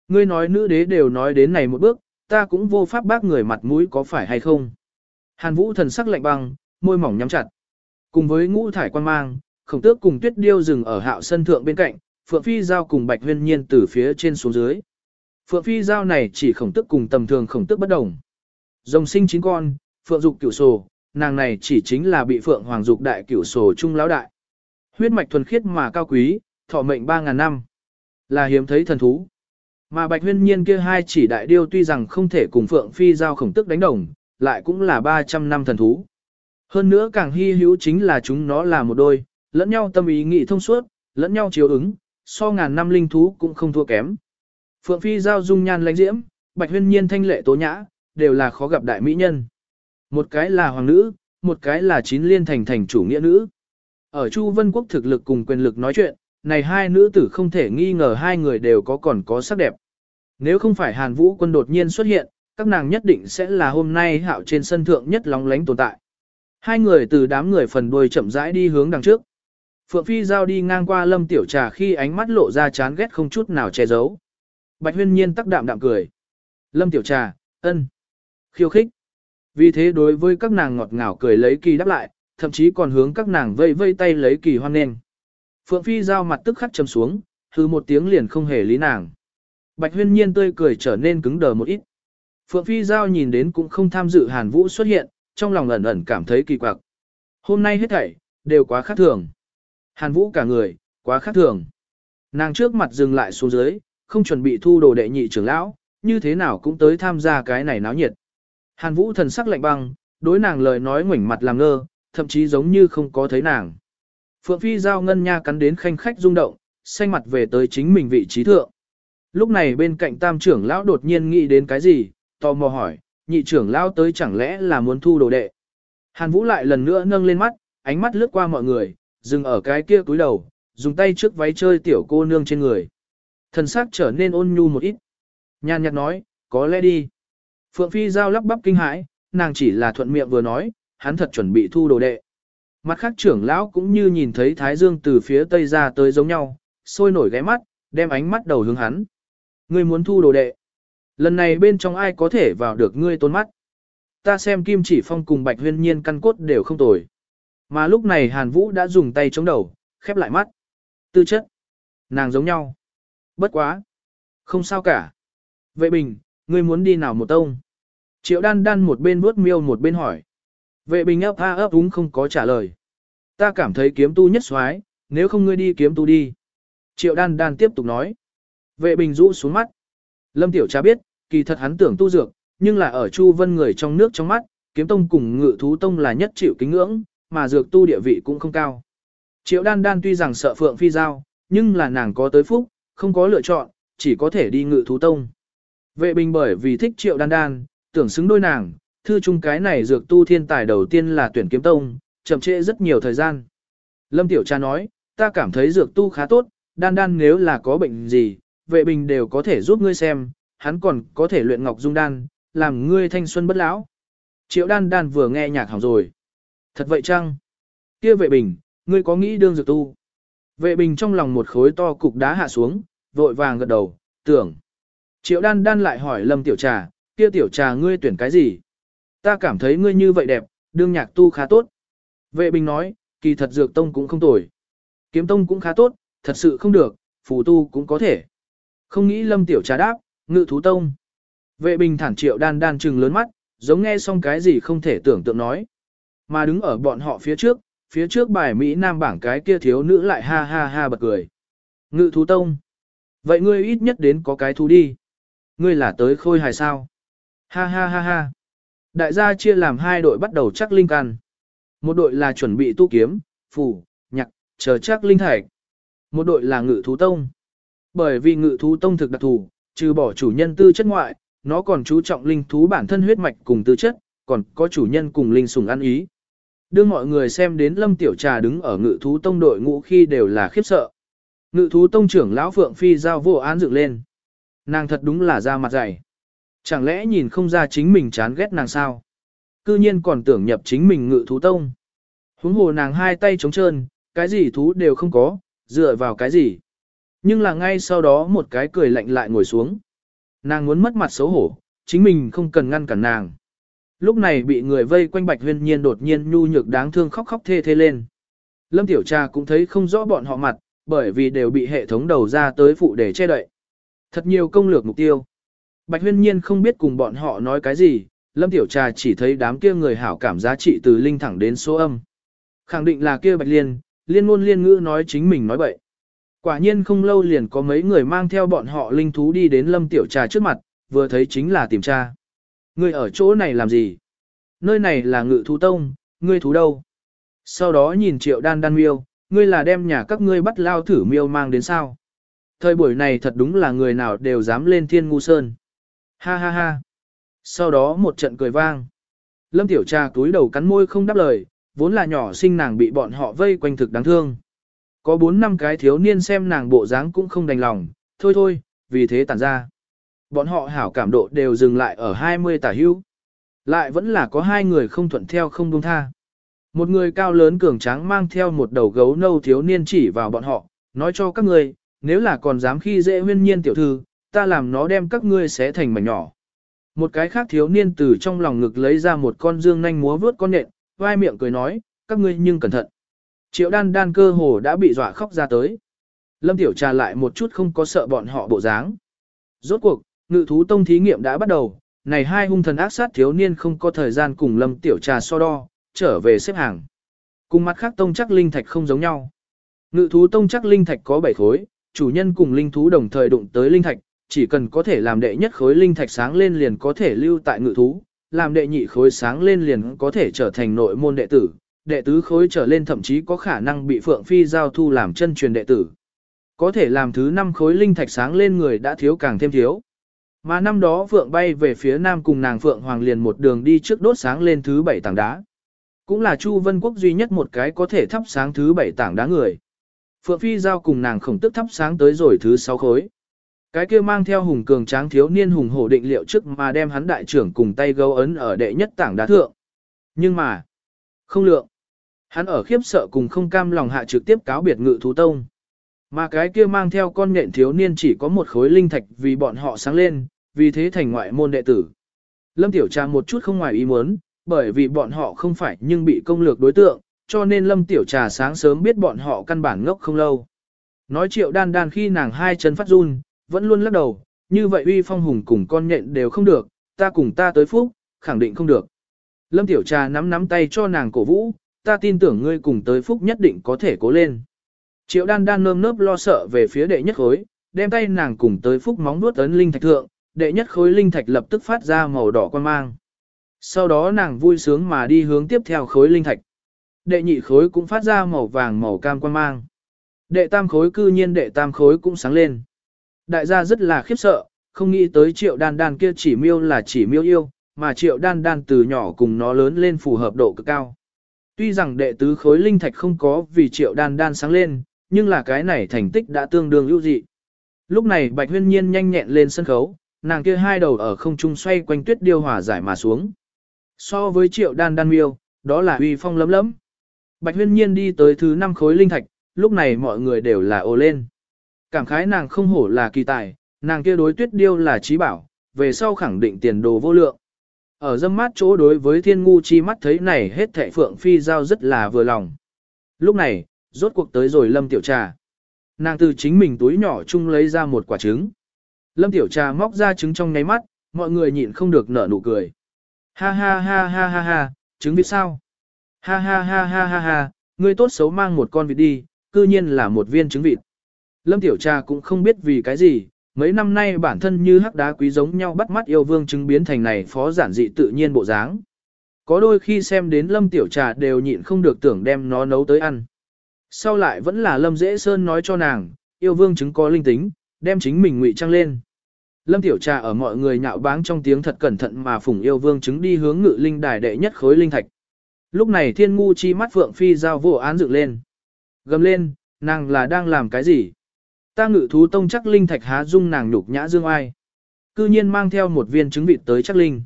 Ngươi nói nữ đế đều nói đến này một bước, ta cũng vô pháp bác người mặt mũi có phải hay không. Hàn vũ thần sắc lạnh băng, môi mỏng nhắm chặt. Cùng với ngũ thải quan mang, khổng tước cùng tuyết điêu dừng ở hạo sân thượng bên cạnh, phượng phi giao cùng bạch huyên nhiên từ phía trên xuống dưới. Phượng phi giao này chỉ khổng tước cùng tầm thường khổng tước bất đồng. Rồng sinh chín con, phượng dục cửu sổ, nàng này chỉ chính là bị phượng hoàng dục đại cửu sổ trung lão đại. Huyết mạch thuần khiết mà cao quý, thọ mệnh 3.000 năm. Là hiếm thấy thần thú. Mà bạch huyên nhiên kia hai chỉ đại điêu tuy rằng không thể cùng phượng phi giao khổng tước đánh đồng, lại cũng là 300 năm thần thú. Hơn nữa càng hy hữu chính là chúng nó là một đôi, lẫn nhau tâm ý nghị thông suốt, lẫn nhau chiếu ứng, so ngàn năm linh thú cũng không thua kém. Phượng phi giao dung nhan lãnh diễm, bạch huyên nhiên thanh lệ tố nhã, đều là khó gặp đại mỹ nhân. Một cái là hoàng nữ, một cái là chín liên thành thành chủ nghĩa nữ. Ở Chu Vân Quốc thực lực cùng quyền lực nói chuyện, này hai nữ tử không thể nghi ngờ hai người đều có còn có sắc đẹp. Nếu không phải Hàn Vũ quân đột nhiên xuất hiện, các nàng nhất định sẽ là hôm nay hạo trên sân thượng nhất lóng lánh tồn tại. Hai người từ đám người phần đuôi chậm rãi đi hướng đằng trước. Phượng Phi giao đi ngang qua Lâm Tiểu Trà khi ánh mắt lộ ra chán ghét không chút nào che giấu. Bạch Huyên Nhiên tắc đạm đạm cười. Lâm Tiểu Trà, ân, khiêu khích. Vì thế đối với các nàng ngọt ngào cười lấy kỳ đáp lại, thậm chí còn hướng các nàng vây vây tay lấy kỳ hoan nghênh. Phượng Phi giao mặt tức khắc trầm xuống, hư một tiếng liền không hề lý nàng. Bạch huyên nhiên tươi cười trở nên cứng đờ một ít. Phượng Phi giao nhìn đến cũng không tham dự Hàn Vũ xuất hiện, trong lòng ẩn ẩn cảm thấy kỳ quặc. Hôm nay hết thảy, đều quá khác thường. Hàn Vũ cả người, quá khác thường. Nàng trước mặt dừng lại xuống dưới, không chuẩn bị thu đồ đệ nhị trưởng lão, như thế nào cũng tới tham gia cái này náo nhiệt. Hàn Vũ thần sắc lạnh băng, đối nàng lời nói ngoảnh mặt làm ngơ, thậm chí giống như không có thấy nàng. Phượng Phi giao ngân nha cắn đến khanh khách rung động, xanh mặt về tới chính mình vị trí thượng. Lúc này bên cạnh tam trưởng lão đột nhiên nghĩ đến cái gì, tò mò hỏi, nhị trưởng lão tới chẳng lẽ là muốn thu đồ đệ. Hàn Vũ lại lần nữa nâng lên mắt, ánh mắt lướt qua mọi người, dừng ở cái kia túi đầu, dùng tay trước váy chơi tiểu cô nương trên người. Thần sắc trở nên ôn nhu một ít. Nhàn nhạt nói, có lẽ đi. Phượng Phi giao lắp bắp kinh hãi, nàng chỉ là thuận miệng vừa nói, hắn thật chuẩn bị thu đồ đệ. Mặt khác trưởng lão cũng như nhìn thấy Thái Dương từ phía tây ra tới giống nhau, sôi nổi ghé mắt, đem ánh mắt đầu hướng hắn. Ngươi muốn thu đồ đệ. Lần này bên trong ai có thể vào được ngươi tôn mắt. Ta xem Kim Chỉ Phong cùng Bạch Huyên Nhiên căn cốt đều không tồi. Mà lúc này Hàn Vũ đã dùng tay chống đầu, khép lại mắt. Tư chất. Nàng giống nhau. Bất quá. Không sao cả. Vệ bình, ngươi muốn đi nào một tông? Triệu đan đan một bên bước miêu một bên hỏi. Vệ bình ấp a ấp úng không có trả lời. Ta cảm thấy kiếm tu nhất xoái, nếu không ngươi đi kiếm tu đi. Triệu đan đan tiếp tục nói. Vệ bình rũ xuống mắt. Lâm tiểu cha biết, kỳ thật hắn tưởng tu dược, nhưng là ở Chu Vân người trong nước trong mắt, kiếm tông cùng ngự thú tông là nhất chịu kính ngưỡng, mà dược tu địa vị cũng không cao. Triệu đan đan tuy rằng sợ phượng phi giao, nhưng là nàng có tới phúc, không có lựa chọn, chỉ có thể đi ngự thú tông. Vệ bình bởi vì thích triệu đan đan, tưởng xứng đôi nàng, thư chung cái này dược tu thiên tài đầu tiên là tuyển kiếm tông, chậm trễ rất nhiều thời gian. Lâm Tiểu Cha nói, ta cảm thấy dược tu khá tốt, đan đan nếu là có bệnh gì, vệ bình đều có thể giúp ngươi xem, hắn còn có thể luyện ngọc dung đan, làm ngươi thanh xuân bất lão. Triệu đan đan vừa nghe nhạc hỏng rồi. Thật vậy chăng? Kia vệ bình, ngươi có nghĩ đương dược tu? Vệ bình trong lòng một khối to cục đá hạ xuống, vội vàng gật đầu, tưởng. Triệu đan đan lại hỏi lâm tiểu trà, kia tiểu trà ngươi tuyển cái gì? Ta cảm thấy ngươi như vậy đẹp, đương nhạc tu khá tốt. Vệ bình nói, kỳ thật dược tông cũng không tồi. Kiếm tông cũng khá tốt, thật sự không được, phù tu cũng có thể. Không nghĩ lâm tiểu trà đáp, ngự thú tông. Vệ bình thản triệu đan đan trừng lớn mắt, giống nghe xong cái gì không thể tưởng tượng nói. Mà đứng ở bọn họ phía trước, phía trước bài Mỹ Nam bảng cái kia thiếu nữ lại ha ha ha bật cười. Ngự thú tông. Vậy ngươi ít nhất đến có cái thú đi. Ngươi là tới khôi hài sao? Ha ha ha ha. Đại gia chia làm hai đội bắt đầu chắc linh can. Một đội là chuẩn bị tu kiếm, phủ, nhạc, chờ chắc linh thạch. Một đội là ngự thú tông. Bởi vì ngự thú tông thực đặc thù, trừ bỏ chủ nhân tư chất ngoại, nó còn chú trọng linh thú bản thân huyết mạch cùng tư chất, còn có chủ nhân cùng linh sủng ăn ý. Đưa mọi người xem đến Lâm Tiểu Trà đứng ở ngự thú tông đội ngũ khi đều là khiếp sợ. Ngự thú tông trưởng lão Phượng Phi giao vô án dựng lên. Nàng thật đúng là ra mặt dày. Chẳng lẽ nhìn không ra chính mình chán ghét nàng sao? Cư nhiên còn tưởng nhập chính mình ngự thú tông. Huống hồ nàng hai tay trống trơn, cái gì thú đều không có, dựa vào cái gì. Nhưng là ngay sau đó một cái cười lạnh lại ngồi xuống. Nàng muốn mất mặt xấu hổ, chính mình không cần ngăn cản nàng. Lúc này bị người vây quanh Bạch Huyên Nhiên đột nhiên nhu nhược đáng thương khóc khóc thê thê lên. Lâm Tiểu Trà cũng thấy không rõ bọn họ mặt, bởi vì đều bị hệ thống đầu ra tới phụ để che đậy. Thật nhiều công lược mục tiêu. Bạch Huyên Nhiên không biết cùng bọn họ nói cái gì, Lâm Tiểu Trà chỉ thấy đám kia người hảo cảm giá trị từ linh thẳng đến số âm. Khẳng định là kia Bạch Liên, liên ngôn liên ngữ nói chính mình nói bậy. Quả nhiên không lâu liền có mấy người mang theo bọn họ linh thú đi đến Lâm Tiểu Trà trước mặt, vừa thấy chính là tìm tra. Ngươi ở chỗ này làm gì? Nơi này là ngự thú tông, ngươi thú đâu? Sau đó nhìn triệu đan đan miêu, ngươi là đem nhà các ngươi bắt lao thử miêu mang đến sao? Thời buổi này thật đúng là người nào đều dám lên thiên ngu sơn. Ha ha ha. Sau đó một trận cười vang. Lâm Tiểu Trà túi đầu cắn môi không đáp lời, vốn là nhỏ sinh nàng bị bọn họ vây quanh thực đáng thương. Có bốn năm cái thiếu niên xem nàng bộ dáng cũng không đành lòng, thôi thôi, vì thế tản ra. Bọn họ hảo cảm độ đều dừng lại ở 20 tả hưu. Lại vẫn là có hai người không thuận theo không buông tha. Một người cao lớn cường tráng mang theo một đầu gấu nâu thiếu niên chỉ vào bọn họ, nói cho các người, nếu là còn dám khi dễ huyên nhiên tiểu thư, ta làm nó đem các ngươi xé thành mảnh nhỏ. Một cái khác thiếu niên từ trong lòng ngực lấy ra một con dương nanh múa vướt con nện, vai miệng cười nói, các ngươi nhưng cẩn thận. Triệu đan đan cơ hồ đã bị dọa khóc ra tới. Lâm Tiểu Trà lại một chút không có sợ bọn họ bộ dáng. Rốt cuộc, ngự thú tông thí nghiệm đã bắt đầu, này hai hung thần ác sát thiếu niên không có thời gian cùng Lâm Tiểu Trà so đo, trở về xếp hàng. Cùng mặt khác tông chắc linh thạch không giống nhau. Ngự thú tông chắc linh thạch có 7 khối, chủ nhân cùng linh thú đồng thời đụng tới linh thạch, chỉ cần có thể làm đệ nhất khối linh thạch sáng lên liền có thể lưu tại ngự thú, làm đệ nhị khối sáng lên liền có thể trở thành nội môn đệ tử, đệ tứ khối trở lên thậm chí có khả năng bị Phượng Phi giao thu làm chân truyền đệ tử. Có thể làm thứ năm khối linh thạch sáng lên người đã thiếu càng thêm thiếu. Mà năm đó Phượng bay về phía nam cùng nàng Phượng Hoàng liền một đường đi trước đốt sáng lên thứ bảy tảng đá. Cũng là Chu Vân Quốc duy nhất một cái có thể thắp sáng thứ bảy tảng đá người. Phượng Phi giao cùng nàng khổng tức thắp sáng tới rồi thứ sáu khối. Cái kia mang theo hùng cường tráng thiếu niên hùng hổ định liệu trước mà đem hắn đại trưởng cùng tay gấu ấn ở đệ nhất tảng đá thượng. Nhưng mà, không lượng. Hắn ở khiếp sợ cùng không cam lòng hạ trực tiếp cáo biệt ngự thú tông. Mà cái kia mang theo con nhện thiếu niên chỉ có một khối linh thạch vì bọn họ sáng lên, vì thế thành ngoại môn đệ tử. Lâm Tiểu Trà một chút không ngoài ý muốn, bởi vì bọn họ không phải nhưng bị công lược đối tượng, cho nên Lâm Tiểu Trà sáng sớm biết bọn họ căn bản ngốc không lâu. Nói triệu đan đan khi nàng hai chân phát run, vẫn luôn lắc đầu, như vậy uy phong hùng cùng con nhện đều không được, ta cùng ta tới phúc, khẳng định không được. Lâm Tiểu Trà nắm nắm tay cho nàng cổ vũ, ta tin tưởng ngươi cùng tới phúc nhất định có thể cố lên. Triệu đan đan nơm nớp lo sợ về phía đệ nhất khối, đem tay nàng cùng tới phúc móng nuốt ấn linh thạch thượng, đệ nhất khối linh thạch lập tức phát ra màu đỏ quan mang. Sau đó nàng vui sướng mà đi hướng tiếp theo khối linh thạch. Đệ nhị khối cũng phát ra màu vàng màu cam quan mang. Đệ tam khối cư nhiên đệ tam khối cũng sáng lên. Đại gia rất là khiếp sợ, không nghĩ tới triệu đan đan kia chỉ miêu là chỉ miêu yêu, mà triệu đan đan từ nhỏ cùng nó lớn lên phù hợp độ cực cao. Tuy rằng đệ tứ khối linh thạch không có vì triệu đan đan sáng lên, nhưng là cái này thành tích đã tương đương ưu dị. Lúc này Bạch Huyên Nhiên nhanh nhẹn lên sân khấu, nàng kia hai đầu ở không trung xoay quanh tuyết điêu hòa giải mà xuống. So với triệu đan đan miêu, đó là uy phong lấm lấm. Bạch Huyên Nhiên đi tới thứ năm khối linh thạch, lúc này mọi người đều là ồ lên. Cảm khái nàng không hổ là kỳ tài, nàng kia đối tuyết điêu là trí bảo, về sau khẳng định tiền đồ vô lượng. Ở dâm mát chỗ đối với thiên ngu chi mắt thấy này hết thệ phượng phi giao rất là vừa lòng. Lúc này, rốt cuộc tới rồi lâm tiểu trà. Nàng từ chính mình túi nhỏ chung lấy ra một quả trứng. Lâm Tiểu Trà móc ra trứng trong ngáy mắt, mọi người nhịn không được nở nụ cười. Ha ha ha ha ha ha, trứng vịt sao? Ha ha ha ha ha ha, ngươi tốt xấu mang một con vịt đi, cư nhiên là một viên trứng vịt. Lâm Tiểu Trà cũng không biết vì cái gì, mấy năm nay bản thân như hắc đá quý giống nhau bắt mắt yêu vương trứng biến thành này phó giản dị tự nhiên bộ dáng. Có đôi khi xem đến Lâm Tiểu Trà đều nhịn không được tưởng đem nó nấu tới ăn. Sau lại vẫn là Lâm Dễ Sơn nói cho nàng, yêu vương trứng có linh tính, đem chính mình ngụy trang lên. Lâm Tiểu Trà ở mọi người nhạo báng trong tiếng thật cẩn thận mà phủng yêu vương trứng đi hướng ngự linh đài đệ nhất khối linh thạch. Lúc này thiên ngu chi mắt phượng phi giao vô án dựng lên. Gầm lên, nàng là đang làm cái gì? Ta ngự thú tông chắc linh thạch há dung nàng nhục nhã dương ai. Cư nhiên mang theo một viên trứng vịt tới chắc linh.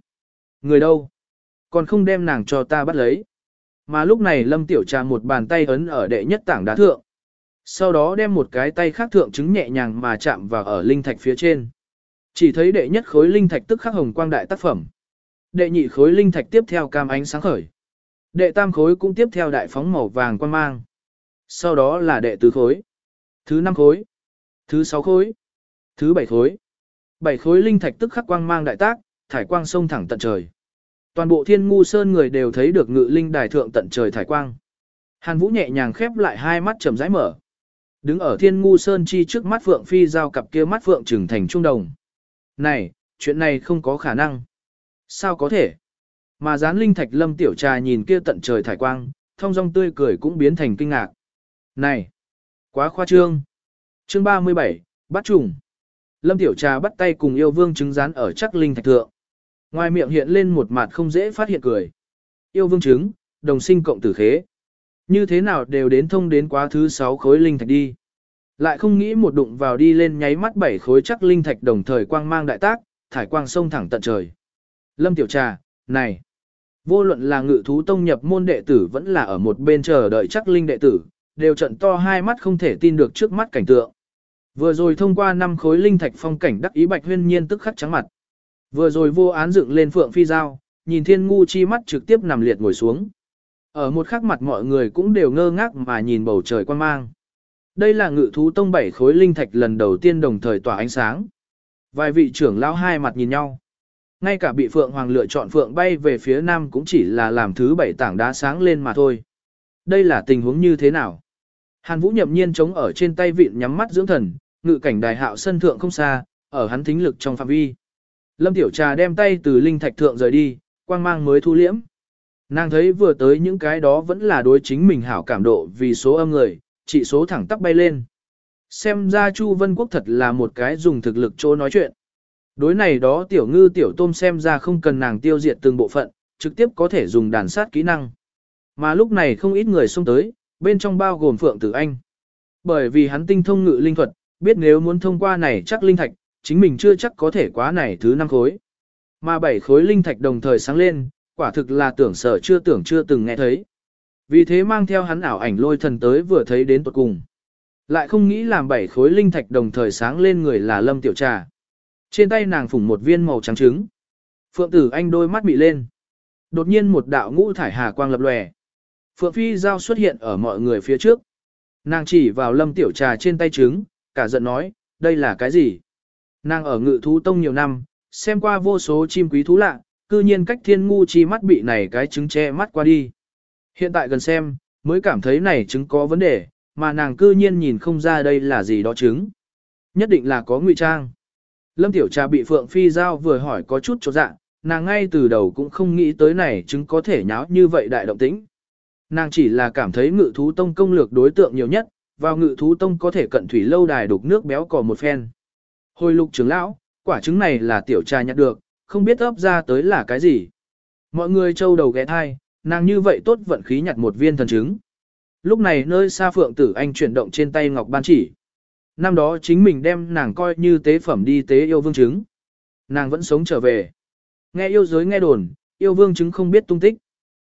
Người đâu? Còn không đem nàng cho ta bắt lấy. Mà lúc này lâm tiểu trà một bàn tay ấn ở đệ nhất tảng đá thượng. Sau đó đem một cái tay khác thượng trứng nhẹ nhàng mà chạm vào ở linh thạch phía trên. Chỉ thấy đệ nhất khối linh thạch tức khắc hồng quang đại tác phẩm. Đệ nhị khối linh thạch tiếp theo cam ánh sáng khởi. Đệ tam khối cũng tiếp theo đại phóng màu vàng quan mang. Sau đó là đệ tứ khối. Thứ năm khối. Thứ sáu khối. Thứ bảy khối. Bảy khối linh thạch tức khắc quang mang đại tác, thải quang sông thẳng tận trời. Toàn bộ thiên ngu sơn người đều thấy được ngự linh đài thượng tận trời thải quang. Hàn Vũ nhẹ nhàng khép lại hai mắt chậm rãi mở. Đứng ở thiên ngu sơn chi trước mắt Phượng Phi giao cặp kia mắt Phượng trừng thành trung đồng. Này, chuyện này không có khả năng. Sao có thể? Mà gián linh thạch lâm tiểu trà nhìn kia tận trời thải quang, thông dong tươi cười cũng biến thành kinh ngạc. Này! Quá khoa trương! Chương 37, bắt trùng. Lâm tiểu trà bắt tay cùng yêu vương trứng rán ở chắc linh thạch thượng. Ngoài miệng hiện lên một mặt không dễ phát hiện cười. Yêu vương trứng, đồng sinh cộng tử khế. Như thế nào đều đến thông đến quá thứ 6 khối linh thạch đi. Lại không nghĩ một đụng vào đi lên nháy mắt bảy khối chắc linh thạch đồng thời quang mang đại tác, thải quang sông thẳng tận trời. Lâm Tiểu Trà, này, vô luận là ngự thú tông nhập môn đệ tử vẫn là ở một bên chờ đợi chắc linh đệ tử, đều trận to hai mắt không thể tin được trước mắt cảnh tượng. Vừa rồi thông qua năm khối linh thạch phong cảnh đắc ý bạch huyên nhiên tức khắc trắng mặt. Vừa rồi vô án dựng lên phượng phi dao nhìn thiên ngu chi mắt trực tiếp nằm liệt ngồi xuống. Ở một khắc mặt mọi người cũng đều ngơ ngác mà nhìn bầu trời quan mang. Đây là ngự thú tông bảy khối linh thạch lần đầu tiên đồng thời tỏa ánh sáng. Vài vị trưởng lão hai mặt nhìn nhau. Ngay cả bị Phượng Hoàng lựa chọn Phượng bay về phía nam cũng chỉ là làm thứ bảy tảng đá sáng lên mà thôi. Đây là tình huống như thế nào? Hàn Vũ nhậm nhiên chống ở trên tay vịn nhắm mắt dưỡng thần, ngự cảnh đài hạo sân thượng không xa, ở hắn thính lực trong phạm vi. Lâm Tiểu Trà đem tay từ linh thạch thượng rời đi, quang mang mới thu liễm. Nàng thấy vừa tới những cái đó vẫn là đối chính mình hảo cảm độ vì số âm người, chỉ số thẳng tắp bay lên. Xem ra Chu Vân Quốc thật là một cái dùng thực lực chỗ nói chuyện. Đối này đó tiểu ngư tiểu tôm xem ra không cần nàng tiêu diệt từng bộ phận, trực tiếp có thể dùng đàn sát kỹ năng. Mà lúc này không ít người xông tới, bên trong bao gồm Phượng Tử Anh. Bởi vì hắn tinh thông ngự linh thuật, biết nếu muốn thông qua này chắc linh thạch, chính mình chưa chắc có thể quá này thứ năm khối. Mà bảy khối linh thạch đồng thời sáng lên, quả thực là tưởng sở chưa tưởng chưa từng nghe thấy. Vì thế mang theo hắn ảo ảnh lôi thần tới vừa thấy đến tuột cùng. Lại không nghĩ làm bảy khối linh thạch đồng thời sáng lên người là Lâm Tiểu Trà. Trên tay nàng phủng một viên màu trắng trứng. Phượng tử anh đôi mắt bị lên. Đột nhiên một đạo ngũ thải hà quang lập lòe. Phượng Phi Giao xuất hiện ở mọi người phía trước. Nàng chỉ vào Lâm Tiểu Trà trên tay trứng, cả giận nói, đây là cái gì? Nàng ở ngự thú tông nhiều năm, xem qua vô số chim quý thú lạ, cư nhiên cách thiên ngu chi mắt bị này cái trứng che mắt qua đi. Hiện tại gần xem, mới cảm thấy này trứng có vấn đề, mà nàng cư nhiên nhìn không ra đây là gì đó trứng. Nhất định là có ngụy trang. Lâm Tiểu Trà bị Phượng Phi Giao vừa hỏi có chút chỗ dạng, nàng ngay từ đầu cũng không nghĩ tới này trứng có thể nháo như vậy đại động tĩnh. Nàng chỉ là cảm thấy ngự thú tông công lược đối tượng nhiều nhất, vào ngự thú tông có thể cận thủy lâu đài đục nước béo cò một phen. Hồi lục trưởng lão, quả trứng này là Tiểu Trà nhặt được, không biết ấp ra tới là cái gì. Mọi người trâu đầu ghé thai, Nàng như vậy tốt vận khí nhặt một viên thần trứng. Lúc này nơi xa Phượng Tử Anh chuyển động trên tay Ngọc Ban chỉ. Năm đó chính mình đem nàng coi như tế phẩm đi tế yêu vương trứng. Nàng vẫn sống trở về. Nghe yêu giới nghe đồn, yêu vương trứng không biết tung tích.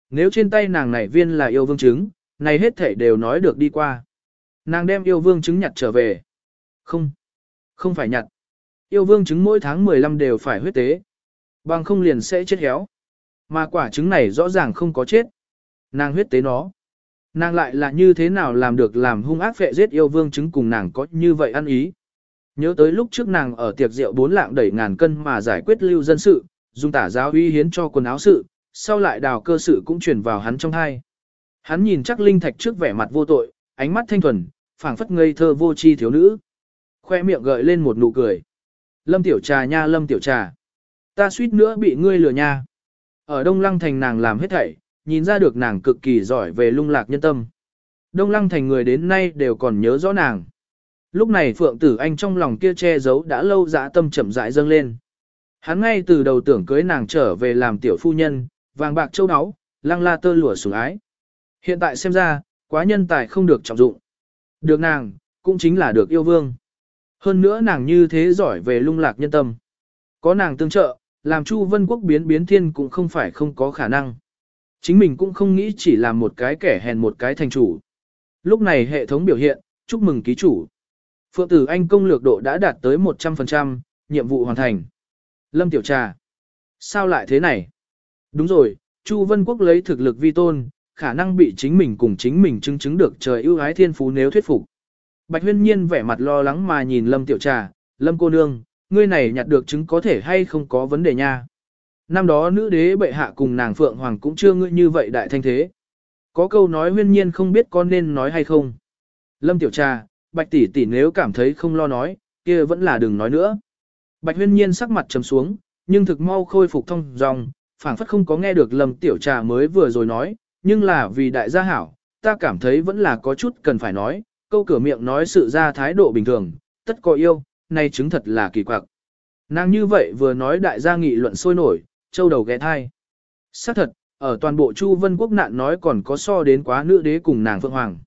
Nếu trên tay nàng này viên là yêu vương trứng, này hết thể đều nói được đi qua. Nàng đem yêu vương trứng nhặt trở về. Không, không phải nhặt. Yêu vương trứng mỗi tháng 15 đều phải huyết tế. Bằng không liền sẽ chết héo. Mà quả trứng này rõ ràng không có chết. Nàng huyết tế nó. Nàng lại là như thế nào làm được làm hung ác phệ giết yêu vương chứng cùng nàng có như vậy ăn ý. Nhớ tới lúc trước nàng ở tiệc rượu bốn lạng đẩy ngàn cân mà giải quyết lưu dân sự, dùng tả giáo uy hiến cho quần áo sự, sau lại đào cơ sự cũng truyền vào hắn trong hai. Hắn nhìn chắc linh thạch trước vẻ mặt vô tội, ánh mắt thanh thuần, phảng phất ngây thơ vô chi thiếu nữ. Khoe miệng gợi lên một nụ cười. Lâm tiểu trà nha lâm tiểu trà. Ta suýt nữa bị ngươi lừa nha. Ở Đông Lăng Thành nàng làm hết thảy, nhìn ra được nàng cực kỳ giỏi về lung lạc nhân tâm. Đông Lăng Thành người đến nay đều còn nhớ rõ nàng. Lúc này Phượng Tử Anh trong lòng kia che giấu đã lâu dã tâm chậm rãi dâng lên. Hắn ngay từ đầu tưởng cưới nàng trở về làm tiểu phu nhân, vàng bạc châu áo, lăng la tơ lụa sủng ái. Hiện tại xem ra, quá nhân tài không được trọng dụng. Được nàng, cũng chính là được yêu vương. Hơn nữa nàng như thế giỏi về lung lạc nhân tâm. Có nàng tương trợ, làm Chu Vân Quốc biến biến thiên cũng không phải không có khả năng. Chính mình cũng không nghĩ chỉ làm một cái kẻ hèn một cái thành chủ. Lúc này hệ thống biểu hiện, chúc mừng ký chủ. Phượng tử Anh công lược độ đã đạt tới 100%, nhiệm vụ hoàn thành. Lâm Tiểu Trà. Sao lại thế này? Đúng rồi, Chu Vân Quốc lấy thực lực vi tôn, khả năng bị chính mình cùng chính mình chứng chứng được trời ưu ái thiên phú nếu thuyết phục. Bạch huyên nhiên vẻ mặt lo lắng mà nhìn Lâm Tiểu Trà, Lâm cô nương, ngươi này nhặt được chứng có thể hay không có vấn đề nha. Năm đó nữ đế bệ hạ cùng nàng Phượng Hoàng cũng chưa ngươi như vậy đại thanh thế. Có câu nói huyên nhiên không biết con nên nói hay không. Lâm Tiểu Trà, Bạch tỷ tỷ nếu cảm thấy không lo nói, kia vẫn là đừng nói nữa. Bạch huyên nhiên sắc mặt trầm xuống, nhưng thực mau khôi phục thông dòng, phảng phất không có nghe được Lâm Tiểu Trà mới vừa rồi nói, nhưng là vì đại gia hảo, ta cảm thấy vẫn là có chút cần phải nói, câu cửa miệng nói sự ra thái độ bình thường, tất có yêu, nay chứng thật là kỳ quặc. Nàng như vậy vừa nói đại gia nghị luận sôi nổi, châu đầu ghé thai. Xác thật, ở toàn bộ Chu Vân Quốc nạn nói còn có so đến quá nữ đế cùng nàng Phượng Hoàng.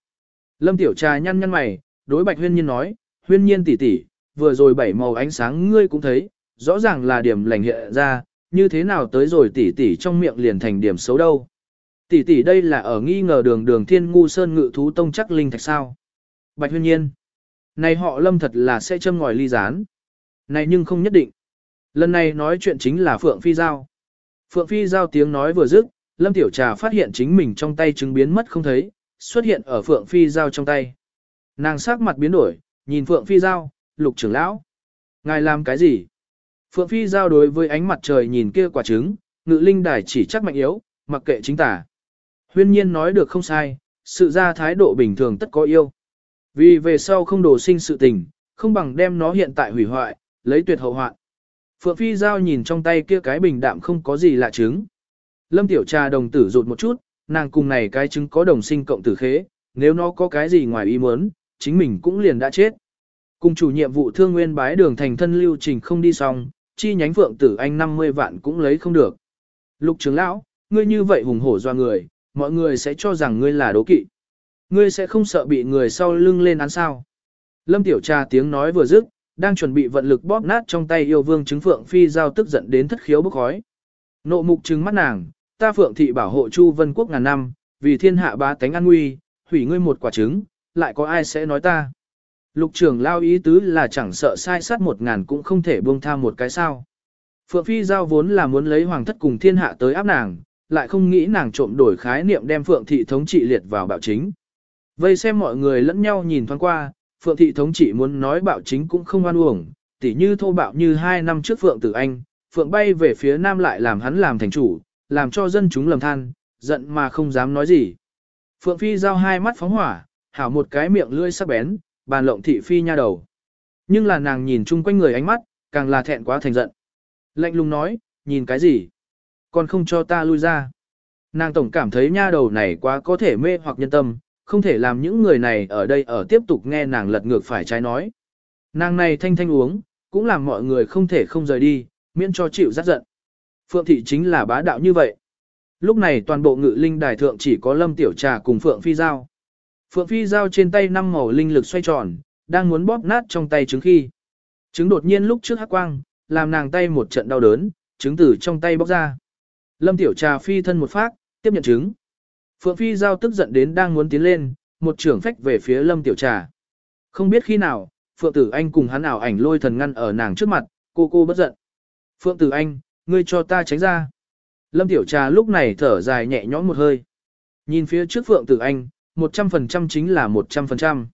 Lâm Tiểu Trà nhăn nhăn mày, đối Bạch Huyên Nhiên nói, Huyên Nhiên tỷ tỷ, vừa rồi bảy màu ánh sáng ngươi cũng thấy, rõ ràng là điểm lành hiện ra, như thế nào tới rồi tỷ tỷ trong miệng liền thành điểm xấu đâu. Tỷ tỷ đây là ở nghi ngờ đường đường thiên ngu sơn ngự thú tông chắc linh thạch sao. Bạch Huyên Nhiên, này họ Lâm thật là sẽ châm ngòi ly gián. Này nhưng không nhất định. Lần này nói chuyện chính là Phượng Phi Giao. Phượng Phi Giao tiếng nói vừa dứt, Lâm Tiểu Trà phát hiện chính mình trong tay chứng biến mất không thấy, xuất hiện ở Phượng Phi Giao trong tay. Nàng sắc mặt biến đổi, nhìn Phượng Phi Giao, lục trưởng lão. Ngài làm cái gì? Phượng Phi Giao đối với ánh mặt trời nhìn kia quả trứng, ngự linh đài chỉ chắc mạnh yếu, mặc kệ chính tả. Huyên nhiên nói được không sai, sự ra thái độ bình thường tất có yêu. Vì về sau không đổ sinh sự tình, không bằng đem nó hiện tại hủy hoại, lấy tuyệt hậu hoạn. Phượng Phi Giao nhìn trong tay kia cái bình đạm không có gì lạ trứng. Lâm Tiểu Trà đồng tử rụt một chút, nàng cùng này cái trứng có đồng sinh cộng tử khế, nếu nó có cái gì ngoài ý muốn, chính mình cũng liền đã chết. Cùng chủ nhiệm vụ thương nguyên bái đường thành thân lưu trình không đi xong, chi nhánh Phượng Tử Anh 50 vạn cũng lấy không được. Lục trưởng lão, ngươi như vậy hùng hổ doa người, mọi người sẽ cho rằng ngươi là đố kỵ. Ngươi sẽ không sợ bị người sau lưng lên án sao. Lâm Tiểu Trà tiếng nói vừa dứt, đang chuẩn bị vận lực bóp nát trong tay yêu vương chứng phượng phi giao tức giận đến thất khiếu bức khói. Nộ mục trừng mắt nàng, ta phượng thị bảo hộ Chu Vân Quốc ngàn năm, vì thiên hạ bá tánh an nguy, hủy ngươi một quả trứng, lại có ai sẽ nói ta. Lục trưởng lao ý tứ là chẳng sợ sai sát một ngàn cũng không thể buông tha một cái sao. Phượng Phi giao vốn là muốn lấy hoàng thất cùng thiên hạ tới áp nàng, lại không nghĩ nàng trộm đổi khái niệm đem Phượng thị thống trị liệt vào bạo chính. Vây xem mọi người lẫn nhau nhìn thoáng qua, Phượng thị thống trị muốn nói bạo chính cũng không oan uổng, tỉ như thô bạo như hai năm trước Phượng Tử Anh, Phượng bay về phía nam lại làm hắn làm thành chủ, làm cho dân chúng lầm than, giận mà không dám nói gì. Phượng Phi giao hai mắt phóng hỏa, hảo một cái miệng lưỡi sắc bén, bàn lộng thị phi nha đầu. Nhưng là nàng nhìn chung quanh người ánh mắt, càng là thẹn quá thành giận. Lạnh lùng nói, nhìn cái gì? Còn không cho ta lui ra. Nàng tổng cảm thấy nha đầu này quá có thể mê hoặc nhân tâm, không thể làm những người này ở đây ở tiếp tục nghe nàng lật ngược phải trái nói. Nàng này thanh thanh uống, cũng làm mọi người không thể không rời đi, miễn cho chịu rắc giận. Phượng thị chính là bá đạo như vậy. Lúc này toàn bộ ngự linh đài thượng chỉ có lâm tiểu trà cùng Phượng phi giao. Phượng phi giao trên tay năm màu linh lực xoay tròn, đang muốn bóp nát trong tay trứng khi. Trứng đột nhiên lúc trước hắc quang, làm nàng tay một trận đau đớn, trứng từ trong tay bóc ra. Lâm tiểu trà phi thân một phát, tiếp nhận chứng. Phượng Phi Giao tức giận đến đang muốn tiến lên, một trưởng phách về phía Lâm Tiểu Trà. Không biết khi nào, Phượng Tử Anh cùng hắn ảo ảnh lôi thần ngăn ở nàng trước mặt, cô cô bất giận. Phượng Tử Anh, ngươi cho ta tránh ra. Lâm Tiểu Trà lúc này thở dài nhẹ nhõm một hơi. Nhìn phía trước Phượng Tử Anh, 100% chính là 100%.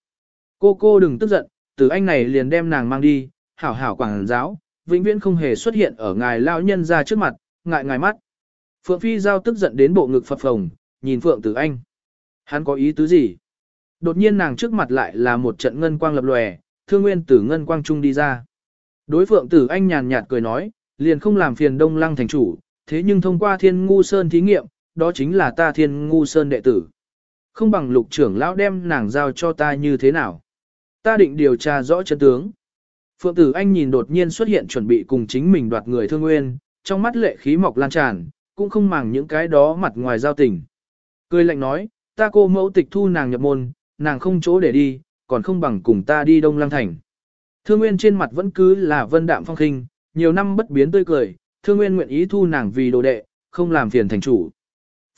Cô cô đừng tức giận, Tử anh này liền đem nàng mang đi, hảo hảo quảng giáo, vĩnh viễn không hề xuất hiện ở ngài lão nhân ra trước mặt, ngại ngài mắt. Phượng Phi Giao tức giận đến bộ ngực phập phồng, nhìn Phượng Tử Anh. Hắn có ý tứ gì? Đột nhiên nàng trước mặt lại là một trận ngân quang lập lòe, thương nguyên tử ngân quang trung đi ra. Đối Phượng Tử Anh nhàn nhạt cười nói, liền không làm phiền đông lăng thành chủ, thế nhưng thông qua thiên ngu sơn thí nghiệm, đó chính là ta thiên ngu sơn đệ tử. Không bằng lục trưởng lão đem nàng giao cho ta như thế nào. Ta định điều tra rõ chân tướng. Phượng tử anh nhìn đột nhiên xuất hiện chuẩn bị cùng chính mình đoạt người thương nguyên, trong mắt lệ khí mọc lan tràn, cũng không màng những cái đó mặt ngoài giao tình. Cười lạnh nói, ta cô mẫu tịch thu nàng nhập môn, nàng không chỗ để đi, còn không bằng cùng ta đi Đông Lăng Thành. Thương Nguyên trên mặt vẫn cứ là vân đạm phong khinh, nhiều năm bất biến tươi cười, Thương Nguyên nguyện ý thu nàng vì đồ đệ, không làm phiền thành chủ.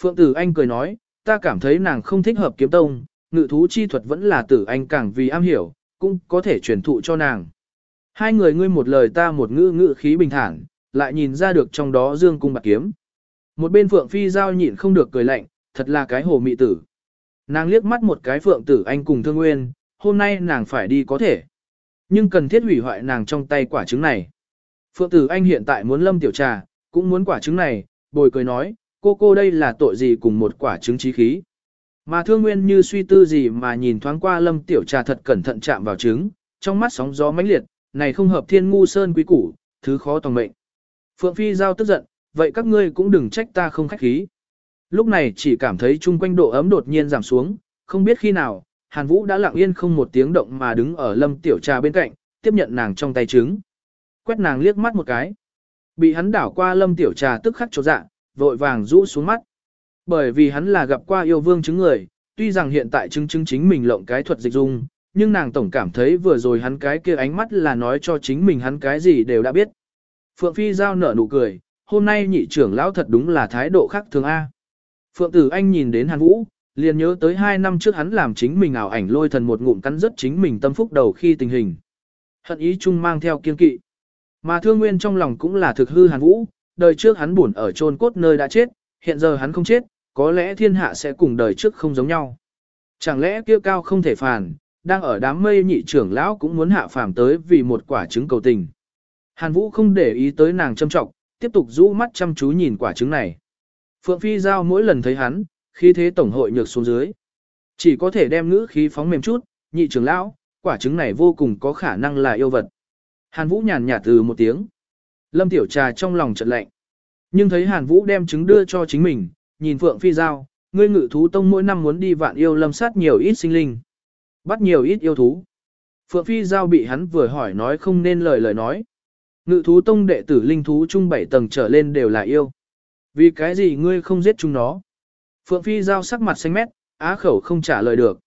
Phượng Tử Anh cười nói, ta cảm thấy nàng không thích hợp kiếm tông, ngự thú chi thuật vẫn là Tử Anh càng vì am hiểu, cũng có thể truyền thụ cho nàng. Hai người ngươi một lời ta một ngữ ngữ khí bình thản, lại nhìn ra được trong đó dương cung bạc kiếm. Một bên Phượng Phi Giao nhịn không được cười lạnh, thật là cái hồ mị tử. Nàng liếc mắt một cái Phượng Tử Anh cùng Thương Nguyên, hôm nay nàng phải đi có thể. Nhưng cần thiết hủy hoại nàng trong tay quả trứng này. Phượng Tử Anh hiện tại muốn lâm tiểu trà, cũng muốn quả trứng này, bồi cười nói, cô cô đây là tội gì cùng một quả trứng trí khí. Mà thương nguyên như suy tư gì mà nhìn thoáng qua lâm tiểu trà thật cẩn thận chạm vào trứng, trong mắt sóng gió mãnh liệt, này không hợp thiên ngu sơn quý củ, thứ khó tòng mệnh. Phượng Phi giao tức giận, vậy các ngươi cũng đừng trách ta không khách khí. Lúc này chỉ cảm thấy chung quanh độ ấm đột nhiên giảm xuống, không biết khi nào, Hàn Vũ đã lặng yên không một tiếng động mà đứng ở lâm tiểu trà bên cạnh, tiếp nhận nàng trong tay trứng. Quét nàng liếc mắt một cái. Bị hắn đảo qua lâm tiểu trà tức khắc trột dạ, vội vàng rũ xuống mắt. Bởi vì hắn là gặp qua yêu vương chứng người, tuy rằng hiện tại chứng chứng chính mình lộng cái thuật dịch dung, nhưng nàng tổng cảm thấy vừa rồi hắn cái kia ánh mắt là nói cho chính mình hắn cái gì đều đã biết. Phượng Phi Giao nở nụ cười, hôm nay nhị trưởng lão thật đúng là thái độ khác thường A. Phượng Tử Anh nhìn đến Hàn Vũ, liền nhớ tới hai năm trước hắn làm chính mình ảo ảnh lôi thần một ngụm cắn rất chính mình tâm phúc đầu khi tình hình. Hận ý chung mang theo kiên kỵ. Mà thương nguyên trong lòng cũng là thực hư Hàn Vũ, đời trước hắn buồn ở chôn cốt nơi đã chết, hiện giờ hắn không chết, có lẽ thiên hạ sẽ cùng đời trước không giống nhau. Chẳng lẽ kia cao không thể phản, đang ở đám mây nhị trưởng lão cũng muốn hạ phàm tới vì một quả trứng cầu tình. Hàn Vũ không để ý tới nàng châm trọng, tiếp tục rũ mắt chăm chú nhìn quả trứng này. Phượng Phi Giao mỗi lần thấy hắn, khi thế tổng hội nhược xuống dưới. Chỉ có thể đem ngữ khí phóng mềm chút, nhị trưởng lão, quả trứng này vô cùng có khả năng là yêu vật. Hàn Vũ nhàn nhạt từ một tiếng. Lâm Tiểu Trà trong lòng chợt lạnh. Nhưng thấy Hàn Vũ đem trứng đưa cho chính mình, nhìn Phượng Phi Giao, ngươi ngự thú tông mỗi năm muốn đi vạn yêu lâm sát nhiều ít sinh linh. Bắt nhiều ít yêu thú. Phượng Phi Giao bị hắn vừa hỏi nói không nên lời lời nói. Ngự thú tông đệ tử linh thú trung bảy tầng trở lên đều là yêu. Vì cái gì ngươi không giết chúng nó? Phượng Phi Giao sắc mặt xanh mét, á khẩu không trả lời được.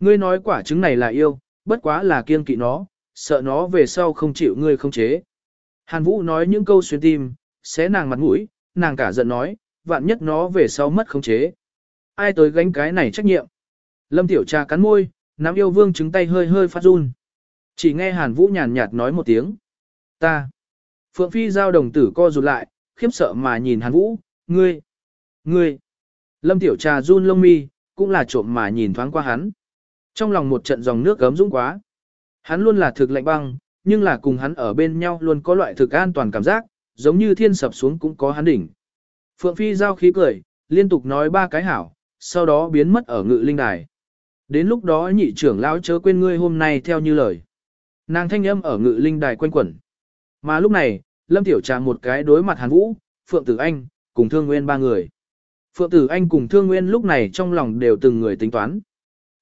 Ngươi nói quả trứng này là yêu, bất quá là kiên kỵ nó, sợ nó về sau không chịu ngươi không chế. Hàn Vũ nói những câu xuyên tim, xé nàng mặt mũi, nàng cả giận nói, vạn nhất nó về sau mất không chế. Ai tới gánh cái này trách nhiệm? Lâm Tiểu Trà cắn môi, nắm yêu vương trứng tay hơi hơi phát run. Chỉ nghe Hàn Vũ nhàn nhạt nói một tiếng. Ta. Phượng Phi giao đồng tử co rụt lại, khiếp sợ mà nhìn Hàn Vũ, ngươi, ngươi. Lâm Tiểu Trà run lông mi, cũng là trộm mà nhìn thoáng qua hắn. Trong lòng một trận dòng nước gấm dũng quá. Hắn luôn là thực lạnh băng, nhưng là cùng hắn ở bên nhau luôn có loại thực an toàn cảm giác, giống như thiên sập xuống cũng có hắn đỉnh. Phượng Phi giao khí cười, liên tục nói ba cái hảo, sau đó biến mất ở ngự linh đài. Đến lúc đó nhị trưởng lão chớ quên ngươi hôm nay theo như lời. Nàng thanh âm ở ngự linh đài quanh quẩn. Mà lúc này, Lâm Tiểu Trà một cái đối mặt Hàn Vũ, Phượng Tử Anh, cùng Thương Nguyên ba người. Phượng Tử Anh cùng Thương Nguyên lúc này trong lòng đều từng người tính toán.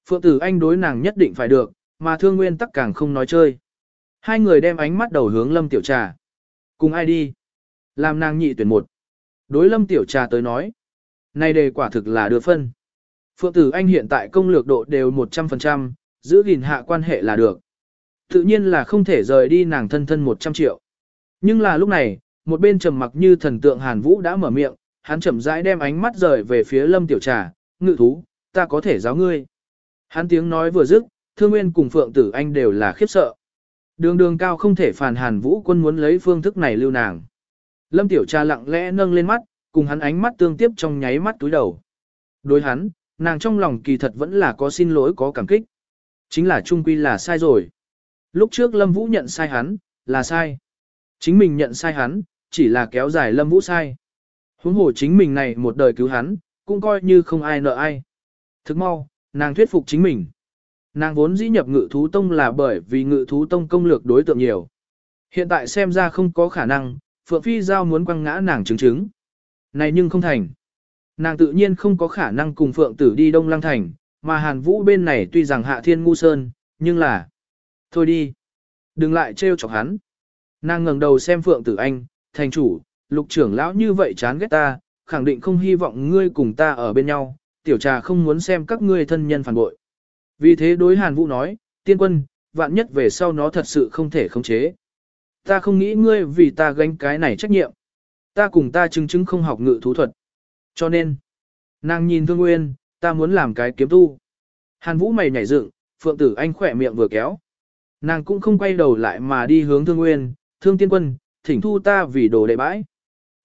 Phượng Tử Anh đối nàng nhất định phải được, mà Thương Nguyên tắc càng không nói chơi. Hai người đem ánh mắt đầu hướng Lâm Tiểu Trà. Cùng ai đi? Làm nàng nhị tuyển một. Đối Lâm Tiểu Trà tới nói. Này đề quả thực là đưa phân. Phượng Tử Anh hiện tại công lược độ đều 100%, giữ gìn hạ quan hệ là được. Tự nhiên là không thể rời đi nàng thân thân 100 triệu. Nhưng là lúc này, một bên trầm mặc như thần tượng Hàn Vũ đã mở miệng, hắn chậm rãi đem ánh mắt rời về phía Lâm Tiểu Trà, ngự thú, ta có thể giáo ngươi. Hắn tiếng nói vừa dứt, Thương Nguyên cùng Phượng Tử Anh đều là khiếp sợ. Đường đường cao không thể phản Hàn Vũ quân muốn lấy phương thức này lưu nàng. Lâm Tiểu Trà lặng lẽ nâng lên mắt, cùng hắn ánh mắt tương tiếp trong nháy mắt túi đầu. Đối hắn, nàng trong lòng kỳ thật vẫn là có xin lỗi có cảm kích. Chính là trung quy là sai rồi. Lúc trước Lâm Vũ nhận sai hắn, là sai. Chính mình nhận sai hắn, chỉ là kéo dài Lâm Vũ sai. Huống hồ chính mình này một đời cứu hắn, cũng coi như không ai nợ ai. Thức mau, nàng thuyết phục chính mình. Nàng vốn dĩ nhập ngự thú tông là bởi vì ngự thú tông công lược đối tượng nhiều. Hiện tại xem ra không có khả năng, Phượng Phi Giao muốn quăng ngã nàng chứng chứng. Này nhưng không thành. Nàng tự nhiên không có khả năng cùng Phượng Tử đi Đông Lăng Thành, mà Hàn Vũ bên này tuy rằng hạ thiên ngu sơn, nhưng là... Thôi đi. Đừng lại trêu chọc hắn. Nàng ngẩng đầu xem Phượng Tử Anh, thành chủ, lục trưởng lão như vậy chán ghét ta, khẳng định không hy vọng ngươi cùng ta ở bên nhau, tiểu trà không muốn xem các ngươi thân nhân phản bội. Vì thế đối Hàn Vũ nói, tiên quân, vạn nhất về sau nó thật sự không thể khống chế. Ta không nghĩ ngươi vì ta gánh cái này trách nhiệm. Ta cùng ta chứng chứng không học ngự thú thuật. Cho nên, nàng nhìn Thương Nguyên, ta muốn làm cái kiếm tu. Hàn Vũ mày nhảy dựng, Phượng Tử Anh khỏe miệng vừa kéo. Nàng cũng không quay đầu lại mà đi hướng Thương Nguyên, Thương Tiên Quân, thỉnh thu ta vì đồ đệ bãi.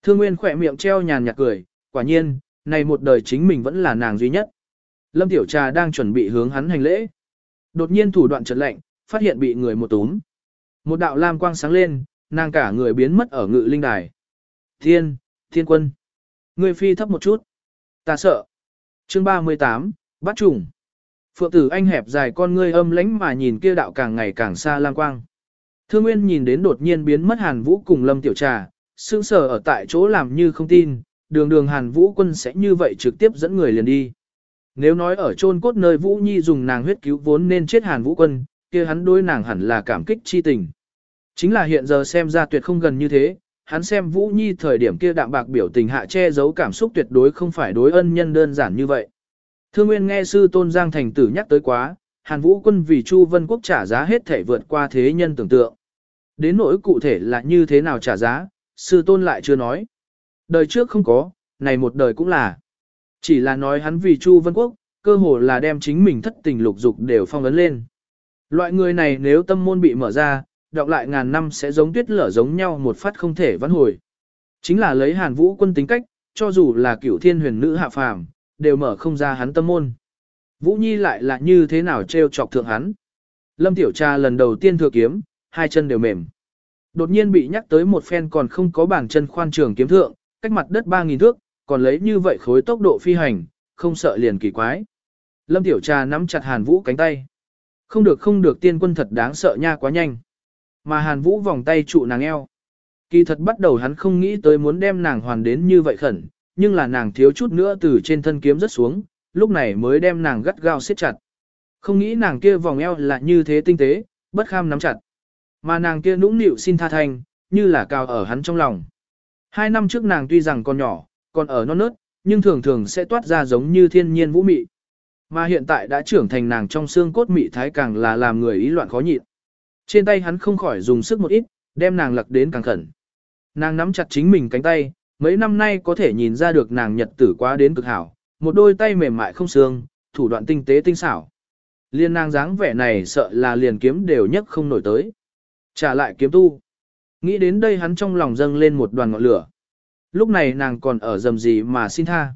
Thương Nguyên khỏe miệng treo nhàn nhạt cười, quả nhiên, này một đời chính mình vẫn là nàng duy nhất. Lâm Tiểu Trà đang chuẩn bị hướng hắn hành lễ. Đột nhiên thủ đoạn trật lạnh, phát hiện bị người một túm. Một đạo lam quang sáng lên, nàng cả người biến mất ở ngự linh đài. Thiên, thiên quân. Người phi thấp một chút. Ta sợ. chương 38, bắt trùng. Phượng tử anh hẹp dài con ngươi âm lánh mà nhìn kia đạo càng ngày càng xa lam quang. Thương Nguyên nhìn đến đột nhiên biến mất Hàn Vũ cùng Lâm Tiểu Trà, sững sờ ở tại chỗ làm như không tin, đường đường Hàn Vũ quân sẽ như vậy trực tiếp dẫn người liền đi. Nếu nói ở chôn cốt nơi Vũ Nhi dùng nàng huyết cứu vốn nên chết Hàn Vũ quân, kia hắn đối nàng hẳn là cảm kích chi tình. Chính là hiện giờ xem ra tuyệt không gần như thế, hắn xem Vũ Nhi thời điểm kia đạm bạc biểu tình hạ che giấu cảm xúc tuyệt đối không phải đối ân nhân đơn giản như vậy. Thương Nguyên nghe sư Tôn Giang Thành Tử nhắc tới quá, Hàn Vũ quân vì Chu Vân Quốc trả giá hết thể vượt qua thế nhân tưởng tượng. Đến nỗi cụ thể là như thế nào trả giá, sư Tôn lại chưa nói. Đời trước không có, này một đời cũng là. Chỉ là nói hắn vì Chu Vân Quốc, cơ hồ là đem chính mình thất tình lục dục đều phong ấn lên. Loại người này nếu tâm môn bị mở ra, đọc lại ngàn năm sẽ giống tuyết lở giống nhau một phát không thể vãn hồi. Chính là lấy Hàn Vũ quân tính cách, cho dù là cửu thiên huyền nữ hạ phàm, đều mở không ra hắn tâm môn. Vũ Nhi lại là như thế nào treo chọc thượng hắn. Lâm Tiểu Trà lần đầu tiên thừa kiếm, hai chân đều mềm. Đột nhiên bị nhắc tới một phen còn không có bàn chân khoan trường kiếm thượng, cách mặt đất 3.000 thước, còn lấy như vậy khối tốc độ phi hành, không sợ liền kỳ quái. Lâm Tiểu Trà nắm chặt Hàn Vũ cánh tay. Không được không được tiên quân thật đáng sợ nha quá nhanh. Mà Hàn Vũ vòng tay trụ nàng eo. Kỳ thật bắt đầu hắn không nghĩ tới muốn đem nàng hoàn đến như vậy khẩn, nhưng là nàng thiếu chút nữa từ trên thân kiếm rất xuống, lúc này mới đem nàng gắt gao siết chặt. Không nghĩ nàng kia vòng eo là như thế tinh tế, bất kham nắm chặt. Mà nàng kia nũng nịu xin tha thành, như là cao ở hắn trong lòng. Hai năm trước nàng tuy rằng còn nhỏ, còn ở non nớt, nhưng thường thường sẽ toát ra giống như thiên nhiên vũ mị. Mà hiện tại đã trưởng thành nàng trong xương cốt mị thái càng là làm người ý loạn khó nhịn. Trên tay hắn không khỏi dùng sức một ít, đem nàng lặc đến càng khẩn. Nàng nắm chặt chính mình cánh tay, mấy năm nay có thể nhìn ra được nàng nhật tử quá đến cực hảo, một đôi tay mềm mại không xương, thủ đoạn tinh tế tinh xảo. Liên nàng dáng vẻ này sợ là liền kiếm đều nhất không nổi tới. Trả lại kiếm tu. Nghĩ đến đây hắn trong lòng dâng lên một đoàn ngọn lửa. Lúc này nàng còn ở dầm gì mà xin tha.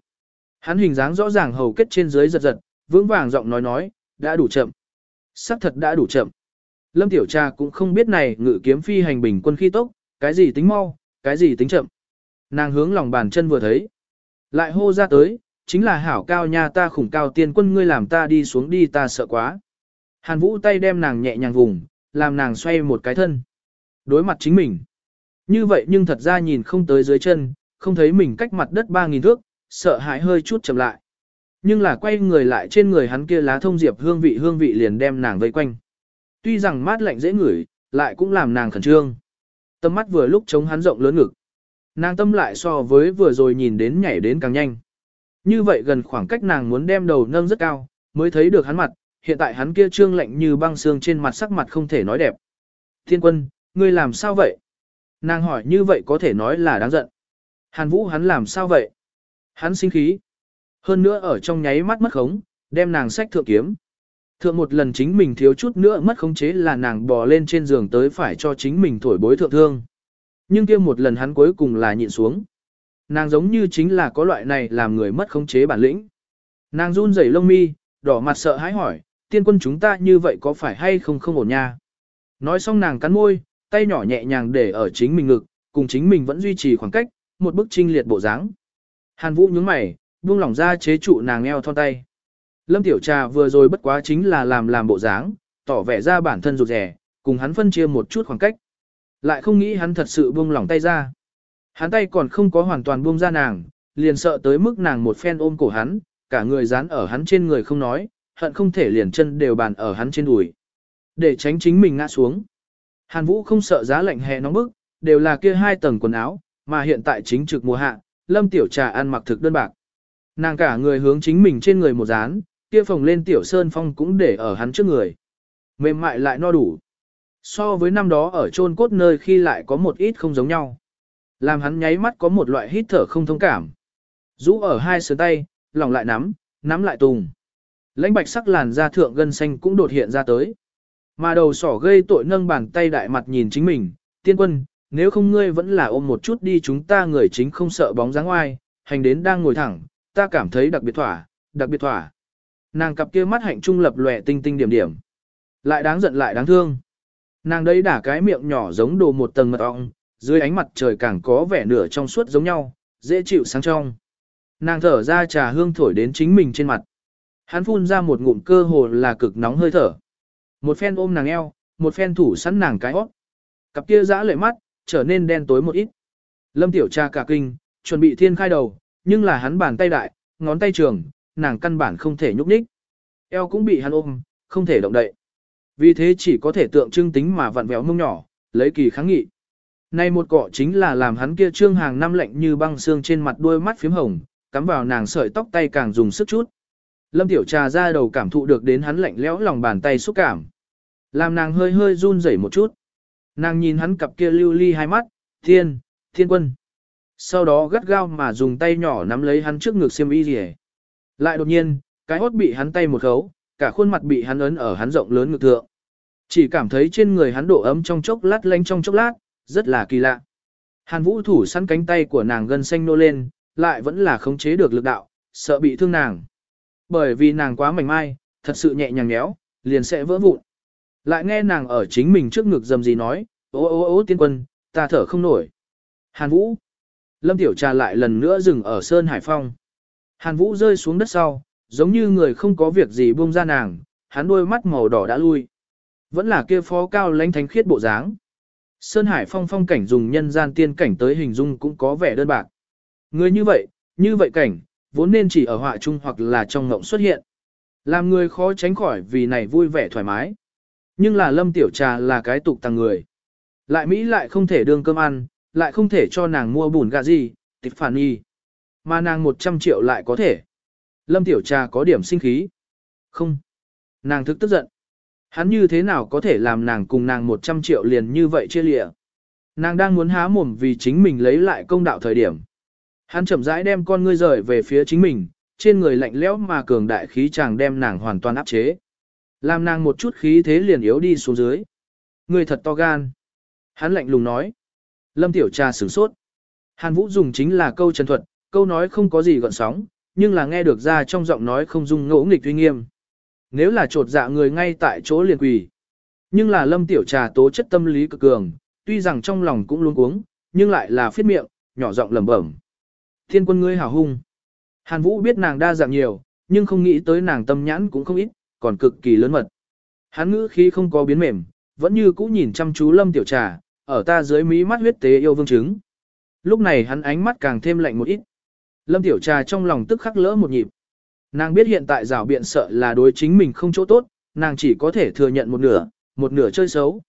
Hắn hình dáng rõ ràng hầu kết trên dưới giật giật, vững vàng giọng nói nói, đã đủ chậm. Sắc thật đã đủ chậm. Lâm Tiểu Trà cũng không biết này ngự kiếm phi hành bình quân khi tốc, cái gì tính mau, cái gì tính chậm. Nàng hướng lòng bàn chân vừa thấy. Lại hô ra tới, chính là hảo cao nha ta khủng cao tiên quân ngươi làm ta đi xuống đi ta sợ quá. Hàn Vũ tay đem nàng nhẹ nhàng vùng, làm nàng xoay một cái thân. Đối mặt chính mình. Như vậy nhưng thật ra nhìn không tới dưới chân, không thấy mình cách mặt đất 3.000 thước, sợ hãi hơi chút chậm lại. Nhưng là quay người lại trên người hắn kia lá thông diệp hương vị hương vị liền đem nàng vây quanh. Tuy rằng mát lạnh dễ ngửi, lại cũng làm nàng khẩn trương. Tâm mắt vừa lúc chống hắn rộng lớn ngực. Nàng tâm lại so với vừa rồi nhìn đến nhảy đến càng nhanh. Như vậy gần khoảng cách nàng muốn đem đầu nâng rất cao, mới thấy được hắn mặt, hiện tại hắn kia trương lạnh như băng xương trên mặt sắc mặt không thể nói đẹp. Thiên quân, ngươi làm sao vậy? Nàng hỏi như vậy có thể nói là đáng giận. Hàn Vũ hắn làm sao vậy? Hắn sinh khí. Hơn nữa ở trong nháy mắt mất khống, đem nàng sách thượng kiếm. Thượng một lần chính mình thiếu chút nữa mất khống chế là nàng bò lên trên giường tới phải cho chính mình thổi bối thượng thương. Nhưng kia một lần hắn cuối cùng là nhịn xuống. Nàng giống như chính là có loại này làm người mất khống chế bản lĩnh. Nàng run rẩy lông mi, đỏ mặt sợ hãi hỏi, tiên quân chúng ta như vậy có phải hay không không ổn nha. Nói xong nàng cắn môi, tay nhỏ nhẹ nhàng để ở chính mình ngực, cùng chính mình vẫn duy trì khoảng cách, một bức trinh liệt bộ dáng. Hàn Vũ nhướng mày, buông lỏng ra chế trụ nàng eo thon tay. Lâm Tiểu Trà vừa rồi bất quá chính là làm làm bộ dáng, tỏ vẻ ra bản thân rụt rẻ, cùng hắn phân chia một chút khoảng cách. Lại không nghĩ hắn thật sự buông lỏng tay ra. Hắn tay còn không có hoàn toàn buông ra nàng, liền sợ tới mức nàng một phen ôm cổ hắn, cả người dán ở hắn trên người không nói, hận không thể liền chân đều bàn ở hắn trên đùi. Để tránh chính mình ngã xuống. Hàn Vũ không sợ giá lạnh hè nóng bức, đều là kia hai tầng quần áo, mà hiện tại chính trực mùa hạ, Lâm Tiểu Trà ăn mặc thực đơn bạc. Nàng cả người hướng chính mình trên người một dán, kia phồng lên Tiểu Sơn Phong cũng để ở hắn trước người. Mềm mại lại no đủ. So với năm đó ở chôn cốt nơi khi lại có một ít không giống nhau. Làm hắn nháy mắt có một loại hít thở không thông cảm. Rũ ở hai sườn tay, lòng lại nắm, nắm lại tùng. Lãnh bạch sắc làn da thượng gân xanh cũng đột hiện ra tới. Mà đầu sỏ gây tội nâng bàn tay đại mặt nhìn chính mình, tiên quân, nếu không ngươi vẫn là ôm một chút đi chúng ta người chính không sợ bóng dáng oai, hành đến đang ngồi thẳng, ta cảm thấy đặc biệt thỏa, đặc biệt thỏa. Nàng cặp kia mắt hạnh trung lập lòe tinh tinh điểm điểm. Lại đáng giận lại đáng thương. Nàng đấy đả cái miệng nhỏ giống đồ một tầng mật ong, dưới ánh mặt trời càng có vẻ nửa trong suốt giống nhau, dễ chịu sáng trong. Nàng thở ra trà hương thổi đến chính mình trên mặt. Hắn phun ra một ngụm cơ hồ là cực nóng hơi thở. Một phen ôm nàng eo, một phen thủ sẵn nàng cái hót. Cặp kia dã lệ mắt, trở nên đen tối một ít. Lâm tiểu cha cả kinh, chuẩn bị thiên khai đầu, nhưng là hắn bàn tay đại, ngón tay trường, nàng căn bản không thể nhúc nhích. Eo cũng bị hắn ôm, không thể động đậy. Vì thế chỉ có thể tượng trưng tính mà vặn vẹo mông nhỏ, lấy kỳ kháng nghị. Nay một cọ chính là làm hắn kia trương hàng năm lạnh như băng xương trên mặt đuôi mắt phím hồng, cắm vào nàng sợi tóc tay càng dùng sức chút. Lâm Tiểu Trà ra đầu cảm thụ được đến hắn lạnh lẽo lòng bàn tay xúc cảm. Làm nàng hơi hơi run rẩy một chút. Nàng nhìn hắn cặp kia lưu ly hai mắt, thiên, thiên quân. Sau đó gắt gao mà dùng tay nhỏ nắm lấy hắn trước ngực xiêm y rỉ. Lại đột nhiên, cái hốt bị hắn tay một khấu, cả khuôn mặt bị hắn ấn ở hắn rộng lớn ngực thượng. Chỉ cảm thấy trên người hắn độ ấm trong chốc lát lánh trong chốc lát, rất là kỳ lạ. Hàn Vũ thủ săn cánh tay của nàng gân xanh nô lên, lại vẫn là khống chế được lực đạo, sợ bị thương nàng. Bởi vì nàng quá mảnh mai, thật sự nhẹ nhàng nhéo, liền sẽ vỡ vụn. Lại nghe nàng ở chính mình trước ngực dầm gì nói, ô ô ô tiên quân, ta thở không nổi. Hàn Vũ. Lâm Tiểu Trà lại lần nữa dừng ở Sơn Hải Phong. Hàn Vũ rơi xuống đất sau, giống như người không có việc gì buông ra nàng, hắn đôi mắt màu đỏ đã lui. Vẫn là kia phó cao lãnh thánh khiết bộ dáng. Sơn Hải Phong phong cảnh dùng nhân gian tiên cảnh tới hình dung cũng có vẻ đơn bạc. Người như vậy, như vậy cảnh, vốn nên chỉ ở họa chung hoặc là trong ngộng xuất hiện. Làm người khó tránh khỏi vì này vui vẻ thoải mái. Nhưng là lâm tiểu trà là cái tục tăng người. Lại Mỹ lại không thể đương cơm ăn, lại không thể cho nàng mua bùn gà gì, tịch phản y. Mà nàng 100 triệu lại có thể. Lâm tiểu trà có điểm sinh khí. Không. Nàng thức tức giận. Hắn như thế nào có thể làm nàng cùng nàng 100 triệu liền như vậy chia lịa. Nàng đang muốn há mồm vì chính mình lấy lại công đạo thời điểm. Hắn chậm rãi đem con ngươi rời về phía chính mình, trên người lạnh lẽo mà cường đại khí chàng đem nàng hoàn toàn áp chế. Làm nàng một chút khí thế liền yếu đi xuống dưới. Ngươi thật to gan. Hắn lạnh lùng nói. Lâm Tiểu Trà sửng sốt. Hàn Vũ dùng chính là câu trần thuật, câu nói không có gì gọn sóng, nhưng là nghe được ra trong giọng nói không dung ngỗ nghịch uy nghiêm. Nếu là trột dạ người ngay tại chỗ liền quỳ. Nhưng là Lâm Tiểu Trà tố chất tâm lý cực cường, tuy rằng trong lòng cũng luôn cuống, nhưng lại là phiết miệng, nhỏ giọng lẩm bẩm. Thiên quân ngươi hảo hung. Hàn Vũ biết nàng đa dạng nhiều, nhưng không nghĩ tới nàng tâm nhãn cũng không ít, còn cực kỳ lớn mật. Hắn ngữ khí không có biến mềm, vẫn như cũ nhìn chăm chú Lâm Tiểu Trà, ở ta dưới mí mắt huyết tế yêu vương chứng. Lúc này hắn ánh mắt càng thêm lạnh một ít. Lâm Tiểu Trà trong lòng tức khắc lỡ một nhịp. Nàng biết hiện tại rào biện sợ là đối chính mình không chỗ tốt, nàng chỉ có thể thừa nhận một nửa, một nửa chơi xấu.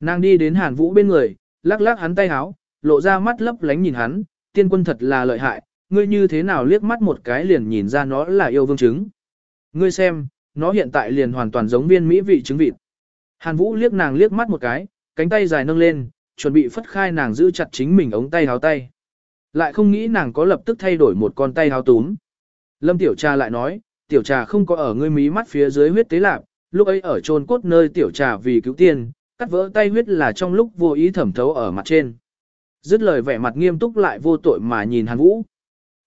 Nàng đi đến Hàn Vũ bên người, lắc lắc hắn tay háo, lộ ra mắt lấp lánh nhìn hắn, tiên quân thật là lợi hại, ngươi như thế nào liếc mắt một cái liền nhìn ra nó là yêu vương trứng. Ngươi xem, nó hiện tại liền hoàn toàn giống viên mỹ vị trứng vịt. Hàn Vũ liếc nàng liếc mắt một cái, cánh tay dài nâng lên, chuẩn bị phất khai nàng giữ chặt chính mình ống tay háo tay. Lại không nghĩ nàng có lập tức thay đổi một con tay háo túm. Lâm Tiểu Trà lại nói, Tiểu Trà không có ở ngươi mí mắt phía dưới huyết tế lạc, lúc ấy ở trôn cốt nơi Tiểu Trà vì cứu tiền, cắt vỡ tay huyết là trong lúc vô ý thẩm thấu ở mặt trên. Dứt lời vẻ mặt nghiêm túc lại vô tội mà nhìn Hàn Vũ.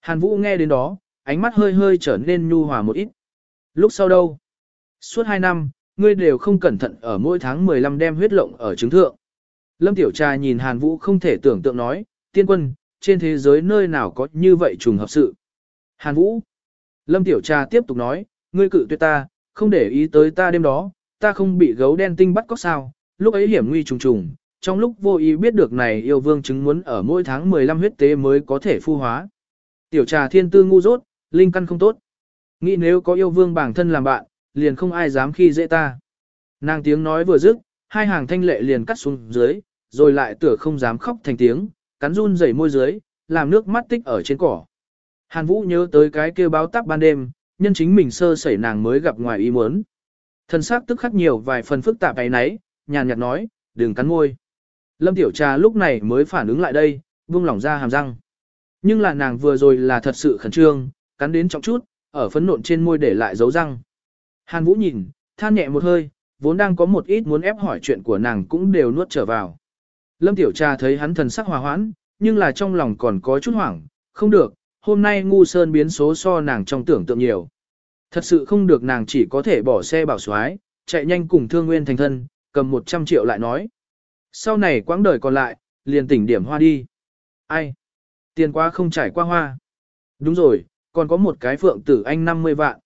Hàn Vũ nghe đến đó, ánh mắt hơi hơi trở nên nhu hòa một ít. Lúc sau đâu? Suốt 2 năm, ngươi đều không cẩn thận ở mỗi tháng 15 đem huyết lộng ở chứng thượng. Lâm Tiểu Trà nhìn Hàn Vũ không thể tưởng tượng nói, tiên quân, trên thế giới nơi nào có như vậy trùng hợp sự. Hàn Vũ. Lâm Tiểu Trà tiếp tục nói, ngươi cự tuyệt ta, không để ý tới ta đêm đó, ta không bị gấu đen tinh bắt có sao, lúc ấy hiểm nguy trùng trùng, trong lúc vô ý biết được này yêu vương chứng muốn ở mỗi tháng 15 huyết tế mới có thể phu hóa. Tiểu trà thiên tư ngu dốt, linh căn không tốt. Nghĩ nếu có yêu vương bản thân làm bạn, liền không ai dám khi dễ ta. Nàng tiếng nói vừa dứt, hai hàng thanh lệ liền cắt xuống dưới, rồi lại tựa không dám khóc thành tiếng, cắn run rẩy môi dưới, làm nước mắt tích ở trên cỏ. Hàn Vũ nhớ tới cái kêu báo táp ban đêm, nhân chính mình sơ sẩy nàng mới gặp ngoài ý muốn. Thân xác tức khắc nhiều vài phần phức tạp ấy nấy, nhàn nhạt nói, đừng cắn môi. Lâm Tiểu Trà lúc này mới phản ứng lại đây, buông lỏng ra hàm răng. Nhưng là nàng vừa rồi là thật sự khẩn trương, cắn đến trọng chút, ở phấn nộn trên môi để lại dấu răng. Hàn Vũ nhìn, than nhẹ một hơi, vốn đang có một ít muốn ép hỏi chuyện của nàng cũng đều nuốt trở vào. Lâm Tiểu Trà thấy hắn thần sắc hòa hoãn, nhưng là trong lòng còn có chút hoảng, không được, hôm nay ngu sơn biến số so nàng trong tưởng tượng nhiều. Thật sự không được nàng chỉ có thể bỏ xe bảo xoái, chạy nhanh cùng thương nguyên thành thân, cầm 100 triệu lại nói. Sau này quãng đời còn lại, liền tỉnh điểm hoa đi. Ai? Tiền quá không trải qua hoa. Đúng rồi, còn có một cái phượng tử anh 50 vạn.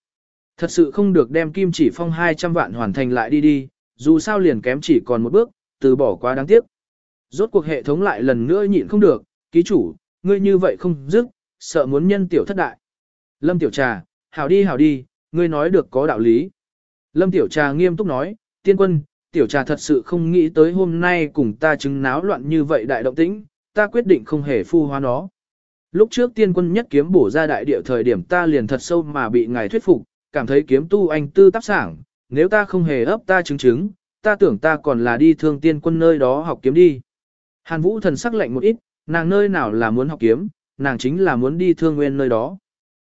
Thật sự không được đem kim chỉ phong 200 vạn hoàn thành lại đi đi, dù sao liền kém chỉ còn một bước, từ bỏ quá đáng tiếc. Rốt cuộc hệ thống lại lần nữa nhịn không được, ký chủ, ngươi như vậy không dứt, sợ muốn nhân tiểu thất đại. Lâm tiểu trà, hảo đi hảo đi, ngươi nói được có đạo lý. Lâm tiểu trà nghiêm túc nói, tiên quân, tiểu trà thật sự không nghĩ tới hôm nay cùng ta chứng náo loạn như vậy đại động tĩnh, ta quyết định không hề phu hóa nó. Lúc trước tiên quân nhất kiếm bổ ra đại địa thời điểm ta liền thật sâu mà bị ngài thuyết phục, cảm thấy kiếm tu anh tư tác sảng, nếu ta không hề ấp ta chứng chứng, ta tưởng ta còn là đi thương tiên quân nơi đó học kiếm đi. Hàn Vũ thần sắc lạnh một ít, nàng nơi nào là muốn học kiếm, nàng chính là muốn đi thương nguyên nơi đó.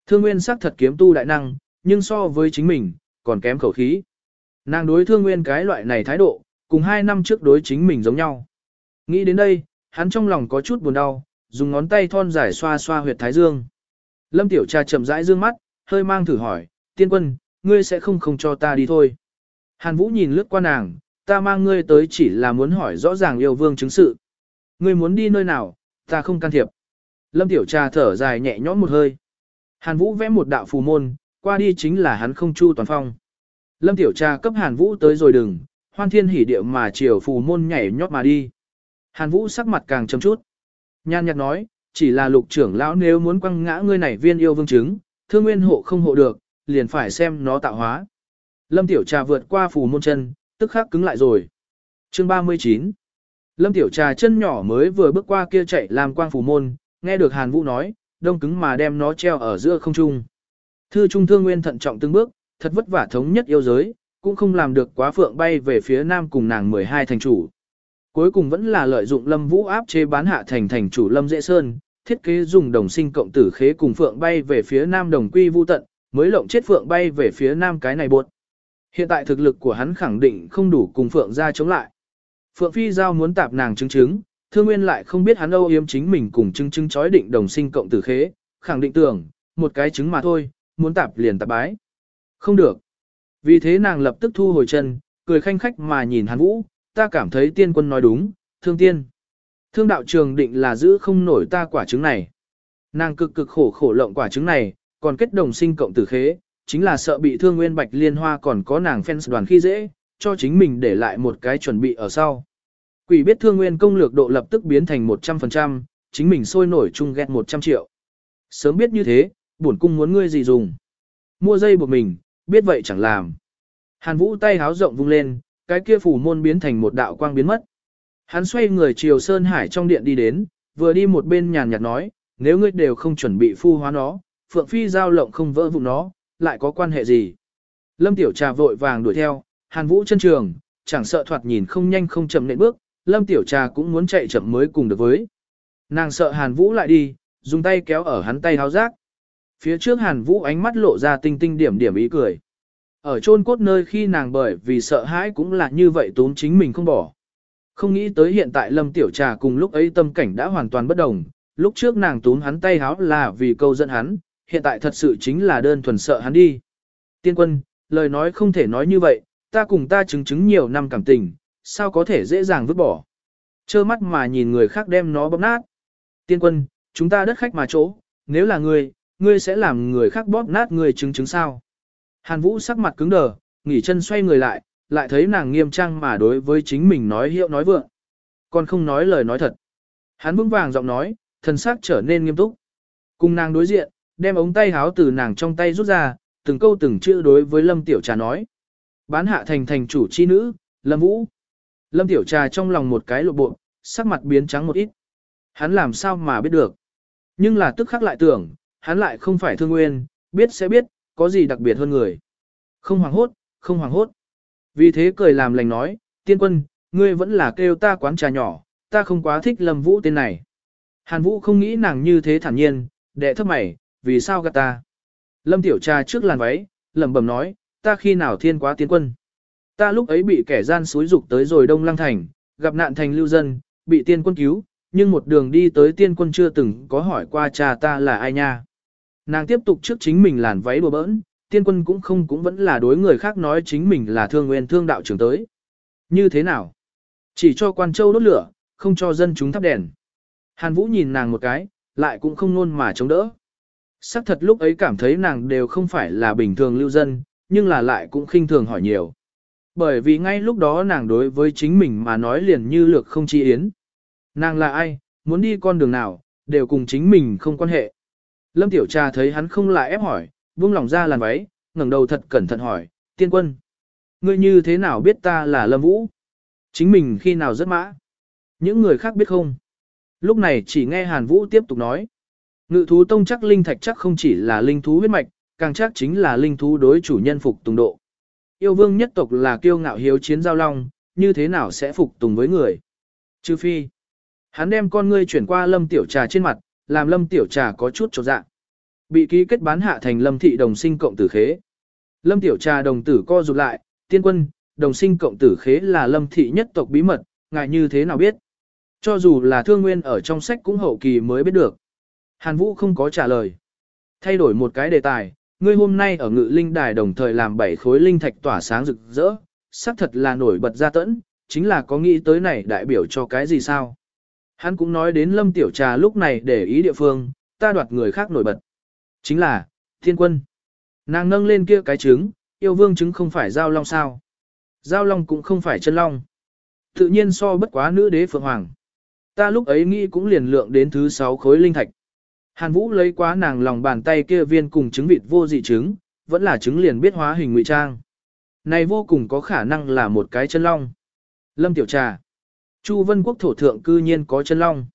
Thương nguyên sắc thật kiếm tu đại năng, nhưng so với chính mình, còn kém khẩu khí. Nàng đối thương nguyên cái loại này thái độ, cùng hai năm trước đối chính mình giống nhau. Nghĩ đến đây, hắn trong lòng có chút buồn đau, dùng ngón tay thon dài xoa xoa huyệt thái dương. Lâm Tiểu Trà chậm rãi dương mắt, hơi mang thử hỏi, tiên quân, ngươi sẽ không không cho ta đi thôi. Hàn Vũ nhìn lướt qua nàng, ta mang ngươi tới chỉ là muốn hỏi rõ ràng yêu vương chứng sự. Ngươi muốn đi nơi nào, ta không can thiệp. Lâm Tiểu Trà thở dài nhẹ nhõm một hơi. Hàn Vũ vẽ một đạo phù môn, qua đi chính là hắn không chu toàn phong. Lâm Tiểu Trà cấp Hàn Vũ tới rồi đừng, hoan thiên hỉ điệu mà chiều phù môn nhảy nhót mà đi. Hàn Vũ sắc mặt càng chấm chút. Nhan nhạt nói, chỉ là lục trưởng lão nếu muốn quăng ngã ngươi này viên yêu vương chứng, thương nguyên hộ không hộ được, liền phải xem nó tạo hóa. Lâm Tiểu Trà vượt qua phù môn chân, tức khắc cứng lại rồi. Chương 39 Lâm Tiểu Trà chân nhỏ mới vừa bước qua kia chạy làm quang phù môn, nghe được Hàn Vũ nói, đông cứng mà đem nó treo ở giữa không trung. Thư trung thương nguyên thận trọng từng bước, thật vất vả thống nhất yêu giới, cũng không làm được quá phượng bay về phía nam cùng nàng 12 thành chủ. Cuối cùng vẫn là lợi dụng Lâm Vũ áp chế bán hạ thành thành chủ Lâm Dễ Sơn, thiết kế dùng đồng sinh cộng tử khế cùng phượng bay về phía nam đồng quy vu tận, mới lộng chết phượng bay về phía nam cái này buộc. Hiện tại thực lực của hắn khẳng định không đủ cùng phượng ra chống lại. Phượng Phi Giao muốn tạp nàng chứng chứng, thương nguyên lại không biết hắn âu yếm chính mình cùng chứng chứng chói định đồng sinh cộng tử khế, khẳng định tưởng, một cái chứng mà thôi, muốn tạp liền tạp bái. Không được. Vì thế nàng lập tức thu hồi chân, cười khanh khách mà nhìn hắn vũ, ta cảm thấy tiên quân nói đúng, thương tiên. Thương đạo trường định là giữ không nổi ta quả trứng này. Nàng cực cực khổ khổ lộng quả trứng này, còn kết đồng sinh cộng tử khế, chính là sợ bị thương nguyên bạch liên hoa còn có nàng fans đoàn khi dễ, cho chính mình để lại một cái chuẩn bị ở sau. Quỷ biết thương nguyên công lược độ lập tức biến thành 100%, chính mình sôi nổi chung ghét 100 triệu. Sớm biết như thế, bổn cung muốn ngươi gì dùng. Mua dây buộc mình, biết vậy chẳng làm. Hàn Vũ tay háo rộng vung lên, cái kia phủ môn biến thành một đạo quang biến mất. Hắn xoay người chiều Sơn Hải trong điện đi đến, vừa đi một bên nhàn nhạt nói, nếu ngươi đều không chuẩn bị phu hóa nó, Phượng Phi giao lộng không vỡ vụn nó, lại có quan hệ gì? Lâm Tiểu Trà vội vàng đuổi theo, Hàn Vũ chân trường, chẳng sợ thoạt nhìn không nhanh không chậm nện bước, Lâm Tiểu Trà cũng muốn chạy chậm mới cùng được với. Nàng sợ Hàn Vũ lại đi, dùng tay kéo ở hắn tay háo rác. Phía trước Hàn Vũ ánh mắt lộ ra tinh tinh điểm điểm ý cười. Ở chôn cốt nơi khi nàng bởi vì sợ hãi cũng là như vậy tốn chính mình không bỏ. Không nghĩ tới hiện tại Lâm Tiểu Trà cùng lúc ấy tâm cảnh đã hoàn toàn bất đồng, lúc trước nàng tốn hắn tay háo là vì câu dẫn hắn, hiện tại thật sự chính là đơn thuần sợ hắn đi. Tiên quân, lời nói không thể nói như vậy, ta cùng ta chứng chứng nhiều năm cảm tình, sao có thể dễ dàng vứt bỏ. Chơ mắt mà nhìn người khác đem nó bóp nát. Tiên quân, chúng ta đất khách mà chỗ, nếu là người ngươi sẽ làm người khác bóp nát người chứng chứng sao. Hàn Vũ sắc mặt cứng đờ, nghỉ chân xoay người lại, lại thấy nàng nghiêm trang mà đối với chính mình nói hiệu nói vượng. Còn không nói lời nói thật. Hắn vững vàng giọng nói, thần sắc trở nên nghiêm túc. Cùng nàng đối diện, đem ống tay háo từ nàng trong tay rút ra, từng câu từng chữ đối với Lâm Tiểu Trà nói. Bán hạ thành thành chủ chi nữ, Lâm Vũ. Lâm Tiểu Trà trong lòng một cái lộ bộ, sắc mặt biến trắng một ít. Hắn làm sao mà biết được. Nhưng là tức khắc lại tưởng, hắn lại không phải thương nguyên, biết sẽ biết, có gì đặc biệt hơn người. Không hoàng hốt, không hoàng hốt. Vì thế cười làm lành nói, tiên quân, ngươi vẫn là kêu ta quán trà nhỏ, ta không quá thích Lâm Vũ tên này. Hàn Vũ không nghĩ nàng như thế thản nhiên, đệ thấp mày, vì sao gạt ta. Lâm Tiểu Trà trước làn váy, lẩm bẩm nói, ta khi nào thiên quá tiên quân. Ta lúc ấy bị kẻ gian xúi dục tới rồi Đông Lăng Thành, gặp nạn thành lưu dân, bị tiên quân cứu, nhưng một đường đi tới tiên quân chưa từng có hỏi qua cha ta là ai nha. Nàng tiếp tục trước chính mình làn váy đùa bỡn, tiên quân cũng không cũng vẫn là đối người khác nói chính mình là thương nguyên thương đạo trưởng tới. Như thế nào? Chỉ cho quan châu đốt lửa, không cho dân chúng thắp đèn. Hàn Vũ nhìn nàng một cái, lại cũng không nôn mà chống đỡ. Sắc thật lúc ấy cảm thấy nàng đều không phải là bình thường lưu dân, nhưng là lại cũng khinh thường hỏi nhiều. Bởi vì ngay lúc đó nàng đối với chính mình mà nói liền như lược không chi yến. Nàng là ai, muốn đi con đường nào, đều cùng chính mình không quan hệ. Lâm Tiểu Trà thấy hắn không lại ép hỏi, buông lòng ra làn váy, ngẩng đầu thật cẩn thận hỏi, tiên quân. Ngươi như thế nào biết ta là Lâm Vũ? Chính mình khi nào rất mã? Những người khác biết không? Lúc này chỉ nghe Hàn Vũ tiếp tục nói. Ngự thú tông chắc linh thạch chắc không chỉ là linh thú huyết mạch, càng chắc chính là linh thú đối chủ nhân phục tùng độ. Yêu vương nhất tộc là kiêu ngạo hiếu chiến giao long, như thế nào sẽ phục tùng với người? Trừ phi. Hắn đem con ngươi chuyển qua lâm tiểu trà trên mặt, làm lâm tiểu trà có chút trột dạ. Bị ký kết bán hạ thành lâm thị đồng sinh cộng tử khế. Lâm tiểu trà đồng tử co rụt lại, tiên quân, đồng sinh cộng tử khế là lâm thị nhất tộc bí mật, ngại như thế nào biết. Cho dù là thương nguyên ở trong sách cũng hậu kỳ mới biết được. Hàn Vũ không có trả lời. Thay đổi một cái đề tài, ngươi hôm nay ở ngự linh đài đồng thời làm bảy khối linh thạch tỏa sáng rực rỡ, xác thật là nổi bật ra tẫn, chính là có nghĩ tới này đại biểu cho cái gì sao. Hắn cũng nói đến lâm tiểu trà lúc này để ý địa phương, ta đoạt người khác nổi bật. Chính là, thiên quân. Nàng nâng lên kia cái trứng, yêu vương trứng không phải giao long sao. Giao long cũng không phải chân long. Tự nhiên so bất quá nữ đế phượng hoàng. Ta lúc ấy nghĩ cũng liền lượng đến thứ sáu khối linh thạch. Hàn Vũ lấy quá nàng lòng bàn tay kia viên cùng trứng vịt vô dị trứng, vẫn là trứng liền biết hóa hình ngụy trang. Này vô cùng có khả năng là một cái chân long. Lâm Tiểu Trà. Chu Vân Quốc thổ thượng cư nhiên có chân long.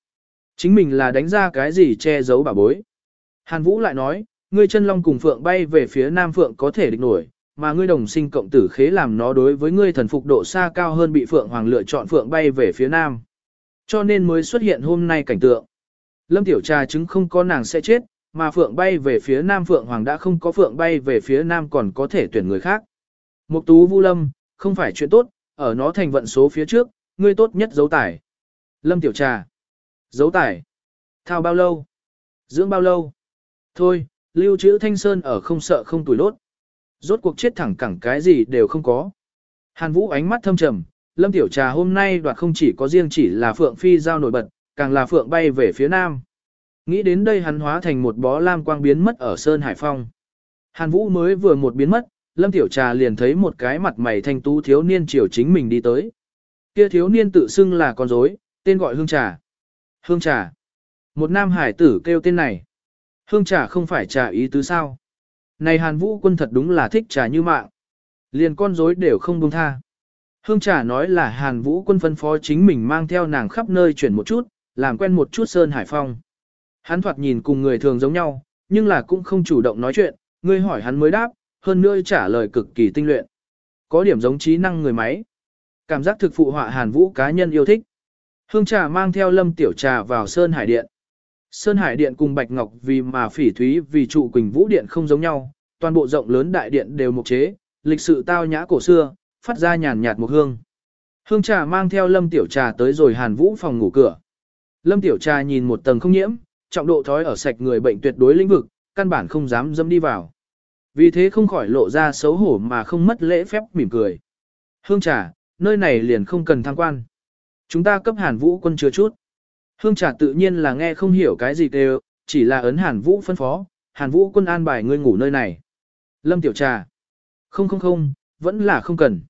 Chính mình là đánh ra cái gì che giấu bà bối. Hàn Vũ lại nói, ngươi chân long cùng phượng bay về phía nam phượng có thể địch nổi, mà ngươi đồng sinh cộng tử khế làm nó đối với ngươi thần phục độ xa cao hơn bị phượng hoàng lựa chọn phượng bay về phía nam. Cho nên mới xuất hiện hôm nay cảnh tượng. Lâm Tiểu Trà chứng không có nàng sẽ chết, mà Phượng bay về phía Nam Phượng Hoàng đã không có Phượng bay về phía Nam còn có thể tuyển người khác. Mục tú Vu Lâm, không phải chuyện tốt, ở nó thành vận số phía trước, ngươi tốt nhất giấu tải. Lâm Tiểu Trà. Giấu tải. Thao bao lâu? Dưỡng bao lâu? Thôi, lưu trữ thanh sơn ở không sợ không tuổi lốt. Rốt cuộc chết thẳng cẳng cái gì đều không có. Hàn Vũ ánh mắt thâm trầm, Lâm Tiểu Trà hôm nay đoạt không chỉ có riêng chỉ là Phượng Phi giao nổi bật, càng là Phượng bay về phía nam. Nghĩ đến đây hắn hóa thành một bó lam quang biến mất ở Sơn Hải Phong. Hàn Vũ mới vừa một biến mất, Lâm Tiểu Trà liền thấy một cái mặt mày thanh tú thiếu niên chiều chính mình đi tới. Kia thiếu niên tự xưng là con rối, tên gọi Hương Trà. Hương Trà. Một nam hải tử kêu tên này. Hương Trà không phải trà ý tứ sao. Này Hàn Vũ quân thật đúng là thích trà như mạng. Liền con rối đều không buông tha. Hương Trà nói là Hàn Vũ quân phân phó chính mình mang theo nàng khắp nơi chuyển một chút, làm quen một chút Sơn Hải Phong. Hắn thoạt nhìn cùng người thường giống nhau, nhưng là cũng không chủ động nói chuyện, người hỏi hắn mới đáp, hơn nữa trả lời cực kỳ tinh luyện. Có điểm giống trí năng người máy. Cảm giác thực phụ họa Hàn Vũ cá nhân yêu thích. Hương trà mang theo lâm tiểu trà vào Sơn Hải Điện. Sơn Hải Điện cùng Bạch Ngọc vì mà phỉ thúy vì trụ Quỳnh Vũ Điện không giống nhau, toàn bộ rộng lớn đại điện đều mục chế, lịch sự tao nhã cổ xưa, phát ra nhàn nhạt một hương. Hương trà mang theo lâm tiểu trà tới rồi Hàn Vũ phòng ngủ cửa. Lâm tiểu trà nhìn một tầng không nhiễm, trọng độ thói ở sạch người bệnh tuyệt đối lĩnh vực, căn bản không dám dâm đi vào. Vì thế không khỏi lộ ra xấu hổ mà không mất lễ phép mỉm cười. Hương trà, nơi này liền không cần tham quan. Chúng ta cấp hàn vũ quân chưa chút. Hương trà tự nhiên là nghe không hiểu cái gì đều, chỉ là ấn hàn vũ phân phó, hàn vũ quân an bài ngươi ngủ nơi này. Lâm tiểu trà. Không không không, vẫn là không cần.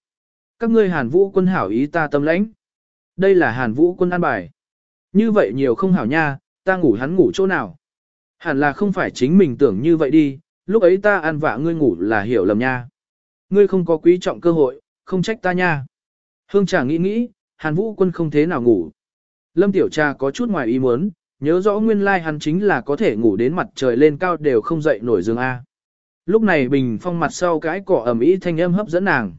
Các ngươi hàn vũ quân hảo ý ta tâm lãnh. Đây là hàn vũ quân an bài. Như vậy nhiều không hảo nha, ta ngủ hắn ngủ chỗ nào. Hẳn là không phải chính mình tưởng như vậy đi, lúc ấy ta ăn vạ ngươi ngủ là hiểu lầm nha. Ngươi không có quý trọng cơ hội, không trách ta nha. Hương trà nghĩ nghĩ, hàn vũ quân không thế nào ngủ. Lâm tiểu trà có chút ngoài ý muốn, nhớ rõ nguyên lai like hắn chính là có thể ngủ đến mặt trời lên cao đều không dậy nổi giường A. Lúc này bình phong mặt sau cái cỏ ẩm ý thanh âm hấp dẫn nàng.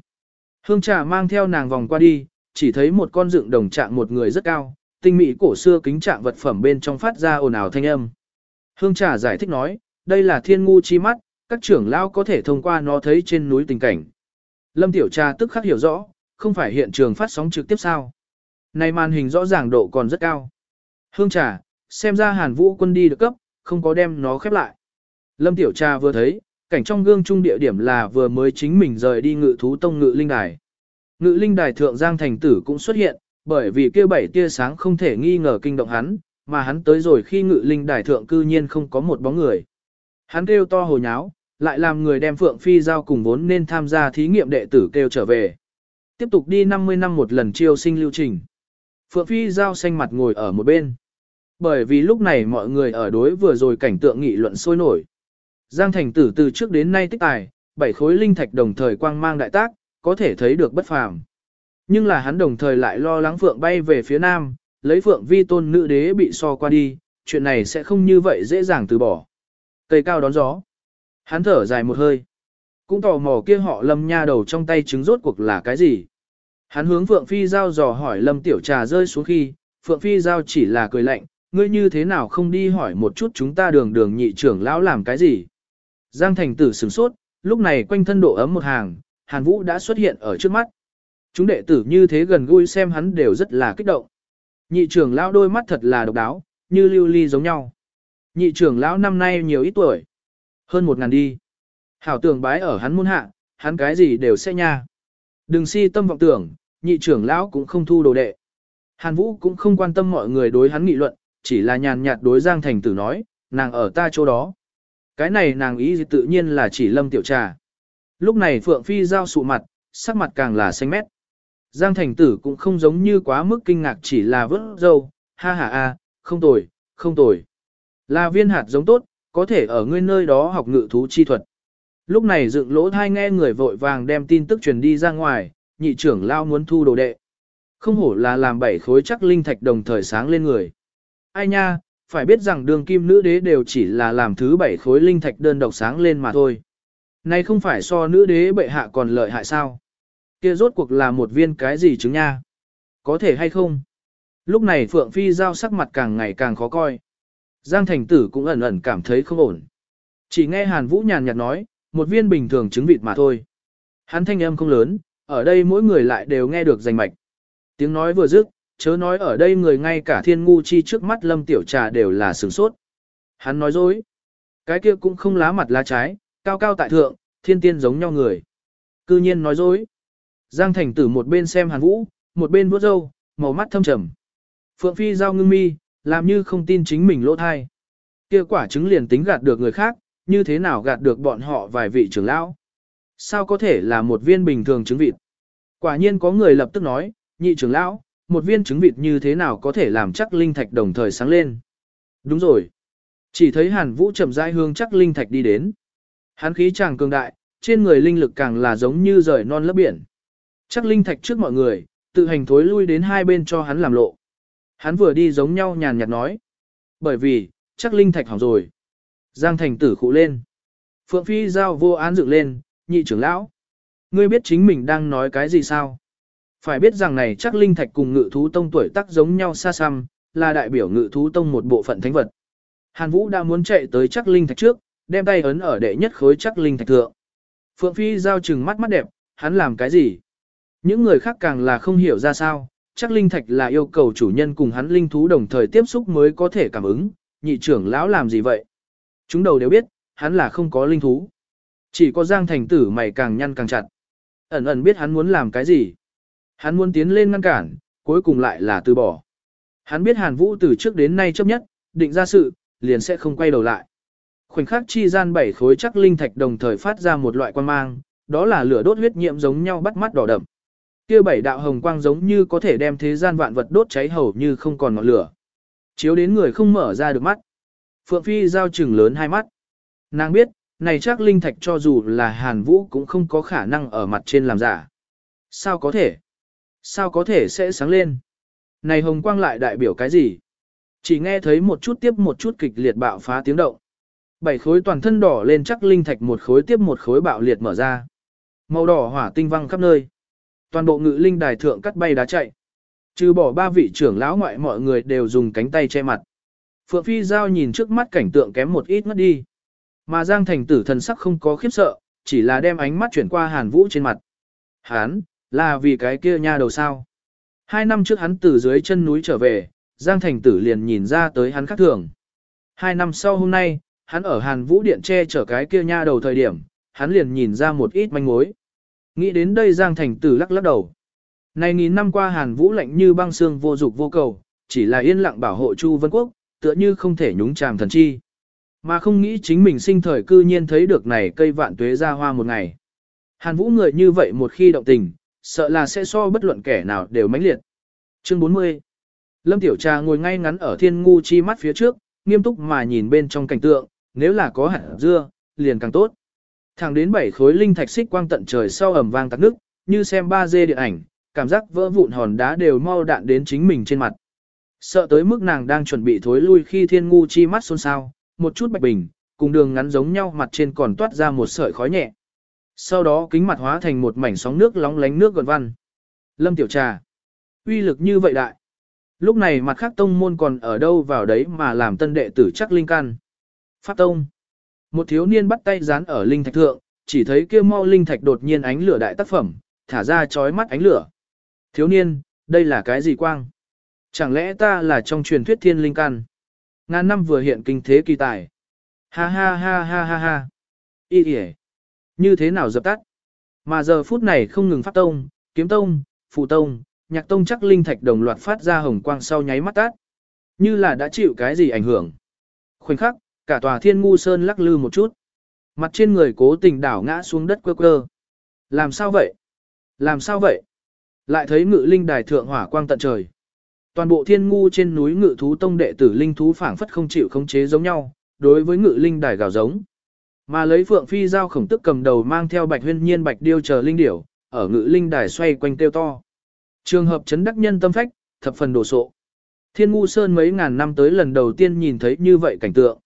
Hương trà mang theo nàng vòng qua đi, chỉ thấy một con dựng đồng trạng một người rất cao, tinh mỹ cổ xưa kính trạng vật phẩm bên trong phát ra ồn ào thanh âm. Hương trà giải thích nói, đây là thiên ngu chi mắt, các trưởng lao có thể thông qua nó thấy trên núi tình cảnh. Lâm tiểu trà tức khắc hiểu rõ, không phải hiện trường phát sóng trực tiếp sao. Này màn hình rõ ràng độ còn rất cao. Hương trà, xem ra hàn vũ quân đi được cấp, không có đem nó khép lại. Lâm tiểu trà vừa thấy, cảnh trong gương trung địa điểm là vừa mới chính mình rời đi ngự thú tông ngự linh đài. Ngự linh đài thượng Giang Thành Tử cũng xuất hiện, bởi vì kia bảy tia sáng không thể nghi ngờ kinh động hắn, mà hắn tới rồi khi ngự linh đài thượng cư nhiên không có một bóng người. Hắn kêu to hồ nháo, lại làm người đem Phượng Phi giao cùng vốn nên tham gia thí nghiệm đệ tử kêu trở về. Tiếp tục đi 50 năm một lần chiêu sinh lưu trình. Phượng Phi giao xanh mặt ngồi ở một bên. Bởi vì lúc này mọi người ở đối vừa rồi cảnh tượng nghị luận sôi nổi. Giang thành tử từ trước đến nay tích tài, bảy khối linh thạch đồng thời quang mang đại tác, có thể thấy được bất phàm. Nhưng là hắn đồng thời lại lo lắng Phượng bay về phía nam, lấy Phượng vi tôn nữ đế bị so qua đi, chuyện này sẽ không như vậy dễ dàng từ bỏ. Cây cao đón gió. Hắn thở dài một hơi. Cũng tò mò kia họ lâm nha đầu trong tay trứng rốt cuộc là cái gì. Hắn hướng Phượng Phi Giao dò hỏi lâm tiểu trà rơi xuống khi, Phượng Phi Giao chỉ là cười lạnh, ngươi như thế nào không đi hỏi một chút chúng ta đường đường nhị trưởng lão làm cái gì. Giang thành tử sửng sốt, lúc này quanh thân độ ấm một hàng, Hàn Vũ đã xuất hiện ở trước mắt. Chúng đệ tử như thế gần gũi xem hắn đều rất là kích động. Nhị trưởng lão đôi mắt thật là độc đáo, như lưu ly giống nhau. Nhị trưởng lão năm nay nhiều ít tuổi. Hơn một ngàn đi. Hảo tưởng bái ở hắn muôn hạ, hắn cái gì đều sẽ nha. Đừng si tâm vọng tưởng, nhị trưởng lão cũng không thu đồ đệ. Hàn Vũ cũng không quan tâm mọi người đối hắn nghị luận, chỉ là nhàn nhạt đối Giang Thành Tử nói, nàng ở ta chỗ đó. Cái này nàng ý gì tự nhiên là chỉ lâm tiểu trà. Lúc này Phượng Phi giao sụ mặt, sắc mặt càng là xanh mét. Giang Thành Tử cũng không giống như quá mức kinh ngạc chỉ là vớt dâu, ha ha a, không tồi, không tồi. Là viên hạt giống tốt, có thể ở ngươi nơi đó học ngự thú chi thuật. Lúc này dựng lỗ thai nghe người vội vàng đem tin tức truyền đi ra ngoài, nhị trưởng lao muốn thu đồ đệ. Không hổ là làm bảy khối chắc linh thạch đồng thời sáng lên người. Ai nha, phải biết rằng đường kim nữ đế đều chỉ là làm thứ bảy khối linh thạch đơn độc sáng lên mà thôi. Này không phải so nữ đế bệ hạ còn lợi hại sao? Kia rốt cuộc là một viên cái gì chứng nha? Có thể hay không? Lúc này Phượng Phi giao sắc mặt càng ngày càng khó coi. Giang Thành Tử cũng ẩn ẩn cảm thấy không ổn. Chỉ nghe Hàn Vũ nhàn nhạt nói, một viên bình thường trứng vịt mà thôi. Hắn thanh âm không lớn, ở đây mỗi người lại đều nghe được rành mạch. Tiếng nói vừa dứt, chớ nói ở đây người ngay cả thiên ngu chi trước mắt lâm tiểu trà đều là sửng sốt. Hắn nói dối. Cái kia cũng không lá mặt lá trái, cao cao tại thượng, thiên tiên giống nhau người. Cư nhiên nói dối. Giang thành tử một bên xem hàn vũ, một bên vuốt râu, màu mắt thâm trầm. Phượng phi giao ngưng mi, làm như không tin chính mình lỗ thai. Kia quả trứng liền tính gạt được người khác, như thế nào gạt được bọn họ vài vị trưởng lão. Sao có thể là một viên bình thường trứng vịt? Quả nhiên có người lập tức nói, nhị trưởng lão, một viên trứng vịt như thế nào có thể làm chắc linh thạch đồng thời sáng lên? Đúng rồi. Chỉ thấy Hàn Vũ chậm rãi hương chắc linh thạch đi đến. Hắn khí chàng cường đại, trên người linh lực càng là giống như rời non lấp biển. Chắc linh thạch trước mọi người, tự hành thối lui đến hai bên cho hắn làm lộ. Hắn vừa đi giống nhau nhàn nhạt nói. Bởi vì, chắc linh thạch hỏng rồi. Giang thành tử khụ lên. Phượng Phi giao vô án dựng lên, nhị trưởng lão. Ngươi biết chính mình đang nói cái gì sao? Phải biết rằng này chắc linh thạch cùng ngự thú tông tuổi tác giống nhau xa xăm, là đại biểu ngự thú tông một bộ phận thánh vật. Hàn Vũ đã muốn chạy tới chắc linh thạch trước, đem tay ấn ở đệ nhất khối chắc linh thạch thượng. Phượng Phi giao trừng mắt mắt đẹp, hắn làm cái gì? Những người khác càng là không hiểu ra sao, chắc linh thạch là yêu cầu chủ nhân cùng hắn linh thú đồng thời tiếp xúc mới có thể cảm ứng, nhị trưởng lão làm gì vậy? Chúng đầu đều biết, hắn là không có linh thú. Chỉ có Giang Thành Tử mày càng nhăn càng chặt. Ẩn ẩn biết hắn muốn làm cái gì. Hắn muốn tiến lên ngăn cản, cuối cùng lại là từ bỏ. Hắn biết Hàn Vũ từ trước đến nay chấp nhất, định ra sự, liền sẽ không quay đầu lại. Khoảnh khắc chi gian bảy khối chắc linh thạch đồng thời phát ra một loại quang mang, đó là lửa đốt huyết nhiễm giống nhau bắt mắt đỏ đậm. Kia bảy đạo hồng quang giống như có thể đem thế gian vạn vật đốt cháy hầu như không còn ngọn lửa. Chiếu đến người không mở ra được mắt. Phượng Phi giao trừng lớn hai mắt. Nàng biết, này chắc linh thạch cho dù là Hàn Vũ cũng không có khả năng ở mặt trên làm giả. Sao có thể? Sao có thể sẽ sáng lên? Này hồng quang lại đại biểu cái gì? Chỉ nghe thấy một chút tiếp một chút kịch liệt bạo phá tiếng động. Bảy khối toàn thân đỏ lên chắc linh thạch một khối tiếp một khối bạo liệt mở ra. Màu đỏ hỏa tinh văng khắp nơi. Toàn bộ ngự linh đài thượng cắt bay đá chạy. Trừ bỏ ba vị trưởng lão ngoại mọi người đều dùng cánh tay che mặt. Phượng Phi Giao nhìn trước mắt cảnh tượng kém một ít ngất đi. Mà Giang Thành tử thần sắc không có khiếp sợ, chỉ là đem ánh mắt chuyển qua Hàn Vũ trên mặt. Hán, là vì cái kia nha đầu sao. Hai năm trước hắn từ dưới chân núi trở về, Giang Thành tử liền nhìn ra tới hắn khác thường. Hai năm sau hôm nay, hắn ở Hàn Vũ Điện che chở cái kia nha đầu thời điểm, hắn liền nhìn ra một ít manh mối. Nghĩ đến đây Giang Thành tử lắc lắc đầu. Này nghìn năm qua Hàn Vũ lạnh như băng xương vô dục vô cầu, chỉ là yên lặng bảo hộ Chu Vân Quốc, tựa như không thể nhúng chàm thần chi. Mà không nghĩ chính mình sinh thời cư nhiên thấy được này cây vạn tuế ra hoa một ngày. Hàn Vũ người như vậy một khi động tình, sợ là sẽ so bất luận kẻ nào đều mãnh liệt. Chương 40 Lâm Tiểu Trà ngồi ngay ngắn ở thiên ngu chi mắt phía trước, nghiêm túc mà nhìn bên trong cảnh tượng, nếu là có hạt dưa, liền càng tốt. Thẳng đến bảy khối linh thạch xích quang tận trời sau ầm vang tắc nước, như xem 3D điện ảnh, cảm giác vỡ vụn hòn đá đều mau đạn đến chính mình trên mặt. Sợ tới mức nàng đang chuẩn bị thối lui khi thiên ngu chi mắt xôn xao, một chút bạch bình, cùng đường ngắn giống nhau mặt trên còn toát ra một sợi khói nhẹ. Sau đó kính mặt hóa thành một mảnh sóng nước lóng lánh nước gần văn. Lâm Tiểu Trà. uy lực như vậy đại. Lúc này mặt khác tông môn còn ở đâu vào đấy mà làm tân đệ tử chắc linh căn. Pháp tông. Một thiếu niên bắt tay dán ở linh thạch thượng, chỉ thấy kia mau linh thạch đột nhiên ánh lửa đại tác phẩm, thả ra chói mắt ánh lửa. Thiếu niên, đây là cái gì quang? Chẳng lẽ ta là trong truyền thuyết thiên linh căn? Ngàn năm vừa hiện kinh thế kỳ tài. Ha ha ha ha ha ha. Ý kìa. Như thế nào dập tắt? Mà giờ phút này không ngừng phát tông, kiếm tông, phụ tông, nhạc tông chắc linh thạch đồng loạt phát ra hồng quang sau nháy mắt tát. Như là đã chịu cái gì ảnh hưởng. Khoảnh khắc, cả tòa thiên ngu sơn lắc lư một chút. Mặt trên người cố tình đảo ngã xuống đất quơ quơ. Làm sao vậy? Làm sao vậy? Lại thấy ngự linh đài thượng hỏa quang tận trời. Toàn bộ thiên ngu trên núi ngự thú tông đệ tử linh thú phảng phất không chịu khống chế giống nhau, đối với ngự linh đài gào giống. Mà lấy phượng phi giao khổng tức cầm đầu mang theo bạch huyên nhiên bạch điêu chờ linh điểu, ở ngự linh đài xoay quanh tiêu to. Trường hợp chấn đắc nhân tâm phách, thập phần đổ sộ. Thiên ngu sơn mấy ngàn năm tới lần đầu tiên nhìn thấy như vậy cảnh tượng.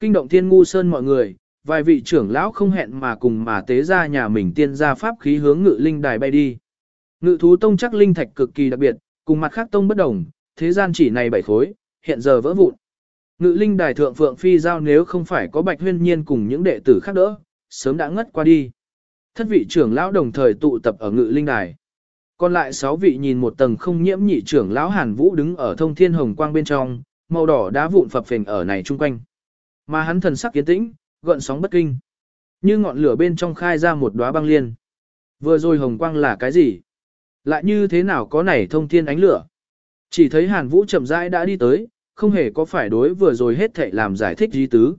Kinh động thiên ngu sơn mọi người, vài vị trưởng lão không hẹn mà cùng mà tế ra nhà mình tiên gia pháp khí hướng ngự linh đài bay đi. Ngự thú tông chắc linh thạch cực kỳ đặc biệt, cùng mặt khác tông bất đồng, thế gian chỉ này bảy khối, hiện giờ vỡ vụn. Ngự linh đài thượng phượng phi giao nếu không phải có bạch huyên nhiên cùng những đệ tử khác đỡ, sớm đã ngất qua đi. Thất vị trưởng lão đồng thời tụ tập ở ngự linh đài. Còn lại sáu vị nhìn một tầng không nhiễm nhị trưởng lão Hàn Vũ đứng ở thông thiên hồng quang bên trong, màu đỏ đá vụn phập phình ở này chung quanh. Mà hắn thần sắc kiến tĩnh, gợn sóng bất kinh. Như ngọn lửa bên trong khai ra một đóa băng liên. Vừa rồi hồng quang là cái gì? Lại như thế nào có nảy thông thiên ánh lửa? Chỉ thấy Hàn Vũ chậm rãi đã đi tới, không hề có phải đối vừa rồi hết thảy làm giải thích gì tứ.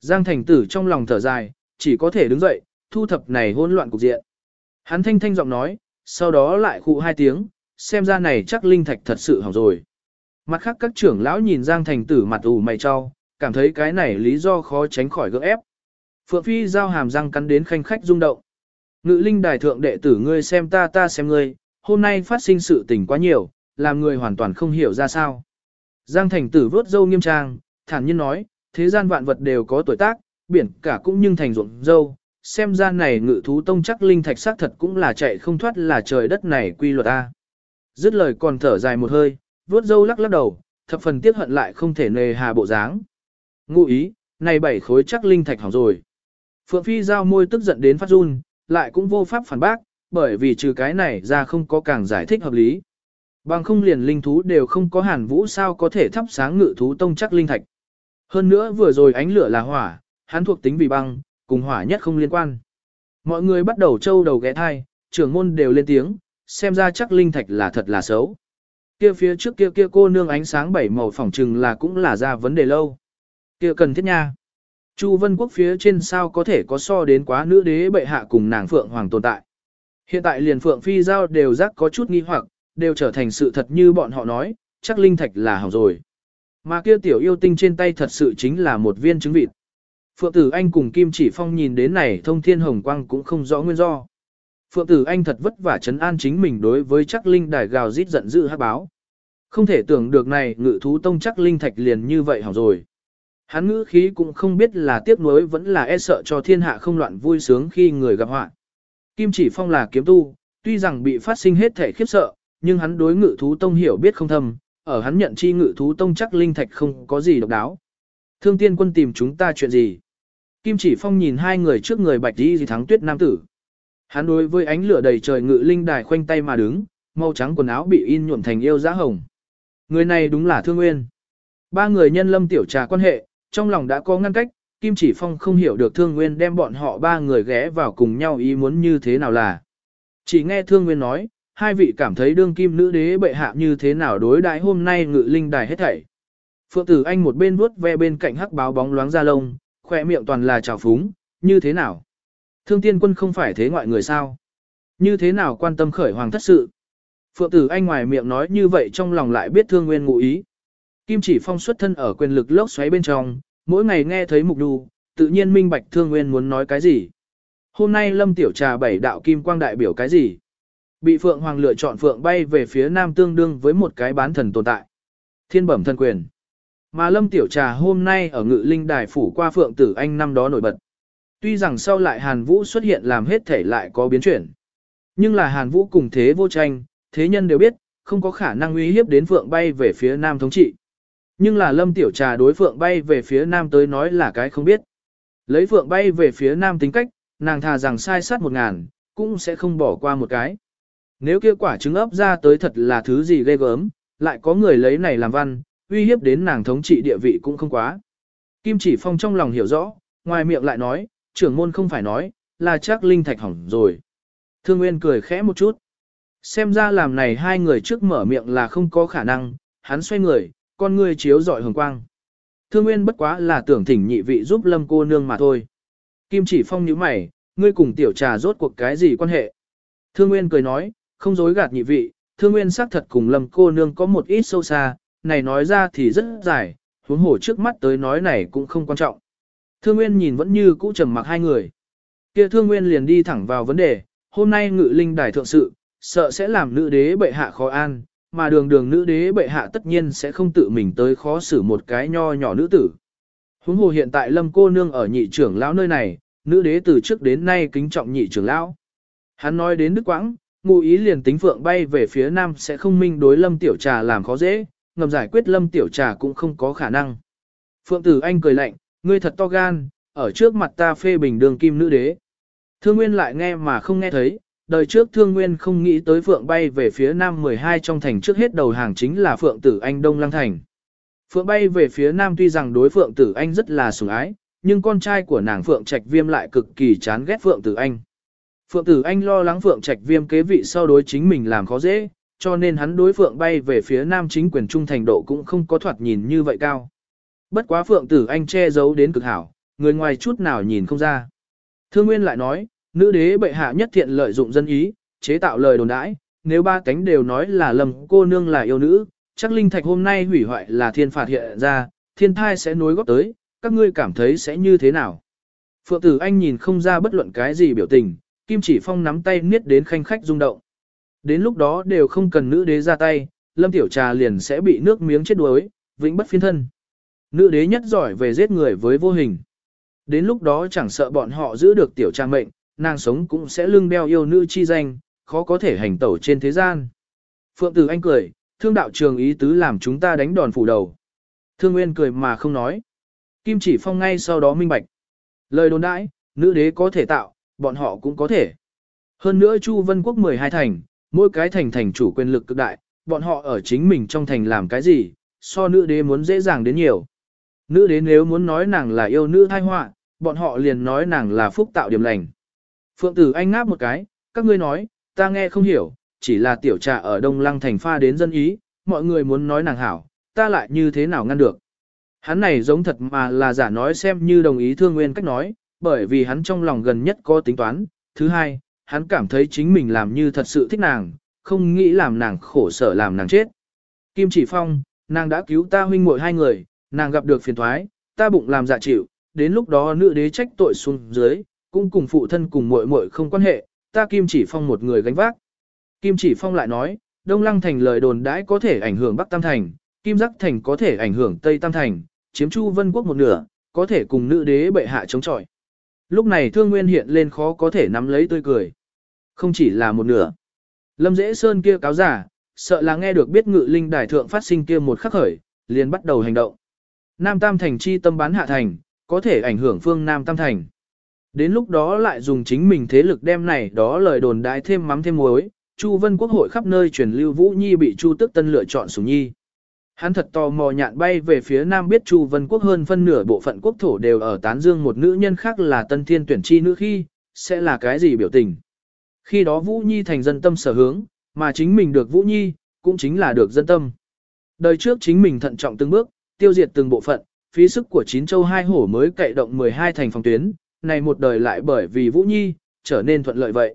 Giang thành tử trong lòng thở dài, chỉ có thể đứng dậy, thu thập này hỗn loạn cục diện. Hắn thanh thanh giọng nói, sau đó lại khụ hai tiếng, xem ra này chắc linh thạch thật sự hỏng rồi. Mặt khác các trưởng lão nhìn Giang thành tử mặt ủ mày cho, cảm thấy cái này lý do khó tránh khỏi gỡ ép. Phượng Phi giao hàm răng cắn đến khanh khách rung động. Ngự linh đài thượng đệ tử ngươi xem ta ta xem ngươi, hôm nay phát sinh sự tình quá nhiều, làm người hoàn toàn không hiểu ra sao. Giang thành tử vớt dâu nghiêm trang, thản nhiên nói, thế gian vạn vật đều có tuổi tác, biển cả cũng nhưng thành ruộng dâu, xem ra này ngự thú tông chắc linh thạch xác thật cũng là chạy không thoát là trời đất này quy luật a. Dứt lời còn thở dài một hơi, vớt dâu lắc lắc đầu, thập phần tiếc hận lại không thể nề hà bộ dáng. Ngụ ý, này bảy khối chắc linh thạch hỏng rồi. Phượng Phi giao môi tức giận đến phát run, lại cũng vô pháp phản bác, bởi vì trừ cái này ra không có càng giải thích hợp lý. Bằng không liền linh thú đều không có hàn vũ sao có thể thắp sáng ngự thú tông chắc linh thạch. Hơn nữa vừa rồi ánh lửa là hỏa, hắn thuộc tính vì băng, cùng hỏa nhất không liên quan. Mọi người bắt đầu trâu đầu ghé thai, trưởng môn đều lên tiếng, xem ra chắc linh thạch là thật là xấu. Kia phía trước kia kia cô nương ánh sáng bảy màu phỏng trừng là cũng là ra vấn đề lâu. Kia cần thiết nha. Chu Vân Quốc phía trên sao có thể có so đến quá nữ đế bệ hạ cùng nàng Phượng Hoàng tồn tại. Hiện tại liền Phượng Phi Giao đều rắc có chút nghi hoặc, đều trở thành sự thật như bọn họ nói, chắc linh thạch là hỏng rồi. Mà kia tiểu yêu tinh trên tay thật sự chính là một viên trứng vịt. Phượng Tử Anh cùng Kim Chỉ Phong nhìn đến này thông thiên hồng quang cũng không rõ nguyên do. Phượng Tử Anh thật vất vả chấn an chính mình đối với chắc linh đài gào rít giận dữ hát báo. Không thể tưởng được này ngự thú tông chắc linh thạch liền như vậy hỏng rồi. Hắn ngữ khí cũng không biết là tiếc nuối vẫn là e sợ cho thiên hạ không loạn vui sướng khi người gặp họa. Kim chỉ phong là kiếm tu, tuy rằng bị phát sinh hết thể khiếp sợ, nhưng hắn đối ngự thú tông hiểu biết không thâm, ở hắn nhận chi ngự thú tông chắc linh thạch không có gì độc đáo. Thương tiên quân tìm chúng ta chuyện gì? Kim chỉ phong nhìn hai người trước người bạch đi gì thắng tuyết nam tử. Hắn đối với ánh lửa đầy trời ngự linh đài khoanh tay mà đứng, màu trắng quần áo bị in nhuộm thành yêu giá hồng. Người này đúng là thương nguyên. Ba người nhân lâm tiểu trà quan hệ, trong lòng đã có ngăn cách, Kim Chỉ Phong không hiểu được Thương Nguyên đem bọn họ ba người ghé vào cùng nhau ý muốn như thế nào là. Chỉ nghe Thương Nguyên nói, hai vị cảm thấy đương kim nữ đế bệ hạ như thế nào đối đãi hôm nay ngự linh đài hết thảy. Phượng tử anh một bên vuốt ve bên cạnh hắc báo bóng loáng ra lông, khỏe miệng toàn là trào phúng, như thế nào? Thương tiên quân không phải thế ngoại người sao? Như thế nào quan tâm khởi hoàng thất sự? Phượng tử anh ngoài miệng nói như vậy trong lòng lại biết thương nguyên ngụ ý. Kim chỉ phong xuất thân ở quyền lực lốc xoáy bên trong, mỗi ngày nghe thấy mục đu, tự nhiên minh bạch thương nguyên muốn nói cái gì. Hôm nay lâm tiểu trà bảy đạo kim quang đại biểu cái gì? Bị Phượng Hoàng lựa chọn Phượng bay về phía nam tương đương với một cái bán thần tồn tại. Thiên bẩm thân quyền. Mà lâm tiểu trà hôm nay ở ngự linh đài phủ qua Phượng tử anh năm đó nổi bật. Tuy rằng sau lại Hàn Vũ xuất hiện làm hết thể lại có biến chuyển. Nhưng là Hàn Vũ cùng thế vô tranh, thế nhân đều biết, không có khả năng uy hiếp đến Phượng bay về phía nam thống trị. Nhưng là lâm tiểu trà đối phượng bay về phía nam tới nói là cái không biết. Lấy phượng bay về phía nam tính cách, nàng thà rằng sai sát một ngàn, cũng sẽ không bỏ qua một cái. Nếu kia quả trứng ấp ra tới thật là thứ gì ghê gớm, lại có người lấy này làm văn, uy hiếp đến nàng thống trị địa vị cũng không quá. Kim chỉ phong trong lòng hiểu rõ, ngoài miệng lại nói, trưởng môn không phải nói, là chắc linh thạch hỏng rồi. Thương Nguyên cười khẽ một chút. Xem ra làm này hai người trước mở miệng là không có khả năng, hắn xoay người, con ngươi chiếu rọi hồng quang. Thương Nguyên bất quá là tưởng thỉnh nhị vị giúp Lâm cô nương mà thôi. Kim chỉ phong nhíu mày, ngươi cùng tiểu trà rốt cuộc cái gì quan hệ? Thương Nguyên cười nói, không dối gạt nhị vị, Thương Nguyên xác thật cùng Lâm cô nương có một ít sâu xa, này nói ra thì rất dài, huống hổ trước mắt tới nói này cũng không quan trọng. Thương Nguyên nhìn vẫn như cũ trầm mặc hai người. Kia Thương Nguyên liền đi thẳng vào vấn đề, hôm nay ngự linh đài thượng sự, sợ sẽ làm nữ đế bệ hạ khó an, mà đường đường nữ đế bệ hạ tất nhiên sẽ không tự mình tới khó xử một cái nho nhỏ nữ tử. Huống hồ hiện tại lâm cô nương ở nhị trưởng lão nơi này, nữ đế từ trước đến nay kính trọng nhị trưởng lão. Hắn nói đến đức quãng, ngụ ý liền tính phượng bay về phía nam sẽ không minh đối lâm tiểu trà làm khó dễ, ngầm giải quyết lâm tiểu trà cũng không có khả năng. Phượng tử anh cười lạnh, ngươi thật to gan, ở trước mặt ta phê bình đường kim nữ đế. Thương Nguyên lại nghe mà không nghe thấy, đời trước Thương Nguyên không nghĩ tới Phượng bay về phía nam 12 trong thành trước hết đầu hàng chính là Phượng Tử Anh Đông Lăng Thành. Phượng bay về phía nam tuy rằng đối Phượng Tử Anh rất là sủng ái, nhưng con trai của nàng Phượng Trạch Viêm lại cực kỳ chán ghét Phượng Tử Anh. Phượng Tử Anh lo lắng Phượng Trạch Viêm kế vị sau đối chính mình làm khó dễ, cho nên hắn đối Phượng bay về phía nam chính quyền trung thành độ cũng không có thoạt nhìn như vậy cao. Bất quá Phượng Tử Anh che giấu đến cực hảo, người ngoài chút nào nhìn không ra. Thương Nguyên lại nói, Nữ đế bệ hạ nhất thiện lợi dụng dân ý, chế tạo lời đồn đãi, nếu ba cánh đều nói là lầm cô nương là yêu nữ, chắc linh thạch hôm nay hủy hoại là thiên phạt hiện ra, thiên thai sẽ nối góp tới, các ngươi cảm thấy sẽ như thế nào? Phượng tử anh nhìn không ra bất luận cái gì biểu tình, kim chỉ phong nắm tay niết đến khanh khách rung động. Đến lúc đó đều không cần nữ đế ra tay, lâm tiểu trà liền sẽ bị nước miếng chết đuối, vĩnh bất phiên thân. Nữ đế nhất giỏi về giết người với vô hình. Đến lúc đó chẳng sợ bọn họ giữ được tiểu trang mệnh, nàng sống cũng sẽ lưng đeo yêu nữ chi danh, khó có thể hành tẩu trên thế gian. Phượng Tử Anh cười, thương đạo trường ý tứ làm chúng ta đánh đòn phủ đầu. Thương Nguyên cười mà không nói. Kim chỉ phong ngay sau đó minh bạch. Lời đồn đãi, nữ đế có thể tạo, bọn họ cũng có thể. Hơn nữa Chu Vân Quốc 12 thành, mỗi cái thành thành chủ quyền lực cực đại, bọn họ ở chính mình trong thành làm cái gì, so nữ đế muốn dễ dàng đến nhiều. Nữ đế nếu muốn nói nàng là yêu nữ thai họa, bọn họ liền nói nàng là phúc tạo điểm lành. Phượng tử anh ngáp một cái, các ngươi nói, ta nghe không hiểu, chỉ là tiểu trà ở Đông Lăng thành pha đến dân ý, mọi người muốn nói nàng hảo, ta lại như thế nào ngăn được. Hắn này giống thật mà là giả nói xem như đồng ý thương nguyên cách nói, bởi vì hắn trong lòng gần nhất có tính toán. Thứ hai, hắn cảm thấy chính mình làm như thật sự thích nàng, không nghĩ làm nàng khổ sở làm nàng chết. Kim chỉ phong, nàng đã cứu ta huynh muội hai người, nàng gặp được phiền thoái, ta bụng làm dạ chịu, đến lúc đó nữ đế trách tội xuống dưới, cũng cùng phụ thân cùng muội muội không quan hệ, ta Kim chỉ phong một người gánh vác. Kim chỉ phong lại nói, Đông Lăng thành lời đồn đãi có thể ảnh hưởng Bắc Tam thành, Kim Giác thành có thể ảnh hưởng Tây Tam thành, chiếm Chu Vân quốc một nửa, có thể cùng nữ đế bệ hạ chống chọi. Lúc này Thương Nguyên hiện lên khó có thể nắm lấy tươi cười. Không chỉ là một nửa. Lâm Dễ Sơn kia cáo giả, sợ là nghe được biết ngự linh đài thượng phát sinh kia một khắc khởi, liền bắt đầu hành động. Nam Tam thành chi tâm bán hạ thành, có thể ảnh hưởng phương Nam Tam thành. Đến lúc đó lại dùng chính mình thế lực đem này đó lời đồn đại thêm mắm thêm muối, Chu Vân Quốc hội khắp nơi truyền lưu Vũ Nhi bị Chu Tức Tân lựa chọn sủng nhi. Hắn thật tò mò nhạn bay về phía nam biết Chu Vân Quốc hơn phân nửa bộ phận quốc thổ đều ở tán dương một nữ nhân khác là Tân Thiên tuyển chi nữ khi, sẽ là cái gì biểu tình. Khi đó Vũ Nhi thành dân tâm sở hướng, mà chính mình được Vũ Nhi, cũng chính là được dân tâm. Đời trước chính mình thận trọng từng bước, tiêu diệt từng bộ phận, phí sức của chín châu hai hổ mới cậy động 12 thành phòng tuyến, này một đời lại bởi vì Vũ Nhi, trở nên thuận lợi vậy.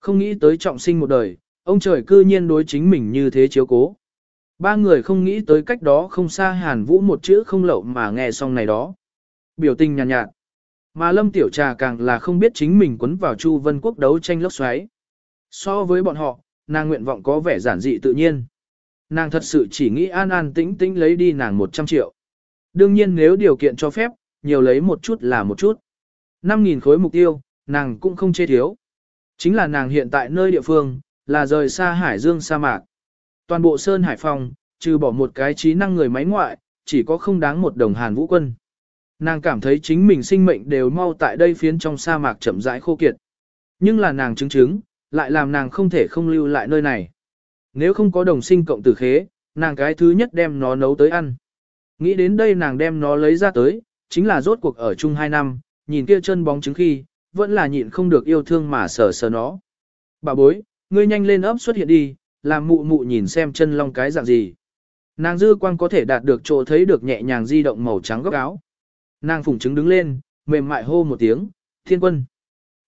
Không nghĩ tới trọng sinh một đời, ông trời cư nhiên đối chính mình như thế chiếu cố. Ba người không nghĩ tới cách đó không xa Hàn Vũ một chữ không lậu mà nghe xong này đó. Biểu tình nhàn nhạt, nhạt. Mà Lâm Tiểu Trà càng là không biết chính mình quấn vào Chu Vân Quốc đấu tranh lốc xoáy. So với bọn họ, nàng nguyện vọng có vẻ giản dị tự nhiên. Nàng thật sự chỉ nghĩ an an tĩnh tĩnh lấy đi nàng 100 triệu. Đương nhiên nếu điều kiện cho phép, nhiều lấy một chút là một chút. 5.000 khối mục tiêu, nàng cũng không chê thiếu. Chính là nàng hiện tại nơi địa phương, là rời xa Hải Dương sa mạc. Toàn bộ Sơn Hải Phòng, trừ bỏ một cái trí năng người máy ngoại, chỉ có không đáng một đồng hàn vũ quân. Nàng cảm thấy chính mình sinh mệnh đều mau tại đây phiến trong sa mạc chậm rãi khô kiệt. Nhưng là nàng chứng chứng, lại làm nàng không thể không lưu lại nơi này. Nếu không có đồng sinh cộng tử khế, nàng cái thứ nhất đem nó nấu tới ăn. Nghĩ đến đây nàng đem nó lấy ra tới, chính là rốt cuộc ở chung hai năm, nhìn kia chân bóng trứng khi, vẫn là nhịn không được yêu thương mà sờ sờ nó. Bà bối, ngươi nhanh lên ấp xuất hiện đi, làm mụ mụ nhìn xem chân long cái dạng gì. Nàng dư quang có thể đạt được chỗ thấy được nhẹ nhàng di động màu trắng góc áo. Nàng phùng trứng đứng lên, mềm mại hô một tiếng, thiên quân.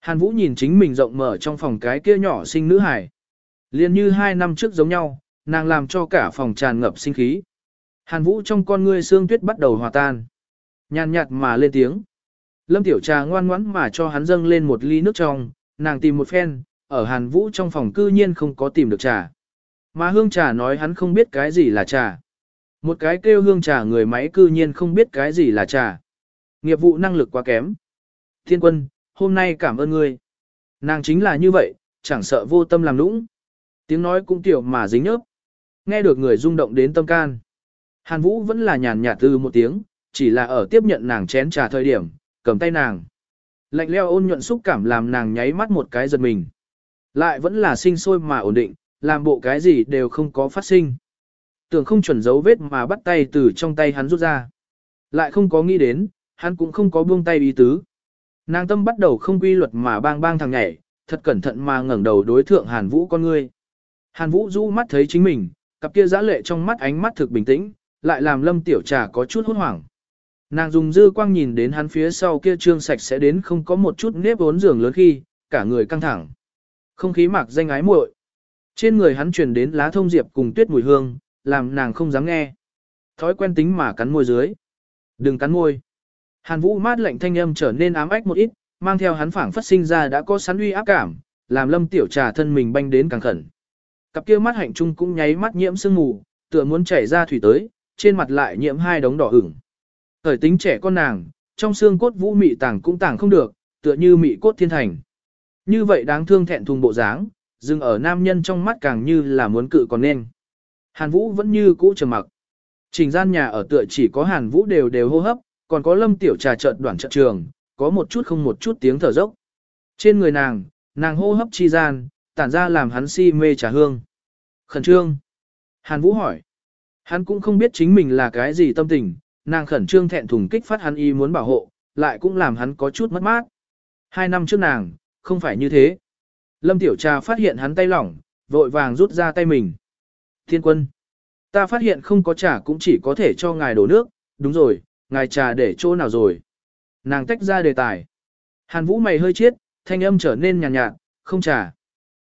Hàn Vũ nhìn chính mình rộng mở trong phòng cái kia nhỏ sinh nữ hải. Liên như hai năm trước giống nhau, nàng làm cho cả phòng tràn ngập sinh khí. Hàn Vũ trong con ngươi xương tuyết bắt đầu hòa tan. Nhàn nhạt mà lên tiếng. Lâm Tiểu Trà ngoan ngoãn mà cho hắn dâng lên một ly nước trong, nàng tìm một phen, ở Hàn Vũ trong phòng cư nhiên không có tìm được trà. Mà hương trà nói hắn không biết cái gì là trà. Một cái kêu hương trà người máy cư nhiên không biết cái gì là trà. Nghiệp vụ năng lực quá kém. Thiên quân, hôm nay cảm ơn ngươi. Nàng chính là như vậy, chẳng sợ vô tâm làm lũng. Tiếng nói cũng tiểu mà dính nhớp. Nghe được người rung động đến tâm can. Hàn Vũ vẫn là nhàn nhạt từ một tiếng, chỉ là ở tiếp nhận nàng chén trà thời điểm, cầm tay nàng. Lạnh leo ôn nhuận xúc cảm làm nàng nháy mắt một cái giật mình. Lại vẫn là sinh sôi mà ổn định, làm bộ cái gì đều không có phát sinh. Tưởng không chuẩn dấu vết mà bắt tay từ trong tay hắn rút ra. Lại không có nghĩ đến, hắn cũng không có buông tay ý tứ. Nàng tâm bắt đầu không quy luật mà bang bang thằng nhảy, thật cẩn thận mà ngẩng đầu đối thượng Hàn Vũ con ngươi. Hàn Vũ rũ mắt thấy chính mình, cặp kia giã lệ trong mắt ánh mắt thực bình tĩnh, lại làm Lâm Tiểu Trà có chút hốt hoảng. Nàng dùng dư quang nhìn đến hắn phía sau kia trương sạch sẽ đến không có một chút nếp vốn giường lớn khi, cả người căng thẳng. Không khí mạc danh ái muội. Trên người hắn truyền đến lá thông diệp cùng tuyết mùi hương, làm nàng không dám nghe. Thói quen tính mà cắn môi dưới. Đừng cắn môi. Hàn Vũ mát lạnh thanh âm trở nên ám ách một ít, mang theo hắn phảng phất sinh ra đã có sắn uy áp cảm, làm Lâm Tiểu Trà thân mình banh đến càng khẩn. Cặp kia mắt hạnh trung cũng nháy mắt nhiễm sương mù, tựa muốn chảy ra thủy tới, trên mặt lại nhiễm hai đống đỏ ửng. Thời tính trẻ con nàng, trong xương cốt vũ mị tàng cũng tàng không được, tựa như mị cốt thiên thành. Như vậy đáng thương thẹn thùng bộ dáng, dừng ở nam nhân trong mắt càng như là muốn cự còn nên. Hàn Vũ vẫn như cũ trầm mặc. Trình gian nhà ở tựa chỉ có Hàn Vũ đều đều hô hấp, còn có lâm tiểu trà trợn đoạn trận trường, có một chút không một chút tiếng thở dốc. Trên người nàng, nàng hô hấp chi gian, tản ra làm hắn si mê trà hương. Khẩn trương. Hàn Vũ hỏi. Hắn cũng không biết chính mình là cái gì tâm tình, nàng khẩn trương thẹn thùng kích phát hắn y muốn bảo hộ, lại cũng làm hắn có chút mất mát. Hai năm trước nàng, không phải như thế. Lâm Tiểu Trà phát hiện hắn tay lỏng, vội vàng rút ra tay mình. Thiên quân, ta phát hiện không có trà cũng chỉ có thể cho ngài đổ nước, đúng rồi, ngài trà để chỗ nào rồi. Nàng tách ra đề tài. Hàn Vũ mày hơi chết, thanh âm trở nên nhàn nhạt, nhạt, không trà.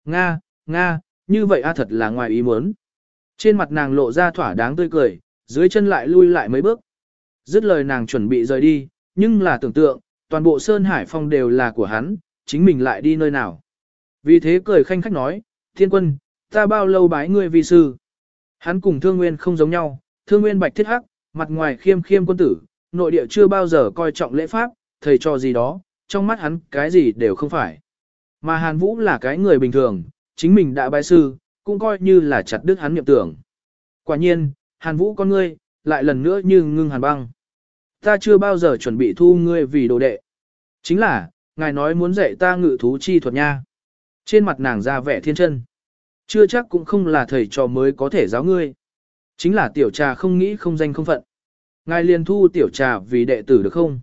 Nga, Nga, như vậy a thật là ngoài ý muốn. Trên mặt nàng lộ ra thỏa đáng tươi cười, dưới chân lại lui lại mấy bước. Dứt lời nàng chuẩn bị rời đi, nhưng là tưởng tượng, toàn bộ Sơn Hải Phong đều là của hắn, chính mình lại đi nơi nào. Vì thế cười khanh khách nói, thiên quân, ta bao lâu bái ngươi vi sư. Hắn cùng thương nguyên không giống nhau, thương nguyên bạch thiết hắc, mặt ngoài khiêm khiêm quân tử, nội địa chưa bao giờ coi trọng lễ pháp, thầy cho gì đó, trong mắt hắn cái gì đều không phải. Mà Hàn Vũ là cái người bình thường, chính mình đã bái sư, cũng coi như là chặt đứt hắn niệm tưởng. Quả nhiên, Hàn Vũ con ngươi, lại lần nữa như ngưng hàn băng. Ta chưa bao giờ chuẩn bị thu ngươi vì đồ đệ. Chính là, ngài nói muốn dạy ta ngự thú chi thuật nha. Trên mặt nàng ra vẻ thiên chân. Chưa chắc cũng không là thầy trò mới có thể giáo ngươi. Chính là tiểu trà không nghĩ không danh không phận. Ngài liền thu tiểu trà vì đệ tử được không?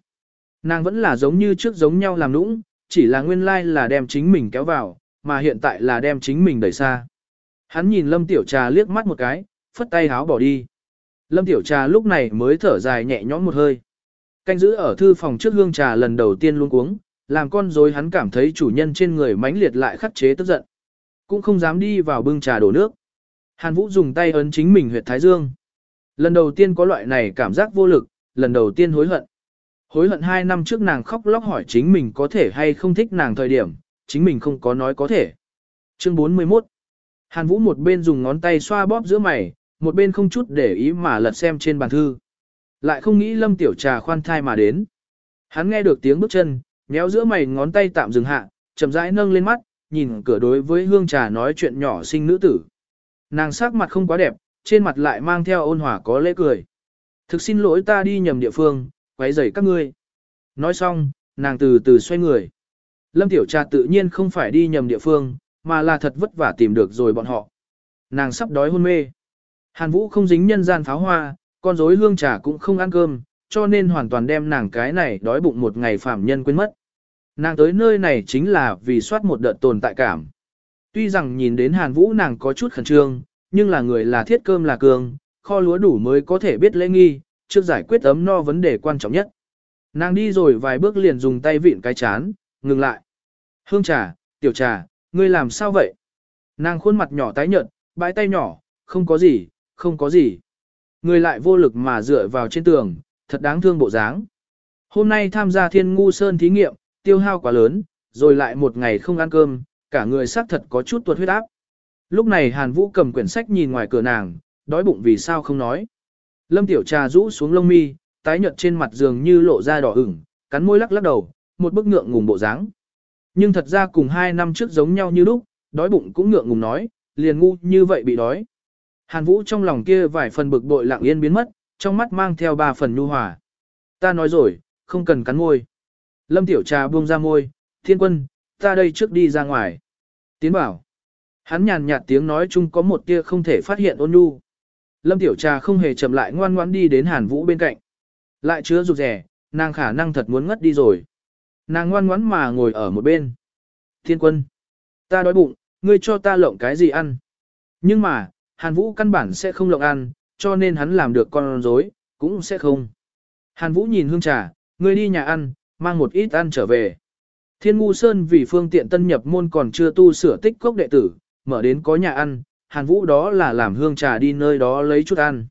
Nàng vẫn là giống như trước giống nhau làm nũng, chỉ là nguyên lai là đem chính mình kéo vào, mà hiện tại là đem chính mình đẩy xa. Hắn nhìn Lâm Tiểu Trà liếc mắt một cái, phất tay háo bỏ đi. Lâm Tiểu Trà lúc này mới thở dài nhẹ nhõm một hơi. Canh giữ ở thư phòng trước hương trà lần đầu tiên luôn uống, làm con rối hắn cảm thấy chủ nhân trên người mãnh liệt lại khắc chế tức giận. Cũng không dám đi vào bưng trà đổ nước. Hàn Vũ dùng tay ấn chính mình huyệt thái dương. Lần đầu tiên có loại này cảm giác vô lực, lần đầu tiên hối hận. Hối hận hai năm trước nàng khóc lóc hỏi chính mình có thể hay không thích nàng thời điểm, chính mình không có nói có thể. Chương 41 Hàn Vũ một bên dùng ngón tay xoa bóp giữa mày, một bên không chút để ý mà lật xem trên bàn thư. Lại không nghĩ Lâm Tiểu Trà khoan thai mà đến. Hắn nghe được tiếng bước chân, méo giữa mày ngón tay tạm dừng hạ, chậm rãi nâng lên mắt, nhìn cửa đối với hương trà nói chuyện nhỏ sinh nữ tử. Nàng sắc mặt không quá đẹp, trên mặt lại mang theo ôn hòa có lễ cười. Thực xin lỗi ta đi nhầm địa phương, quấy rầy các ngươi. Nói xong, nàng từ từ xoay người. Lâm Tiểu Trà tự nhiên không phải đi nhầm địa phương, mà là thật vất vả tìm được rồi bọn họ. Nàng sắp đói hôn mê. Hàn Vũ không dính nhân gian pháo hoa, con rối hương trà cũng không ăn cơm, cho nên hoàn toàn đem nàng cái này đói bụng một ngày phạm nhân quên mất. Nàng tới nơi này chính là vì soát một đợt tồn tại cảm. Tuy rằng nhìn đến Hàn Vũ nàng có chút khẩn trương, nhưng là người là thiết cơm là cường, kho lúa đủ mới có thể biết lễ nghi, trước giải quyết ấm no vấn đề quan trọng nhất. Nàng đi rồi vài bước liền dùng tay vịn cái chán, ngừng lại. Hương trà, tiểu trà, ngươi làm sao vậy? Nàng khuôn mặt nhỏ tái nhợt, bãi tay nhỏ, không có gì, không có gì. Người lại vô lực mà dựa vào trên tường, thật đáng thương bộ dáng. Hôm nay tham gia thiên ngu sơn thí nghiệm, tiêu hao quá lớn, rồi lại một ngày không ăn cơm, cả người xác thật có chút tuột huyết áp. Lúc này Hàn Vũ cầm quyển sách nhìn ngoài cửa nàng, đói bụng vì sao không nói. Lâm Tiểu Trà rũ xuống lông mi, tái nhợt trên mặt giường như lộ ra đỏ ửng, cắn môi lắc lắc đầu, một bức ngượng ngùng bộ dáng. Nhưng thật ra cùng hai năm trước giống nhau như lúc, đói bụng cũng ngượng ngùng nói, liền ngu như vậy bị đói. Hàn Vũ trong lòng kia vài phần bực bội lặng yên biến mất, trong mắt mang theo ba phần nhu hòa. Ta nói rồi, không cần cắn môi. Lâm Tiểu Trà buông ra môi, thiên quân, ta đây trước đi ra ngoài. Tiến bảo. Hắn nhàn nhạt tiếng nói chung có một tia không thể phát hiện ôn nhu. Lâm Tiểu Trà không hề chậm lại ngoan ngoãn đi đến Hàn Vũ bên cạnh. Lại chứa rụt rẻ, nàng khả năng thật muốn ngất đi rồi. Nàng ngoan ngoãn mà ngồi ở một bên. Thiên quân. Ta đói bụng, ngươi cho ta lộng cái gì ăn. Nhưng mà, Hàn Vũ căn bản sẽ không lộng ăn, cho nên hắn làm được con rối, cũng sẽ không. Hàn Vũ nhìn hương trà, người đi nhà ăn, mang một ít ăn trở về. Thiên Ngu Sơn vì phương tiện tân nhập môn còn chưa tu sửa tích cốc đệ tử, mở đến có nhà ăn, Hàn Vũ đó là làm hương trà đi nơi đó lấy chút ăn.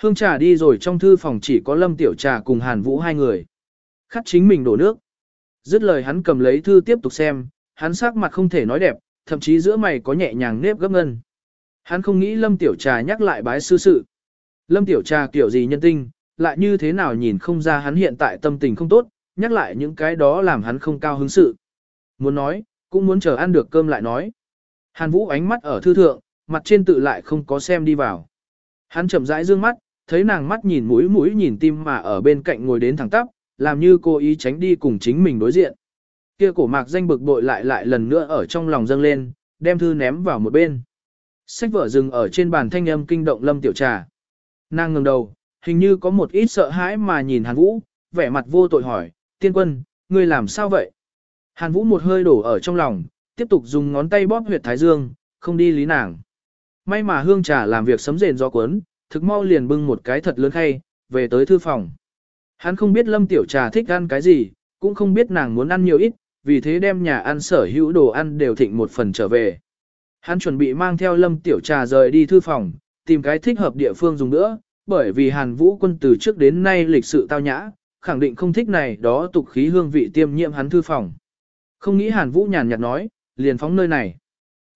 Hương trà đi rồi trong thư phòng chỉ có Lâm Tiểu Trà cùng Hàn Vũ hai người. Khắc chính mình đổ nước. Dứt lời hắn cầm lấy thư tiếp tục xem, hắn sắc mặt không thể nói đẹp, thậm chí giữa mày có nhẹ nhàng nếp gấp ngân. Hắn không nghĩ Lâm Tiểu Trà nhắc lại bái sư sự. Lâm Tiểu Trà kiểu gì nhân tinh, lại như thế nào nhìn không ra hắn hiện tại tâm tình không tốt, nhắc lại những cái đó làm hắn không cao hứng sự. Muốn nói, cũng muốn chờ ăn được cơm lại nói. Hàn Vũ ánh mắt ở thư thượng, mặt trên tự lại không có xem đi vào. Hắn chậm rãi dương mắt, thấy nàng mắt nhìn mũi mũi nhìn tim mà ở bên cạnh ngồi đến thẳng tắp, làm như cô ý tránh đi cùng chính mình đối diện. Kia cổ mạc danh bực bội lại lại lần nữa ở trong lòng dâng lên, đem thư ném vào một bên. Sách vở dừng ở trên bàn thanh âm kinh động lâm tiểu trà. Nàng ngừng đầu, hình như có một ít sợ hãi mà nhìn Hàn Vũ, vẻ mặt vô tội hỏi, tiên quân, ngươi làm sao vậy? Hàn Vũ một hơi đổ ở trong lòng, tiếp tục dùng ngón tay bóp huyệt thái dương, không đi lý nàng. May mà hương trà làm việc sấm rền do cuốn, thực mau liền bưng một cái thật lớn khay, về tới thư phòng. Hắn không biết lâm tiểu trà thích ăn cái gì, cũng không biết nàng muốn ăn nhiều ít, vì thế đem nhà ăn sở hữu đồ ăn đều thịnh một phần trở về. Hắn chuẩn bị mang theo lâm tiểu trà rời đi thư phòng, tìm cái thích hợp địa phương dùng nữa, bởi vì hàn vũ quân từ trước đến nay lịch sự tao nhã, khẳng định không thích này đó tục khí hương vị tiêm nhiễm hắn thư phòng. Không nghĩ hàn vũ nhàn nhạt nói, liền phóng nơi này.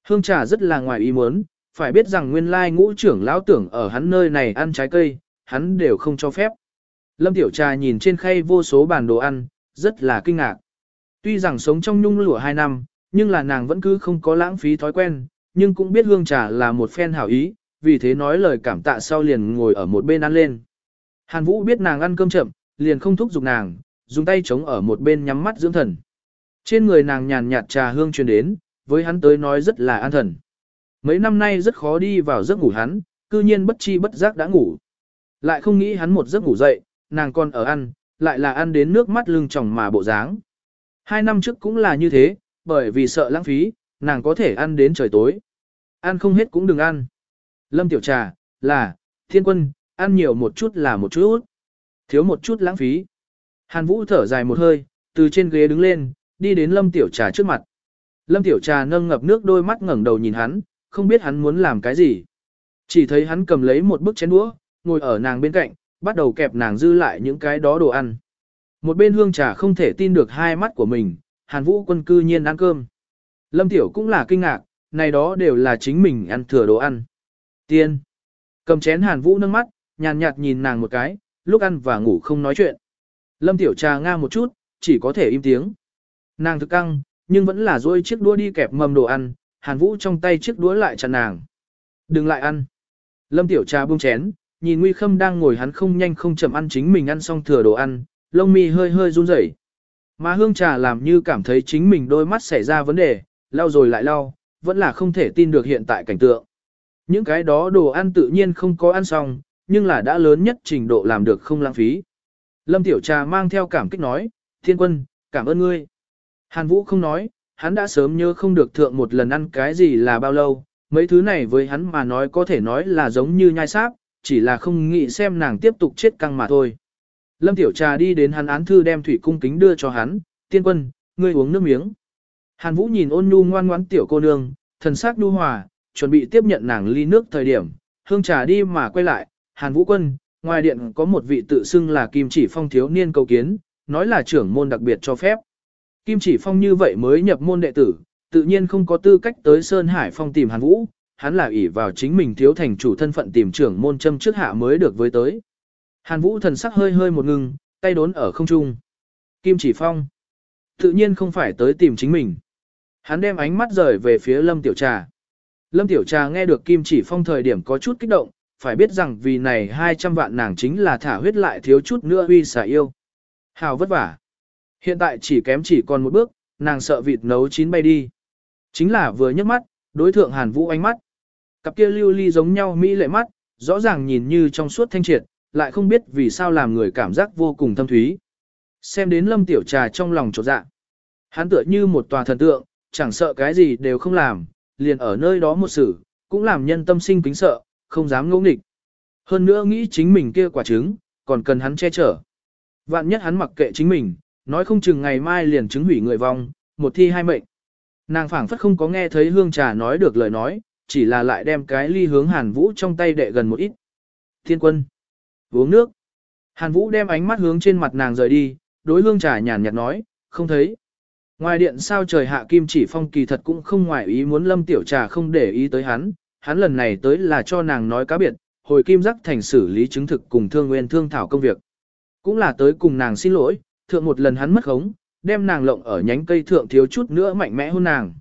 Hương trà rất là ngoài ý muốn, phải biết rằng nguyên lai ngũ trưởng lão tưởng ở hắn nơi này ăn trái cây, hắn đều không cho phép. Lâm Tiểu Trà nhìn trên khay vô số bàn đồ ăn, rất là kinh ngạc. Tuy rằng sống trong nhung lụa 2 năm, nhưng là nàng vẫn cứ không có lãng phí thói quen, nhưng cũng biết hương trà là một phen hảo ý, vì thế nói lời cảm tạ sau liền ngồi ở một bên ăn lên. Hàn Vũ biết nàng ăn cơm chậm, liền không thúc giục nàng, dùng tay chống ở một bên nhắm mắt dưỡng thần. Trên người nàng nhàn nhạt trà hương truyền đến, với hắn tới nói rất là an thần. Mấy năm nay rất khó đi vào giấc ngủ hắn, cư nhiên bất chi bất giác đã ngủ. Lại không nghĩ hắn một giấc ngủ dậy, nàng còn ở ăn, lại là ăn đến nước mắt lưng tròng mà bộ dáng. Hai năm trước cũng là như thế, bởi vì sợ lãng phí, nàng có thể ăn đến trời tối. Ăn không hết cũng đừng ăn. Lâm tiểu trà, là, thiên quân, ăn nhiều một chút là một chút. Thiếu một chút lãng phí. Hàn Vũ thở dài một hơi, từ trên ghế đứng lên, đi đến Lâm tiểu trà trước mặt. Lâm tiểu trà nâng ngập nước đôi mắt ngẩng đầu nhìn hắn, không biết hắn muốn làm cái gì. Chỉ thấy hắn cầm lấy một bức chén đũa, ngồi ở nàng bên cạnh, bắt đầu kẹp nàng dư lại những cái đó đồ ăn. Một bên hương trà không thể tin được hai mắt của mình, Hàn Vũ quân cư nhiên ăn cơm. Lâm Tiểu cũng là kinh ngạc, này đó đều là chính mình ăn thừa đồ ăn. Tiên. Cầm chén Hàn Vũ nâng mắt, nhàn nhạt nhìn nàng một cái, lúc ăn và ngủ không nói chuyện. Lâm Tiểu trà nga một chút, chỉ có thể im tiếng. Nàng thực căng, nhưng vẫn là dôi chiếc đũa đi kẹp mầm đồ ăn, Hàn Vũ trong tay chiếc đũa lại chặn nàng. Đừng lại ăn. Lâm Tiểu trà buông chén, nhìn Nguy Khâm đang ngồi hắn không nhanh không chậm ăn chính mình ăn xong thừa đồ ăn, lông mi hơi hơi run rẩy. Mà hương trà làm như cảm thấy chính mình đôi mắt xảy ra vấn đề, lau rồi lại lau, vẫn là không thể tin được hiện tại cảnh tượng. Những cái đó đồ ăn tự nhiên không có ăn xong, nhưng là đã lớn nhất trình độ làm được không lãng phí. Lâm Tiểu Trà mang theo cảm kích nói, Thiên quân, cảm ơn ngươi. Hàn Vũ không nói, hắn đã sớm nhớ không được thượng một lần ăn cái gì là bao lâu, mấy thứ này với hắn mà nói có thể nói là giống như nhai sáp, chỉ là không nghĩ xem nàng tiếp tục chết căng mà thôi. Lâm Tiểu Trà đi đến hắn án thư đem thủy cung kính đưa cho hắn, tiên quân, ngươi uống nước miếng. Hàn Vũ nhìn ôn nhu ngoan ngoãn tiểu cô nương, thần sắc nhu hòa, chuẩn bị tiếp nhận nàng ly nước thời điểm, hương trà đi mà quay lại, Hàn Vũ quân, ngoài điện có một vị tự xưng là Kim Chỉ Phong thiếu niên cầu kiến, nói là trưởng môn đặc biệt cho phép. Kim Chỉ Phong như vậy mới nhập môn đệ tử, tự nhiên không có tư cách tới Sơn Hải Phong tìm Hàn Vũ, hắn là ỷ vào chính mình thiếu thành chủ thân phận tìm trưởng môn châm trước hạ mới được với tới. Hàn Vũ thần sắc hơi hơi một ngừng, tay đốn ở không trung. Kim Chỉ Phong. Tự nhiên không phải tới tìm chính mình. Hắn đem ánh mắt rời về phía Lâm Tiểu Trà. Lâm Tiểu Trà nghe được Kim Chỉ Phong thời điểm có chút kích động, phải biết rằng vì này 200 vạn nàng chính là thả huyết lại thiếu chút nữa huy xả yêu. Hào vất vả. Hiện tại chỉ kém chỉ còn một bước, nàng sợ vịt nấu chín bay đi. Chính là vừa nhấc mắt, đối thượng Hàn Vũ ánh mắt. Cặp kia lưu ly giống nhau mỹ lệ mắt, rõ ràng nhìn như trong suốt thanh triệt, lại không biết vì sao làm người cảm giác vô cùng thâm thúy. Xem đến lâm tiểu trà trong lòng trột dạ. Hắn tựa như một tòa thần tượng, chẳng sợ cái gì đều không làm, liền ở nơi đó một sự, cũng làm nhân tâm sinh kính sợ, không dám ngỗ nghịch. Hơn nữa nghĩ chính mình kia quả trứng, còn cần hắn che chở. Vạn nhất hắn mặc kệ chính mình, nói không chừng ngày mai liền chứng hủy người vong, một thi hai mệnh. Nàng phảng phất không có nghe thấy hương trà nói được lời nói, chỉ là lại đem cái ly hướng hàn vũ trong tay đệ gần một ít. Thiên quân uống nước. Hàn Vũ đem ánh mắt hướng trên mặt nàng rời đi, đối hương trà nhàn nhạt nói, không thấy. Ngoài điện sao trời hạ kim chỉ phong kỳ thật cũng không ngoài ý muốn lâm tiểu trà không để ý tới hắn, hắn lần này tới là cho nàng nói cá biệt, hồi kim giác thành xử lý chứng thực cùng thương nguyên thương thảo công việc. Cũng là tới cùng nàng xin lỗi, thượng một lần hắn mất khống, đem nàng lộng ở nhánh cây thượng thiếu chút nữa mạnh mẽ hơn nàng.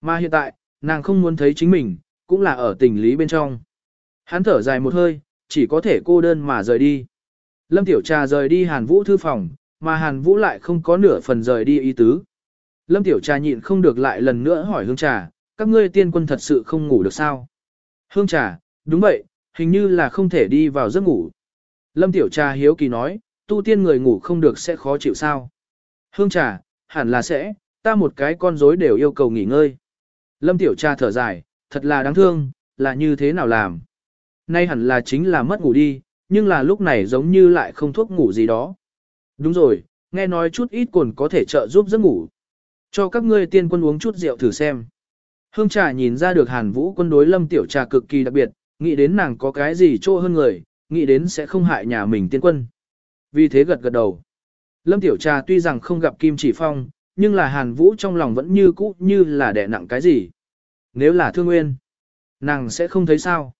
Mà hiện tại, nàng không muốn thấy chính mình, cũng là ở tình lý bên trong. Hắn thở dài một hơi, chỉ có thể cô đơn mà rời đi. Lâm Tiểu Trà rời đi Hàn Vũ thư phòng, mà Hàn Vũ lại không có nửa phần rời đi ý tứ. Lâm Tiểu Trà nhịn không được lại lần nữa hỏi Hương Trà, các ngươi tiên quân thật sự không ngủ được sao? Hương Trà, đúng vậy, hình như là không thể đi vào giấc ngủ. Lâm Tiểu Trà hiếu kỳ nói, tu tiên người ngủ không được sẽ khó chịu sao? Hương trà, hẳn là sẽ, ta một cái con rối đều yêu cầu nghỉ ngơi. Lâm tiểu trà thở dài, thật là đáng thương, là như thế nào làm. Nay hẳn là chính là mất ngủ đi, nhưng là lúc này giống như lại không thuốc ngủ gì đó. Đúng rồi, nghe nói chút ít còn có thể trợ giúp giấc ngủ. Cho các ngươi tiên quân uống chút rượu thử xem. Hương trà nhìn ra được hàn vũ quân đối lâm tiểu trà cực kỳ đặc biệt, nghĩ đến nàng có cái gì trô hơn người, nghĩ đến sẽ không hại nhà mình tiên quân. Vì thế gật gật đầu. Lâm tiểu trà tuy rằng không gặp kim chỉ phong, nhưng là hàn vũ trong lòng vẫn như cũ như là đẻ nặng cái gì. Nếu là thương nguyên, nàng sẽ không thấy sao.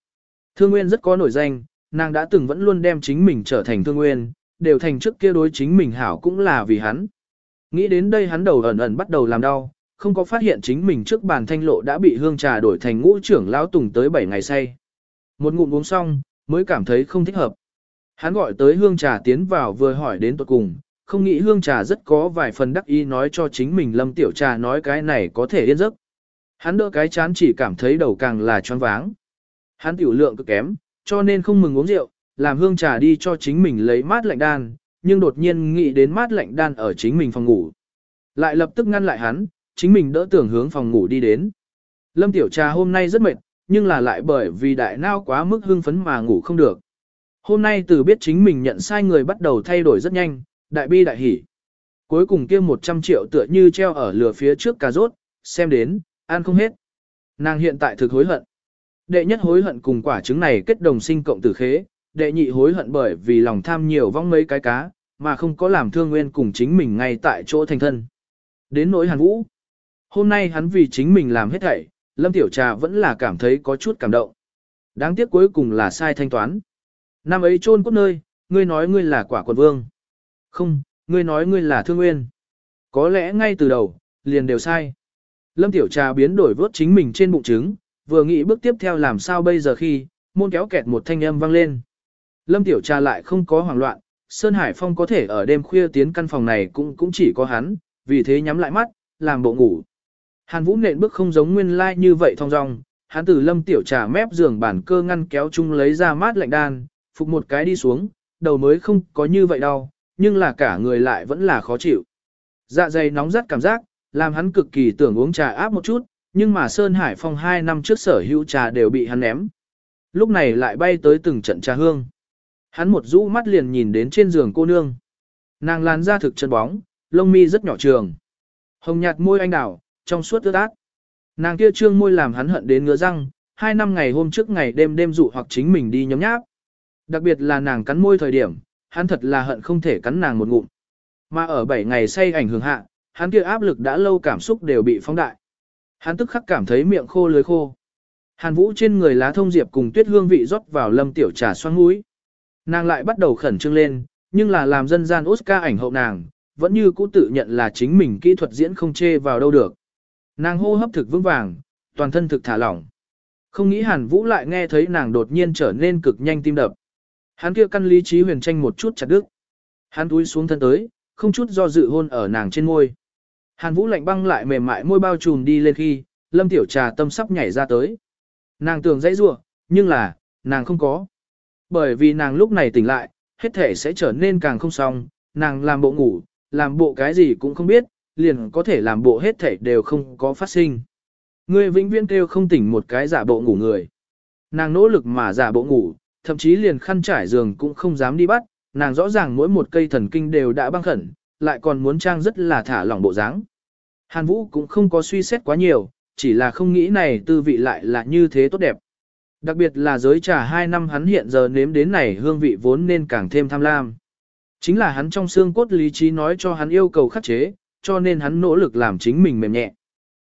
Thương nguyên rất có nổi danh, nàng đã từng vẫn luôn đem chính mình trở thành thương nguyên, đều thành trước kia đối chính mình hảo cũng là vì hắn. Nghĩ đến đây hắn đầu ẩn ẩn bắt đầu làm đau, không có phát hiện chính mình trước bàn thanh lộ đã bị hương trà đổi thành ngũ trưởng lão tùng tới 7 ngày say. Một ngụm uống xong, mới cảm thấy không thích hợp. Hắn gọi tới hương trà tiến vào vừa hỏi đến tuột cùng, không nghĩ hương trà rất có vài phần đắc ý nói cho chính mình lâm tiểu trà nói cái này có thể yên giấc. Hắn đỡ cái chán chỉ cảm thấy đầu càng là choáng váng. Hắn tiểu lượng cực kém, cho nên không mừng uống rượu, làm hương trà đi cho chính mình lấy mát lạnh đan, nhưng đột nhiên nghĩ đến mát lạnh đan ở chính mình phòng ngủ. Lại lập tức ngăn lại hắn, chính mình đỡ tưởng hướng phòng ngủ đi đến. Lâm tiểu trà hôm nay rất mệt, nhưng là lại bởi vì đại nao quá mức hưng phấn mà ngủ không được. Hôm nay từ biết chính mình nhận sai người bắt đầu thay đổi rất nhanh, đại bi đại hỉ. Cuối cùng kia 100 triệu tựa như treo ở lửa phía trước cà rốt, xem đến, ăn không hết. Nàng hiện tại thực hối hận. Đệ nhất hối hận cùng quả trứng này kết đồng sinh cộng tử khế, đệ nhị hối hận bởi vì lòng tham nhiều vong mấy cái cá, mà không có làm thương nguyên cùng chính mình ngay tại chỗ thành thân. Đến nỗi hàn vũ. Hôm nay hắn vì chính mình làm hết thảy, Lâm Tiểu Trà vẫn là cảm thấy có chút cảm động. Đáng tiếc cuối cùng là sai thanh toán. Năm ấy chôn cốt nơi, ngươi nói ngươi là quả quần vương. Không, ngươi nói ngươi là thương nguyên. Có lẽ ngay từ đầu, liền đều sai. Lâm Tiểu Trà biến đổi vớt chính mình trên bụng trứng, vừa nghĩ bước tiếp theo làm sao bây giờ khi, môn kéo kẹt một thanh âm vang lên. Lâm Tiểu Trà lại không có hoảng loạn, Sơn Hải Phong có thể ở đêm khuya tiến căn phòng này cũng cũng chỉ có hắn, vì thế nhắm lại mắt, làm bộ ngủ. Hàn Vũ nện bước không giống nguyên lai like như vậy thong dong, hắn từ Lâm Tiểu Trà mép giường bản cơ ngăn kéo chung lấy ra mát lạnh đan, phục một cái đi xuống, đầu mới không có như vậy đâu, nhưng là cả người lại vẫn là khó chịu. Dạ dày nóng rất cảm giác, làm hắn cực kỳ tưởng uống trà áp một chút, nhưng mà Sơn Hải Phong hai năm trước sở hữu trà đều bị hắn ném. Lúc này lại bay tới từng trận trà hương. Hắn một rũ mắt liền nhìn đến trên giường cô nương. Nàng làn da thực chân bóng, lông mi rất nhỏ trường. Hồng nhạt môi anh đào, trong suốt ướt át. Nàng kia trương môi làm hắn hận đến ngứa răng, hai năm ngày hôm trước ngày đêm đêm dụ hoặc chính mình đi nhóm nháp. Đặc biệt là nàng cắn môi thời điểm, hắn thật là hận không thể cắn nàng một ngụm. Mà ở bảy ngày say ảnh hưởng hạ, hắn kia áp lực đã lâu cảm xúc đều bị phóng đại. Hắn tức khắc cảm thấy miệng khô lưới khô. Hàn Vũ trên người lá thông diệp cùng tuyết hương vị rót vào lâm tiểu trà xoang mũi. Nàng lại bắt đầu khẩn trương lên, nhưng là làm dân gian Oscar ảnh hậu nàng, vẫn như cũ tự nhận là chính mình kỹ thuật diễn không chê vào đâu được. Nàng hô hấp thực vững vàng, toàn thân thực thả lỏng. Không nghĩ Hàn Vũ lại nghe thấy nàng đột nhiên trở nên cực nhanh tim đập. Hắn kia căn lý trí huyền tranh một chút chặt đứt. Hắn túi xuống thân tới, không chút do dự hôn ở nàng trên môi. Hàn Vũ lạnh băng lại mềm mại môi bao trùm đi lên khi, Lâm Tiểu Trà tâm sắp nhảy ra tới. Nàng tưởng dãy rủa, nhưng là, nàng không có. Bởi vì nàng lúc này tỉnh lại, hết thể sẽ trở nên càng không xong, nàng làm bộ ngủ, làm bộ cái gì cũng không biết, liền có thể làm bộ hết thể đều không có phát sinh. Người vĩnh viễn kêu không tỉnh một cái giả bộ ngủ người. Nàng nỗ lực mà giả bộ ngủ, thậm chí liền khăn trải giường cũng không dám đi bắt, nàng rõ ràng mỗi một cây thần kinh đều đã băng khẩn, lại còn muốn trang rất là thả lỏng bộ dáng. Hàn Vũ cũng không có suy xét quá nhiều, chỉ là không nghĩ này tư vị lại là như thế tốt đẹp. Đặc biệt là giới trà 2 năm hắn hiện giờ nếm đến này hương vị vốn nên càng thêm tham lam. Chính là hắn trong xương cốt lý trí nói cho hắn yêu cầu khắc chế, cho nên hắn nỗ lực làm chính mình mềm nhẹ.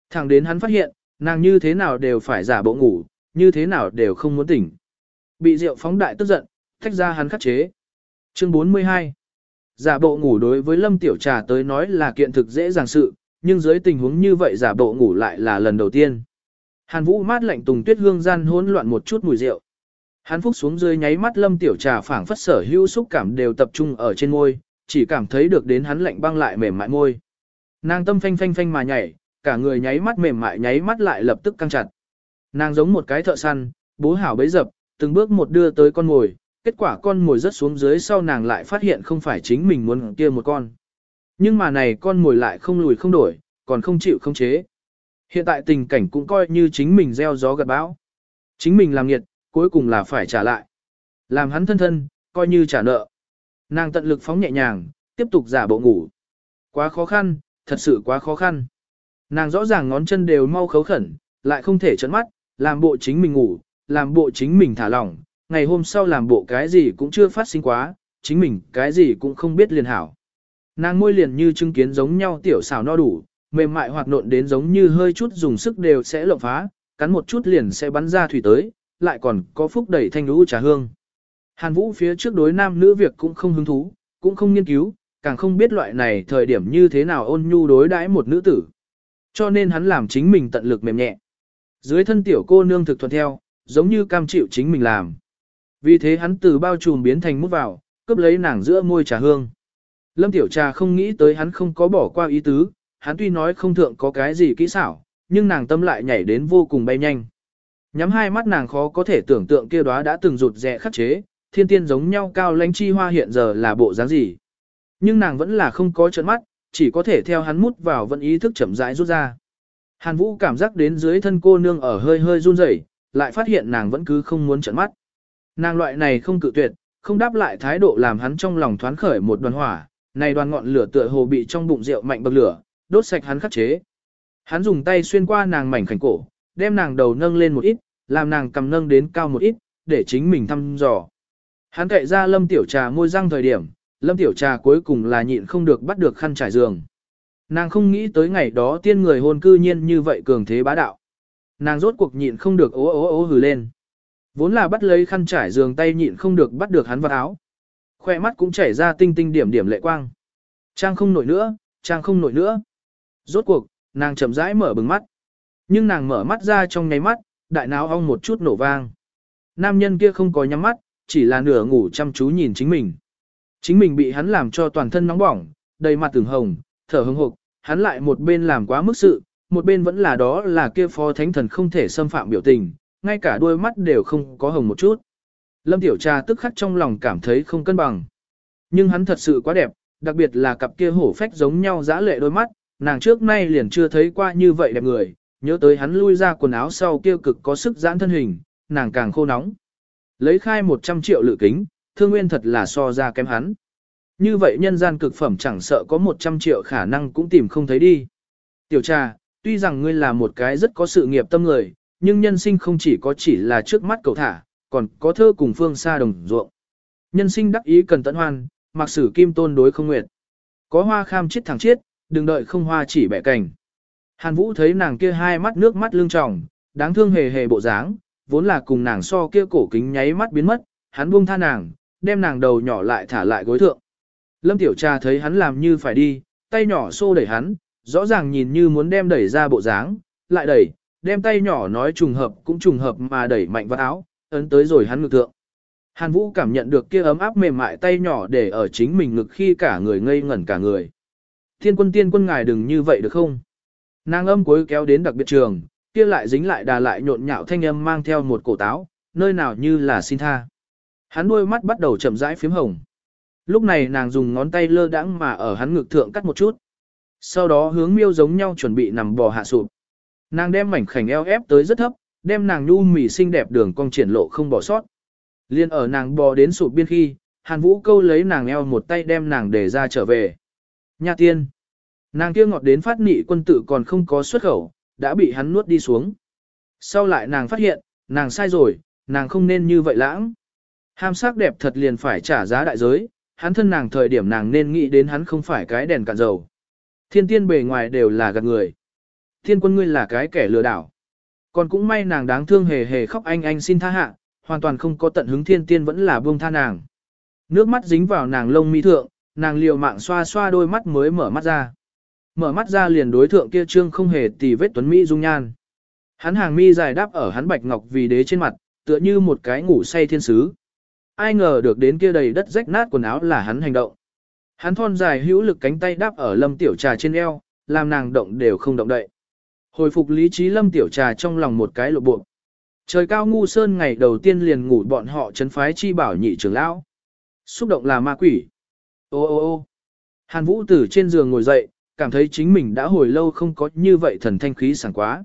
Thẳng đến hắn phát hiện, nàng như thế nào đều phải giả bộ ngủ, như thế nào đều không muốn tỉnh. Bị rượu phóng đại tức giận, thách ra hắn khắc chế. Chương 42 Giả bộ ngủ đối với Lâm Tiểu Trà tới nói là kiện thực dễ dàng sự, nhưng dưới tình huống như vậy giả bộ ngủ lại là lần đầu tiên. Hàn Vũ mát lạnh tùng tuyết hương gian hỗn loạn một chút mùi rượu. Hắn phúc xuống dưới nháy mắt Lâm Tiểu Trà phảng phất sở hữu xúc cảm đều tập trung ở trên môi, chỉ cảm thấy được đến hắn lạnh băng lại mềm mại môi. Nàng tâm phanh phanh phanh mà nhảy, cả người nháy mắt mềm mại nháy mắt lại lập tức căng chặt. Nàng giống một cái thợ săn, bố hảo bấy dập, từng bước một đưa tới con ngồi, kết quả con ngồi rớt xuống dưới sau nàng lại phát hiện không phải chính mình muốn kia một con. Nhưng mà này con ngồi lại không lùi không đổi, còn không chịu không chế. Hiện tại tình cảnh cũng coi như chính mình gieo gió gặt bão. Chính mình làm nghiệt, cuối cùng là phải trả lại. Làm hắn thân thân, coi như trả nợ. Nàng tận lực phóng nhẹ nhàng, tiếp tục giả bộ ngủ. Quá khó khăn, thật sự quá khó khăn. Nàng rõ ràng ngón chân đều mau khấu khẩn, lại không thể trấn mắt, làm bộ chính mình ngủ, làm bộ chính mình thả lỏng, ngày hôm sau làm bộ cái gì cũng chưa phát sinh quá, chính mình cái gì cũng không biết liền hảo. Nàng môi liền như chứng kiến giống nhau tiểu xảo no đủ, mềm mại hoạt nộn đến giống như hơi chút dùng sức đều sẽ lộng phá, cắn một chút liền sẽ bắn ra thủy tới, lại còn có phúc đẩy thanh lũ trà hương. Hàn Vũ phía trước đối nam nữ việc cũng không hứng thú, cũng không nghiên cứu, càng không biết loại này thời điểm như thế nào ôn nhu đối đãi một nữ tử. Cho nên hắn làm chính mình tận lực mềm nhẹ. Dưới thân tiểu cô nương thực thuận theo, giống như cam chịu chính mình làm. Vì thế hắn từ bao trùm biến thành mút vào, cướp lấy nàng giữa môi trà hương. Lâm tiểu trà không nghĩ tới hắn không có bỏ qua ý tứ, hắn tuy nói không thượng có cái gì kỹ xảo, nhưng nàng tâm lại nhảy đến vô cùng bay nhanh. Nhắm hai mắt nàng khó có thể tưởng tượng kia đóa đã từng rụt rè khắc chế, thiên tiên giống nhau cao lãnh chi hoa hiện giờ là bộ dáng gì. Nhưng nàng vẫn là không có trợn mắt, chỉ có thể theo hắn mút vào vẫn ý thức chậm rãi rút ra. Hàn Vũ cảm giác đến dưới thân cô nương ở hơi hơi run rẩy, lại phát hiện nàng vẫn cứ không muốn trợn mắt. Nàng loại này không cự tuyệt, không đáp lại thái độ làm hắn trong lòng thoáng khởi một đoàn hỏa, này đoàn ngọn lửa tựa hồ bị trong bụng rượu mạnh bậc lửa, đốt sạch hắn khắc chế. Hắn dùng tay xuyên qua nàng mảnh khảnh cổ, đem nàng đầu nâng lên một ít, làm nàng cầm nâng đến cao một ít, để chính mình thăm dò. Hắn cậy ra lâm tiểu trà môi răng thời điểm, lâm tiểu trà cuối cùng là nhịn không được bắt được khăn trải giường. Nàng không nghĩ tới ngày đó tiên người hôn cư nhiên như vậy cường thế bá đạo. Nàng rốt cuộc nhịn không được ố ố ố hừ lên. Vốn là bắt lấy khăn trải giường tay nhịn không được bắt được hắn vào áo. Khoe mắt cũng chảy ra tinh tinh điểm điểm lệ quang. Trang không nổi nữa, trang không nổi nữa. Rốt cuộc, nàng chậm rãi mở bừng mắt. Nhưng nàng mở mắt ra trong nháy mắt, đại não ong một chút nổ vang. Nam nhân kia không có nhắm mắt, chỉ là nửa ngủ chăm chú nhìn chính mình. Chính mình bị hắn làm cho toàn thân nóng bỏng, đầy mặt từng hồng, thở hững hộc, hắn lại một bên làm quá mức sự, một bên vẫn là đó là kia phó thánh thần không thể xâm phạm biểu tình, ngay cả đôi mắt đều không có hồng một chút. Lâm Tiểu Trà tức khắc trong lòng cảm thấy không cân bằng. Nhưng hắn thật sự quá đẹp, đặc biệt là cặp kia hổ phách giống nhau dã lệ đôi mắt, nàng trước nay liền chưa thấy qua như vậy đẹp người, nhớ tới hắn lui ra quần áo sau kia cực có sức giãn thân hình, nàng càng khô nóng. Lấy khai 100 triệu lự kính, thương nguyên thật là so ra kém hắn. Như vậy nhân gian cực phẩm chẳng sợ có 100 triệu khả năng cũng tìm không thấy đi. Tiểu trà, tuy rằng ngươi là một cái rất có sự nghiệp tâm người, nhưng nhân sinh không chỉ có chỉ là trước mắt cầu thả, còn có thơ cùng phương xa đồng ruộng. Nhân sinh đắc ý cần tận hoan, mặc sử kim tôn đối không nguyệt. Có hoa kham chết thẳng chết, đừng đợi không hoa chỉ bẻ cành. Hàn Vũ thấy nàng kia hai mắt nước mắt lưng tròng, đáng thương hề hề bộ dáng, vốn là cùng nàng so kia cổ kính nháy mắt biến mất, hắn buông tha nàng, đem nàng đầu nhỏ lại thả lại gối thượng. Lâm Tiểu Trà thấy hắn làm như phải đi, tay nhỏ xô đẩy hắn, rõ ràng nhìn như muốn đem đẩy ra bộ dáng, lại đẩy, đem tay nhỏ nói trùng hợp cũng trùng hợp mà đẩy mạnh vào áo, ấn tới rồi hắn ngực thượng. Hàn Vũ cảm nhận được kia ấm áp mềm mại tay nhỏ để ở chính mình ngực khi cả người ngây ngẩn cả người. Thiên quân tiên quân ngài đừng như vậy được không? Nàng âm cuối kéo đến đặc biệt trường, kia lại dính lại đà lại nhộn nhạo thanh âm mang theo một cổ táo, nơi nào như là xin tha. Hắn đôi mắt bắt đầu chậm rãi phím hồng. Lúc này nàng dùng ngón tay lơ đãng mà ở hắn ngực thượng cắt một chút. Sau đó hướng miêu giống nhau chuẩn bị nằm bò hạ sụp. Nàng đem mảnh khảnh eo ép tới rất thấp, đem nàng nhu mỉ xinh đẹp đường cong triển lộ không bỏ sót. Liên ở nàng bò đến sụp biên khi, Hàn Vũ câu lấy nàng eo một tay đem nàng để ra trở về. Nha tiên. Nàng kia ngọt đến phát nị quân tử còn không có xuất khẩu, đã bị hắn nuốt đi xuống. Sau lại nàng phát hiện, nàng sai rồi, nàng không nên như vậy lãng. Ham sắc đẹp thật liền phải trả giá đại giới, hắn thân nàng thời điểm nàng nên nghĩ đến hắn không phải cái đèn cạn dầu. Thiên tiên bề ngoài đều là gạt người. Thiên quân ngươi là cái kẻ lừa đảo. Còn cũng may nàng đáng thương hề hề khóc anh anh xin tha hạ, hoàn toàn không có tận hứng thiên tiên vẫn là buông tha nàng. Nước mắt dính vào nàng lông mi thượng, nàng liều mạng xoa xoa đôi mắt mới mở mắt ra. Mở mắt ra liền đối thượng kia trương không hề tì vết tuấn mỹ dung nhan. Hắn hàng mi dài đáp ở hắn bạch ngọc vì đế trên mặt, tựa như một cái ngủ say thiên sứ. Ai ngờ được đến kia đầy đất rách nát quần áo là hắn hành động. Hắn thon dài hữu lực cánh tay đáp ở lâm tiểu trà trên eo, làm nàng động đều không động đậy. Hồi phục lý trí lâm tiểu trà trong lòng một cái lộ buộc. Trời cao ngu sơn ngày đầu tiên liền ngủ bọn họ chấn phái chi bảo nhị trưởng lão. Xúc động là ma quỷ. Ô ô ô Hàn Vũ tử trên giường ngồi dậy, cảm thấy chính mình đã hồi lâu không có như vậy thần thanh khí sảng quá.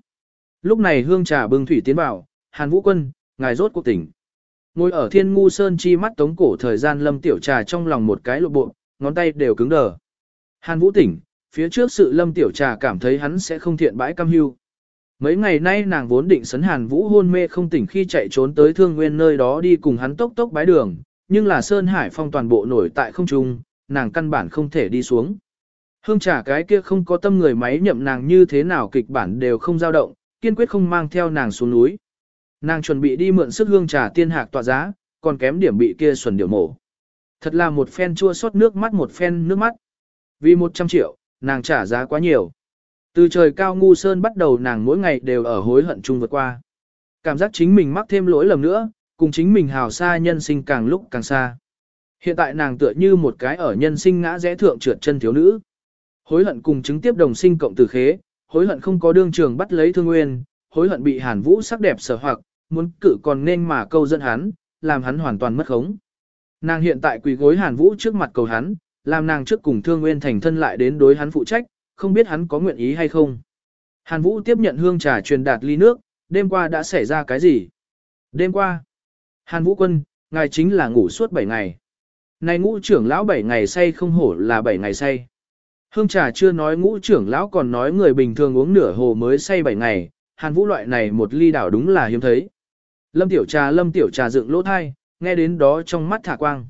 Lúc này hương trà bưng thủy tiến vào, Hàn Vũ quân, ngài rốt cuộc tỉnh. Ngồi ở thiên ngu sơn chi mắt tống cổ thời gian lâm tiểu trà trong lòng một cái lộ bộ, ngón tay đều cứng đờ. Hàn Vũ tỉnh, phía trước sự lâm tiểu trà cảm thấy hắn sẽ không thiện bãi cam hưu. Mấy ngày nay nàng vốn định sấn Hàn Vũ hôn mê không tỉnh khi chạy trốn tới thương nguyên nơi đó đi cùng hắn tốc tốc bái đường, nhưng là Sơn Hải Phong toàn bộ nổi tại không trung, nàng căn bản không thể đi xuống. Hương trà cái kia không có tâm người máy nhậm nàng như thế nào kịch bản đều không dao động, kiên quyết không mang theo nàng xuống núi. Nàng chuẩn bị đi mượn sức hương trà tiên hạc tọa giá, còn kém điểm bị kia xuẩn điệu mổ. Thật là một phen chua xót nước mắt một phen nước mắt. Vì 100 triệu, nàng trả giá quá nhiều. Từ trời cao ngu sơn bắt đầu nàng mỗi ngày đều ở hối hận chung vượt qua. Cảm giác chính mình mắc thêm lỗi lầm nữa, cùng chính mình hào xa nhân sinh càng lúc càng xa. Hiện tại nàng tựa như một cái ở nhân sinh ngã rẽ thượng trượt chân thiếu nữ. Hối hận cùng chứng tiếp đồng sinh cộng tử khế, hối hận không có đương trường bắt lấy thương nguyên, hối hận bị hàn vũ sắc đẹp sở hoặc, muốn cử còn nên mà câu dẫn hắn, làm hắn hoàn toàn mất khống. Nàng hiện tại quỳ gối hàn vũ trước mặt cầu hắn, làm nàng trước cùng thương nguyên thành thân lại đến đối hắn phụ trách, không biết hắn có nguyện ý hay không. Hàn vũ tiếp nhận hương trà truyền đạt ly nước, đêm qua đã xảy ra cái gì? Đêm qua, Hàn vũ quân, ngài chính là ngủ suốt 7 ngày. Này ngũ trưởng lão 7 ngày say không hổ là 7 ngày say. Hương trà chưa nói ngũ trưởng lão còn nói người bình thường uống nửa hồ mới say 7 ngày, hàn vũ loại này một ly đảo đúng là hiếm thấy. Lâm tiểu trà lâm tiểu trà dựng lỗ thai, nghe đến đó trong mắt thả quang.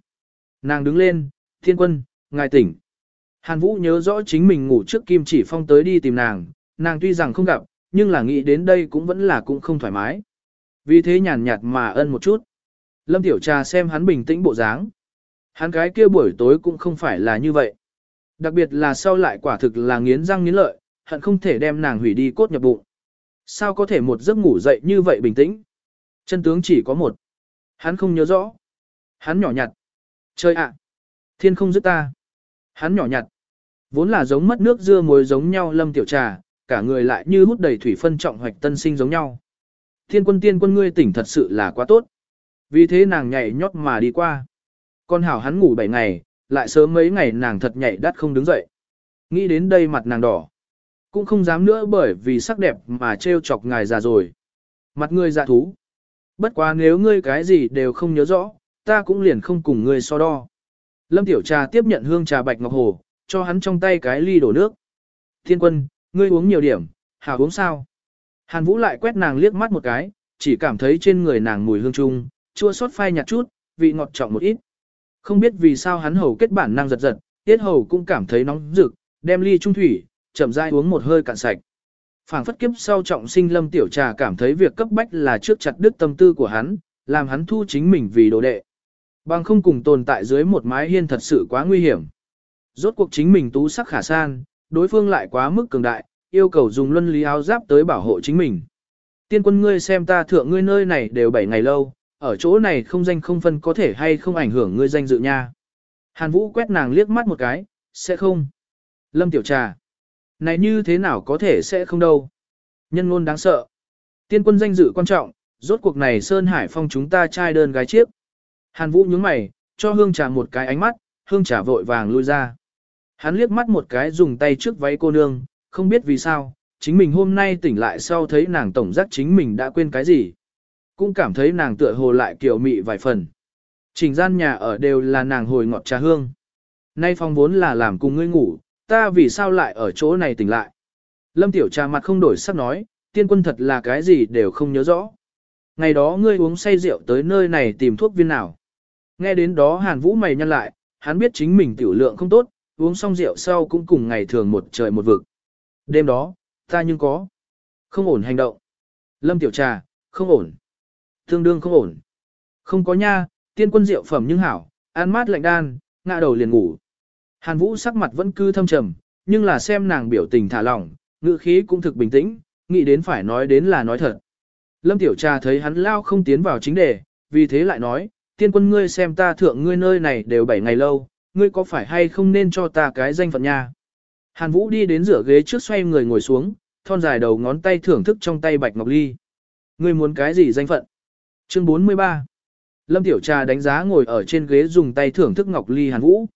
Nàng đứng lên, thiên quân, ngài tỉnh. Hàn vũ nhớ rõ chính mình ngủ trước kim chỉ phong tới đi tìm nàng, nàng tuy rằng không gặp, nhưng là nghĩ đến đây cũng vẫn là cũng không thoải mái. Vì thế nhàn nhạt mà ân một chút. Lâm tiểu trà xem hắn bình tĩnh bộ dáng. Hắn cái kia buổi tối cũng không phải là như vậy. Đặc biệt là sau lại quả thực là nghiến răng nghiến lợi, hận không thể đem nàng hủy đi cốt nhập bụng. Sao có thể một giấc ngủ dậy như vậy bình tĩnh? Chân tướng chỉ có một. Hắn không nhớ rõ. Hắn nhỏ nhặt. Chơi ạ. Thiên không giúp ta. Hắn nhỏ nhặt. Vốn là giống mất nước dưa muối giống nhau lâm tiểu trà, cả người lại như hút đầy thủy phân trọng hoạch tân sinh giống nhau. Thiên quân tiên quân ngươi tỉnh thật sự là quá tốt. Vì thế nàng nhảy nhót mà đi qua. Con hảo hắn ngủ 7 ngày, lại sớm mấy ngày nàng thật nhảy đắt không đứng dậy. Nghĩ đến đây mặt nàng đỏ. Cũng không dám nữa bởi vì sắc đẹp mà trêu chọc ngài già rồi. Mặt ngươi dạ thú. Bất quá nếu ngươi cái gì đều không nhớ rõ, ta cũng liền không cùng ngươi so đo. Lâm Tiểu Trà tiếp nhận hương trà bạch ngọc hồ, cho hắn trong tay cái ly đổ nước. Thiên quân, ngươi uống nhiều điểm, hảo uống sao? Hàn Vũ lại quét nàng liếc mắt một cái, chỉ cảm thấy trên người nàng mùi hương trung, chua xót phai nhạt chút, vị ngọt trọng một ít. Không biết vì sao hắn hầu kết bản năng giật giật, tiết hầu cũng cảm thấy nóng rực, đem ly trung thủy, chậm rãi uống một hơi cạn sạch. Phảng phất kiếp sau trọng sinh lâm tiểu trà cảm thấy việc cấp bách là trước chặt đứt tâm tư của hắn, làm hắn thu chính mình vì đồ đệ. Bằng không cùng tồn tại dưới một mái hiên thật sự quá nguy hiểm. Rốt cuộc chính mình tú sắc khả san, đối phương lại quá mức cường đại, yêu cầu dùng luân lý áo giáp tới bảo hộ chính mình. Tiên quân ngươi xem ta thượng ngươi nơi này đều 7 ngày lâu, ở chỗ này không danh không phân có thể hay không ảnh hưởng ngươi danh dự nha. Hàn Vũ quét nàng liếc mắt một cái, sẽ không. Lâm Tiểu Trà. Này như thế nào có thể sẽ không đâu. Nhân ngôn đáng sợ. Tiên quân danh dự quan trọng, rốt cuộc này Sơn Hải Phong chúng ta trai đơn gái chiếc. Hàn Vũ nhướng mày, cho hương trà một cái ánh mắt, hương trà vội vàng lui ra. Hắn liếc mắt một cái dùng tay trước váy cô nương, không biết vì sao, chính mình hôm nay tỉnh lại sau thấy nàng tổng giác chính mình đã quên cái gì cũng cảm thấy nàng tựa hồ lại kiểu mị vài phần. Trình gian nhà ở đều là nàng hồi ngọt trà hương. Nay phòng vốn là làm cùng ngươi ngủ, ta vì sao lại ở chỗ này tỉnh lại. Lâm tiểu trà mặt không đổi sắc nói, tiên quân thật là cái gì đều không nhớ rõ. Ngày đó ngươi uống say rượu tới nơi này tìm thuốc viên nào. Nghe đến đó hàn vũ mày nhăn lại, hắn biết chính mình tiểu lượng không tốt, uống xong rượu sau cũng cùng ngày thường một trời một vực. Đêm đó, ta nhưng có. Không ổn hành động. Lâm tiểu trà, không ổn tương đương không ổn. Không có nha, tiên quân rượu phẩm nhưng hảo, ăn mát lạnh đan, ngã đầu liền ngủ. Hàn Vũ sắc mặt vẫn cứ thâm trầm, nhưng là xem nàng biểu tình thả lỏng, ngữ khí cũng thực bình tĩnh, nghĩ đến phải nói đến là nói thật. Lâm Tiểu Trà thấy hắn lao không tiến vào chính đề, vì thế lại nói, tiên quân ngươi xem ta thượng ngươi nơi này đều 7 ngày lâu, ngươi có phải hay không nên cho ta cái danh phận nha. Hàn Vũ đi đến rửa ghế trước xoay người ngồi xuống, thon dài đầu ngón tay thưởng thức trong tay bạch ngọc ly. Ngươi muốn cái gì danh phận? Chương 43 Lâm Tiểu Trà đánh giá ngồi ở trên ghế dùng tay thưởng thức Ngọc Ly Hàn Vũ.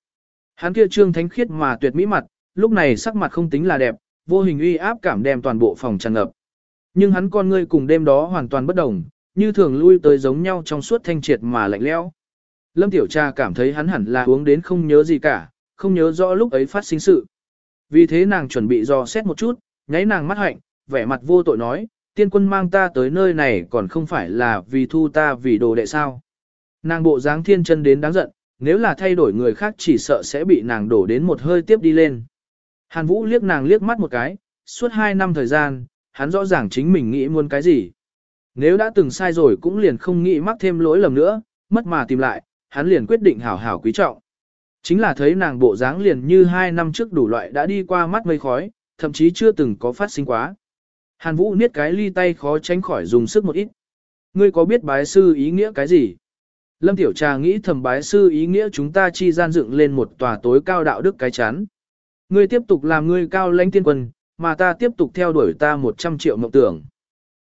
Hắn kia trương thánh khiết mà tuyệt mỹ mặt, lúc này sắc mặt không tính là đẹp, vô hình uy áp cảm đem toàn bộ phòng tràn ngập. Nhưng hắn con ngươi cùng đêm đó hoàn toàn bất đồng, như thường lui tới giống nhau trong suốt thanh triệt mà lạnh lẽo. Lâm Tiểu Trà cảm thấy hắn hẳn là uống đến không nhớ gì cả, không nhớ rõ lúc ấy phát sinh sự. Vì thế nàng chuẩn bị dò xét một chút, nháy nàng mắt hạnh, vẻ mặt vô tội nói, tiên quân mang ta tới nơi này còn không phải là vì thu ta vì đồ đệ sao. Nàng bộ dáng thiên chân đến đáng giận, nếu là thay đổi người khác chỉ sợ sẽ bị nàng đổ đến một hơi tiếp đi lên. Hàn Vũ liếc nàng liếc mắt một cái, suốt hai năm thời gian, hắn rõ ràng chính mình nghĩ muốn cái gì. Nếu đã từng sai rồi cũng liền không nghĩ mắc thêm lỗi lầm nữa, mất mà tìm lại, hắn liền quyết định hảo hảo quý trọng. Chính là thấy nàng bộ dáng liền như hai năm trước đủ loại đã đi qua mắt mây khói, thậm chí chưa từng có phát sinh quá. Hàn Vũ niết cái ly tay khó tránh khỏi dùng sức một ít. Ngươi có biết bái sư ý nghĩa cái gì? Lâm Tiểu Trà nghĩ thầm bái sư ý nghĩa chúng ta chi gian dựng lên một tòa tối cao đạo đức cái chán. Ngươi tiếp tục làm ngươi cao lãnh tiên quân, mà ta tiếp tục theo đuổi ta 100 triệu mộng tưởng.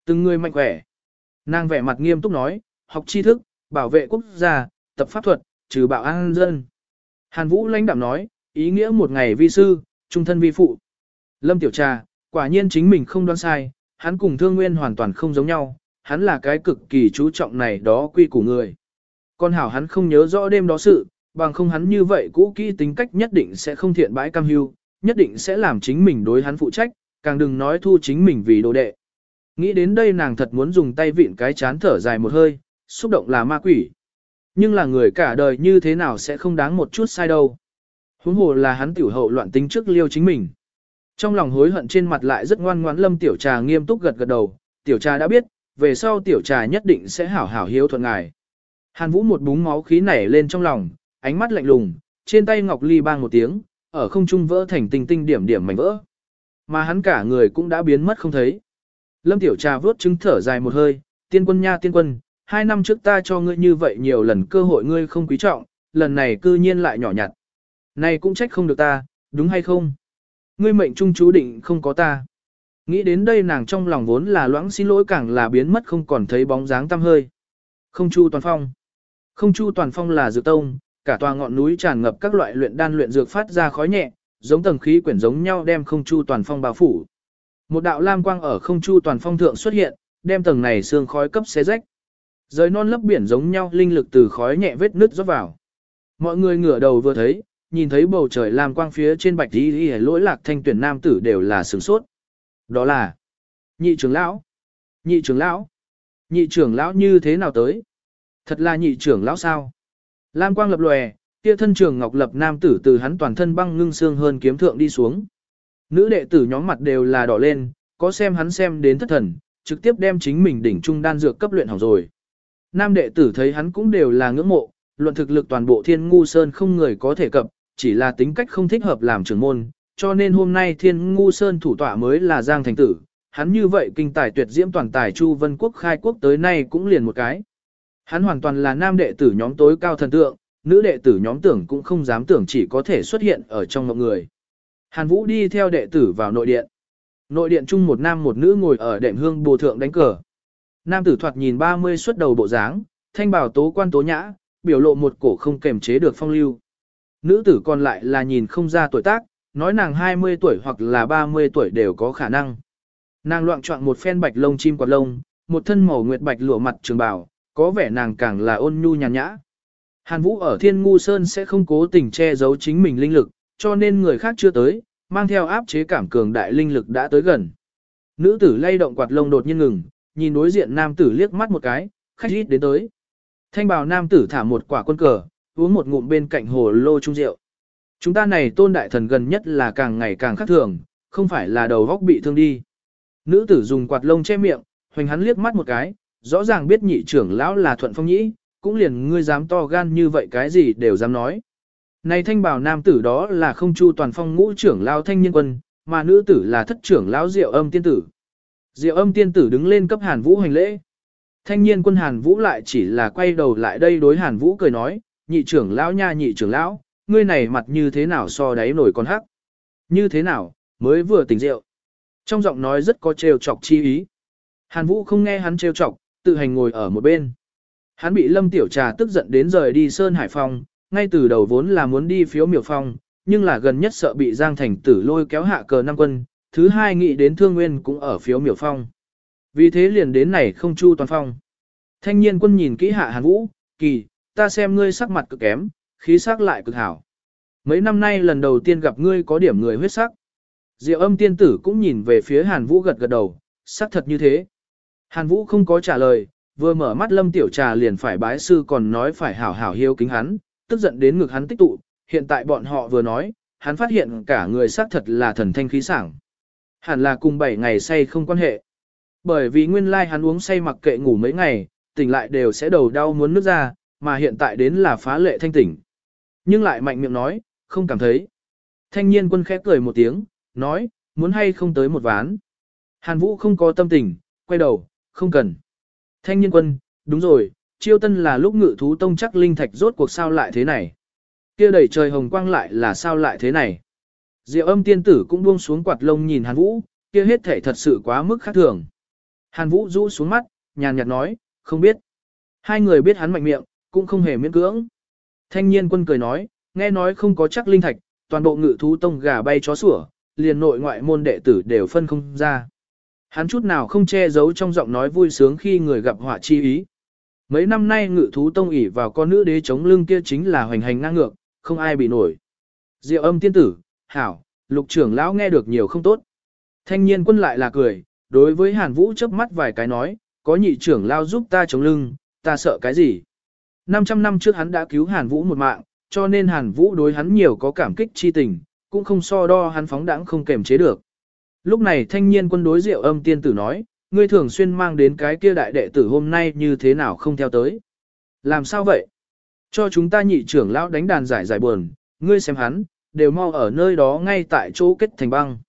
Từng người mạnh khỏe. Nàng vẻ mặt nghiêm túc nói, học tri thức, bảo vệ quốc gia, tập pháp thuật, trừ bạo an dân. Hàn Vũ lãnh đạm nói, ý nghĩa một ngày vi sư, trung thân vi phụ. Lâm Tiểu Trà, quả nhiên chính mình không đoán sai, hắn cùng Thương Nguyên hoàn toàn không giống nhau, hắn là cái cực kỳ chú trọng này đó quy của người. Con hảo hắn không nhớ rõ đêm đó sự, bằng không hắn như vậy cũ kỹ tính cách nhất định sẽ không thiện bãi cam hưu, nhất định sẽ làm chính mình đối hắn phụ trách, càng đừng nói thu chính mình vì đồ đệ. Nghĩ đến đây nàng thật muốn dùng tay vịn cái chán thở dài một hơi, xúc động là ma quỷ. Nhưng là người cả đời như thế nào sẽ không đáng một chút sai đâu. Huống hồ là hắn tiểu hậu loạn tính trước liêu chính mình. Trong lòng hối hận trên mặt lại rất ngoan ngoãn lâm tiểu trà nghiêm túc gật gật đầu, tiểu trà đã biết, về sau tiểu trà nhất định sẽ hảo hảo hiếu thuận ngài. Hàn Vũ một búng máu khí nảy lên trong lòng, ánh mắt lạnh lùng, trên tay ngọc ly bang một tiếng, ở không trung vỡ thành tinh tinh điểm điểm mảnh vỡ. Mà hắn cả người cũng đã biến mất không thấy. Lâm Tiểu Trà vớt trứng thở dài một hơi, tiên quân nha tiên quân, hai năm trước ta cho ngươi như vậy nhiều lần cơ hội ngươi không quý trọng, lần này cư nhiên lại nhỏ nhặt. Này cũng trách không được ta, đúng hay không? Ngươi mệnh trung chú định không có ta. Nghĩ đến đây nàng trong lòng vốn là loãng xin lỗi càng là biến mất không còn thấy bóng dáng tăm hơi. Không chu toàn phong. Không chu toàn phong là dược tông, cả tòa ngọn núi tràn ngập các loại luyện đan luyện dược phát ra khói nhẹ, giống tầng khí quyển giống nhau đem không chu toàn phong bao phủ. Một đạo lam quang ở không chu toàn phong thượng xuất hiện, đem tầng này xương khói cấp xé rách. Rời non lấp biển giống nhau linh lực từ khói nhẹ vết nứt rót vào. Mọi người ngửa đầu vừa thấy, nhìn thấy bầu trời lam quang phía trên bạch y y lỗi lạc thanh tuyển nam tử đều là sửng sốt. Đó là nhị trưởng lão. Nhị trưởng lão. Nhị trưởng lão như thế nào tới? Thật là nhị trưởng lão sao? Lam quang lập lòe, kia thân trường ngọc lập nam tử từ hắn toàn thân băng ngưng xương hơn kiếm thượng đi xuống. Nữ đệ tử nhóm mặt đều là đỏ lên, có xem hắn xem đến thất thần, trực tiếp đem chính mình đỉnh trung đan dược cấp luyện hỏng rồi. Nam đệ tử thấy hắn cũng đều là ngưỡng mộ, luận thực lực toàn bộ thiên ngu sơn không người có thể cập, chỉ là tính cách không thích hợp làm trưởng môn, cho nên hôm nay thiên ngu sơn thủ tọa mới là Giang Thành Tử. Hắn như vậy kinh tài tuyệt diễm toàn tài Chu Vân Quốc khai quốc tới nay cũng liền một cái. Hắn hoàn toàn là nam đệ tử nhóm tối cao thần tượng, nữ đệ tử nhóm tưởng cũng không dám tưởng chỉ có thể xuất hiện ở trong mọi người. Hàn Vũ đi theo đệ tử vào nội điện. Nội điện chung một nam một nữ ngồi ở đệm hương bồ thượng đánh cờ. Nam tử thoạt nhìn 30 xuất đầu bộ dáng, thanh bảo tố quan tố nhã, biểu lộ một cổ không kềm chế được phong lưu. Nữ tử còn lại là nhìn không ra tuổi tác, nói nàng 20 tuổi hoặc là 30 tuổi đều có khả năng. Nàng loạn chọn một phen bạch lông chim quạt lông, một thân màu nguyệt bạch lụa mặt trường bào, có vẻ nàng càng là ôn nhu nhàn nhã. Hàn Vũ ở Thiên Ngu Sơn sẽ không cố tình che giấu chính mình linh lực, cho nên người khác chưa tới, mang theo áp chế cảm cường đại linh lực đã tới gần. Nữ tử lay động quạt lông đột nhiên ngừng, nhìn đối diện nam tử liếc mắt một cái, khách ít đến tới. Thanh bào nam tử thả một quả quân cờ, uống một ngụm bên cạnh hồ lô trung rượu. Chúng ta này tôn đại thần gần nhất là càng ngày càng khác thường, không phải là đầu góc bị thương đi. Nữ tử dùng quạt lông che miệng, hoành hắn liếc mắt một cái, rõ ràng biết nhị trưởng lão là thuận phong nhĩ, cũng liền ngươi dám to gan như vậy cái gì đều dám nói. Này thanh bảo nam tử đó là không chu toàn phong ngũ trưởng lão thanh nhân quân, mà nữ tử là thất trưởng lão diệu âm tiên tử. Diệu âm tiên tử đứng lên cấp hàn vũ hành lễ. Thanh niên quân hàn vũ lại chỉ là quay đầu lại đây đối hàn vũ cười nói, nhị trưởng lão nha nhị trưởng lão, ngươi này mặt như thế nào so đáy nổi con hắc. Như thế nào, mới vừa tỉnh rượu. Trong giọng nói rất có trêu chọc chi ý. Hàn vũ không nghe hắn trêu chọc, tự hành ngồi ở một bên. Hắn bị lâm tiểu trà tức giận đến rời đi Sơn Hải Phong, ngay từ đầu vốn là muốn đi phiếu miểu phong, nhưng là gần nhất sợ bị Giang Thành tử lôi kéo hạ cờ năm quân, thứ hai nghĩ đến Thương Nguyên cũng ở phiếu miểu phong. Vì thế liền đến này không chu toàn phong. Thanh niên quân nhìn kỹ hạ Hàn Vũ, kỳ, ta xem ngươi sắc mặt cực kém, khí sắc lại cực hảo. Mấy năm nay lần đầu tiên gặp ngươi có điểm người huyết sắc. Diệu âm tiên tử cũng nhìn về phía Hàn Vũ gật gật đầu, sắc thật như thế. Hàn Vũ không có trả lời, vừa mở mắt lâm tiểu trà liền phải bái sư còn nói phải hảo hảo hiếu kính hắn, tức giận đến ngực hắn tích tụ, hiện tại bọn họ vừa nói, hắn phát hiện cả người sắc thật là thần thanh khí sảng. Hẳn là cùng 7 ngày say không quan hệ. Bởi vì nguyên lai hắn uống say mặc kệ ngủ mấy ngày, tỉnh lại đều sẽ đầu đau muốn nước ra, mà hiện tại đến là phá lệ thanh tỉnh. Nhưng lại mạnh miệng nói, không cảm thấy. Thanh niên quân khẽ cười một tiếng, nói, muốn hay không tới một ván. Hàn Vũ không có tâm tình, quay đầu, không cần. Thanh niên quân, đúng rồi, chiêu tân là lúc ngự thú tông chắc linh thạch rốt cuộc sao lại thế này. kia đẩy trời hồng quang lại là sao lại thế này. Diệu âm tiên tử cũng buông xuống quạt lông nhìn Hàn Vũ, kia hết thể thật sự quá mức khác thường. Hàn Vũ rũ xuống mắt, nhàn nhạt nói, không biết. Hai người biết hắn mạnh miệng, cũng không hề miễn cưỡng. Thanh niên quân cười nói, nghe nói không có chắc linh thạch, toàn bộ ngự thú tông gà bay chó sủa, liền nội ngoại môn đệ tử đều phân không ra. Hắn chút nào không che giấu trong giọng nói vui sướng khi người gặp họa chi ý. Mấy năm nay ngự thú tông ỉ vào con nữ đế chống lưng kia chính là hoành hành ngang ngược, không ai bị nổi. Diệu âm tiên tử, hảo, lục trưởng lão nghe được nhiều không tốt. Thanh niên quân lại là cười, đối với hàn vũ chớp mắt vài cái nói, có nhị trưởng lao giúp ta chống lưng, ta sợ cái gì. 500 năm trước hắn đã cứu hàn vũ một mạng, cho nên hàn vũ đối hắn nhiều có cảm kích chi tình, cũng không so đo hắn phóng đãng không kềm chế được. Lúc này thanh niên quân đối diệu âm tiên tử nói, ngươi thường xuyên mang đến cái kia đại đệ tử hôm nay như thế nào không theo tới. Làm sao vậy? Cho chúng ta nhị trưởng lão đánh đàn giải giải buồn, ngươi xem hắn, đều mau ở nơi đó ngay tại chỗ kết thành băng.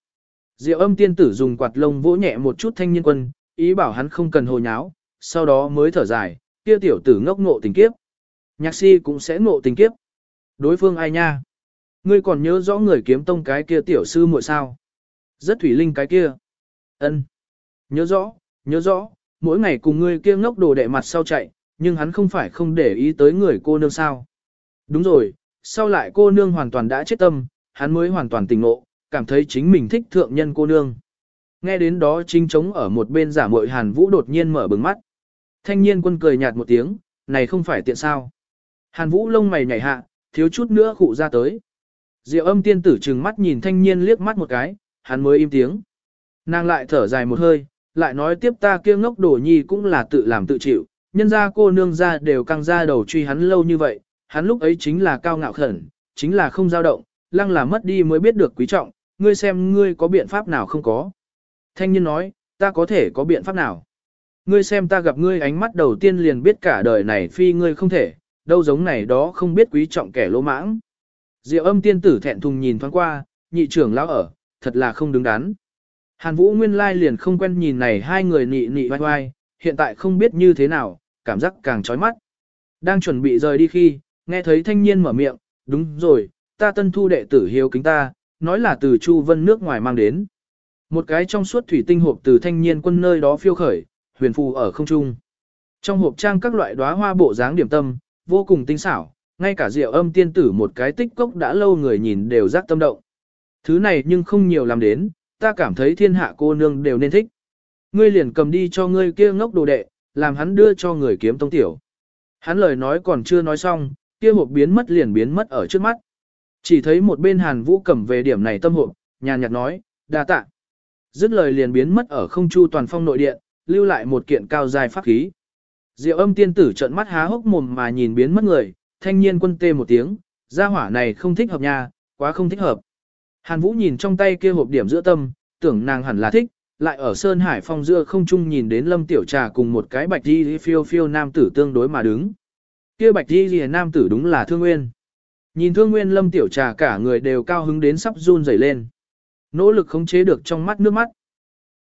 Diệu âm tiên tử dùng quạt lông vỗ nhẹ một chút thanh niên quân, ý bảo hắn không cần hồ nháo, sau đó mới thở dài, kia tiểu tử ngốc ngộ tình kiếp. Nhạc si cũng sẽ ngộ tình kiếp. Đối phương ai nha? Ngươi còn nhớ rõ người kiếm tông cái kia tiểu sư muội sao? Rất thủy linh cái kia. Ân. Nhớ rõ, nhớ rõ, mỗi ngày cùng ngươi kia ngốc đồ đệ mặt sau chạy, nhưng hắn không phải không để ý tới người cô nương sao. Đúng rồi, sau lại cô nương hoàn toàn đã chết tâm, hắn mới hoàn toàn tỉnh ngộ, cảm thấy chính mình thích thượng nhân cô nương. Nghe đến đó trinh trống ở một bên giả mội hàn vũ đột nhiên mở bừng mắt. Thanh niên quân cười nhạt một tiếng, này không phải tiện sao. Hàn vũ lông mày nhảy hạ, thiếu chút nữa khụ ra tới. Diệu âm tiên tử trừng mắt nhìn thanh niên liếc mắt một cái, hắn mới im tiếng. Nàng lại thở dài một hơi, lại nói tiếp ta kia ngốc đổ nhi cũng là tự làm tự chịu, nhân ra cô nương ra đều căng ra đầu truy hắn lâu như vậy, hắn lúc ấy chính là cao ngạo khẩn, chính là không dao động, lăng là mất đi mới biết được quý trọng, ngươi xem ngươi có biện pháp nào không có. Thanh niên nói, ta có thể có biện pháp nào. Ngươi xem ta gặp ngươi ánh mắt đầu tiên liền biết cả đời này phi ngươi không thể, đâu giống này đó không biết quý trọng kẻ lỗ mãng. Diệu âm tiên tử thẹn thùng nhìn thoáng qua, nhị trưởng lão ở, thật là không đứng đắn. Hàn Vũ nguyên lai liền không quen nhìn này hai người nị nị vai vai, hiện tại không biết như thế nào, cảm giác càng chói mắt. Đang chuẩn bị rời đi khi, nghe thấy thanh niên mở miệng, đúng rồi, ta tân thu đệ tử hiếu kính ta, nói là từ Chu Vân nước ngoài mang đến. Một cái trong suốt thủy tinh hộp từ thanh niên quân nơi đó phiêu khởi, huyền phù ở không trung. Trong hộp trang các loại đóa hoa bộ dáng điểm tâm, vô cùng tinh xảo, ngay cả rượu âm tiên tử một cái tích cốc đã lâu người nhìn đều giác tâm động. Thứ này nhưng không nhiều làm đến, ta cảm thấy thiên hạ cô nương đều nên thích. Ngươi liền cầm đi cho ngươi kia ngốc đồ đệ, làm hắn đưa cho người kiếm tông tiểu. Hắn lời nói còn chưa nói xong, kia hộp biến mất liền biến mất ở trước mắt. Chỉ thấy một bên hàn vũ cầm về điểm này tâm hộp, nhàn nhạt nói, đa tạ. Dứt lời liền biến mất ở không chu toàn phong nội điện, lưu lại một kiện cao dài pháp khí. Diệu âm tiên tử trợn mắt há hốc mồm mà nhìn biến mất người, thanh niên quân tê một tiếng, gia hỏa này không thích hợp nha, quá không thích hợp. Hàn Vũ nhìn trong tay kia hộp điểm giữa tâm, tưởng nàng hẳn là thích, lại ở Sơn Hải phong giữa không trung nhìn đến Lâm Tiểu Trà cùng một cái bạch đi phiêu phiêu nam tử tương đối mà đứng. Kia bạch đi nam tử đúng là Thương Nguyên. Nhìn Thương Nguyên Lâm Tiểu Trà cả người đều cao hứng đến sắp run rẩy lên. Nỗ lực khống chế được trong mắt nước mắt.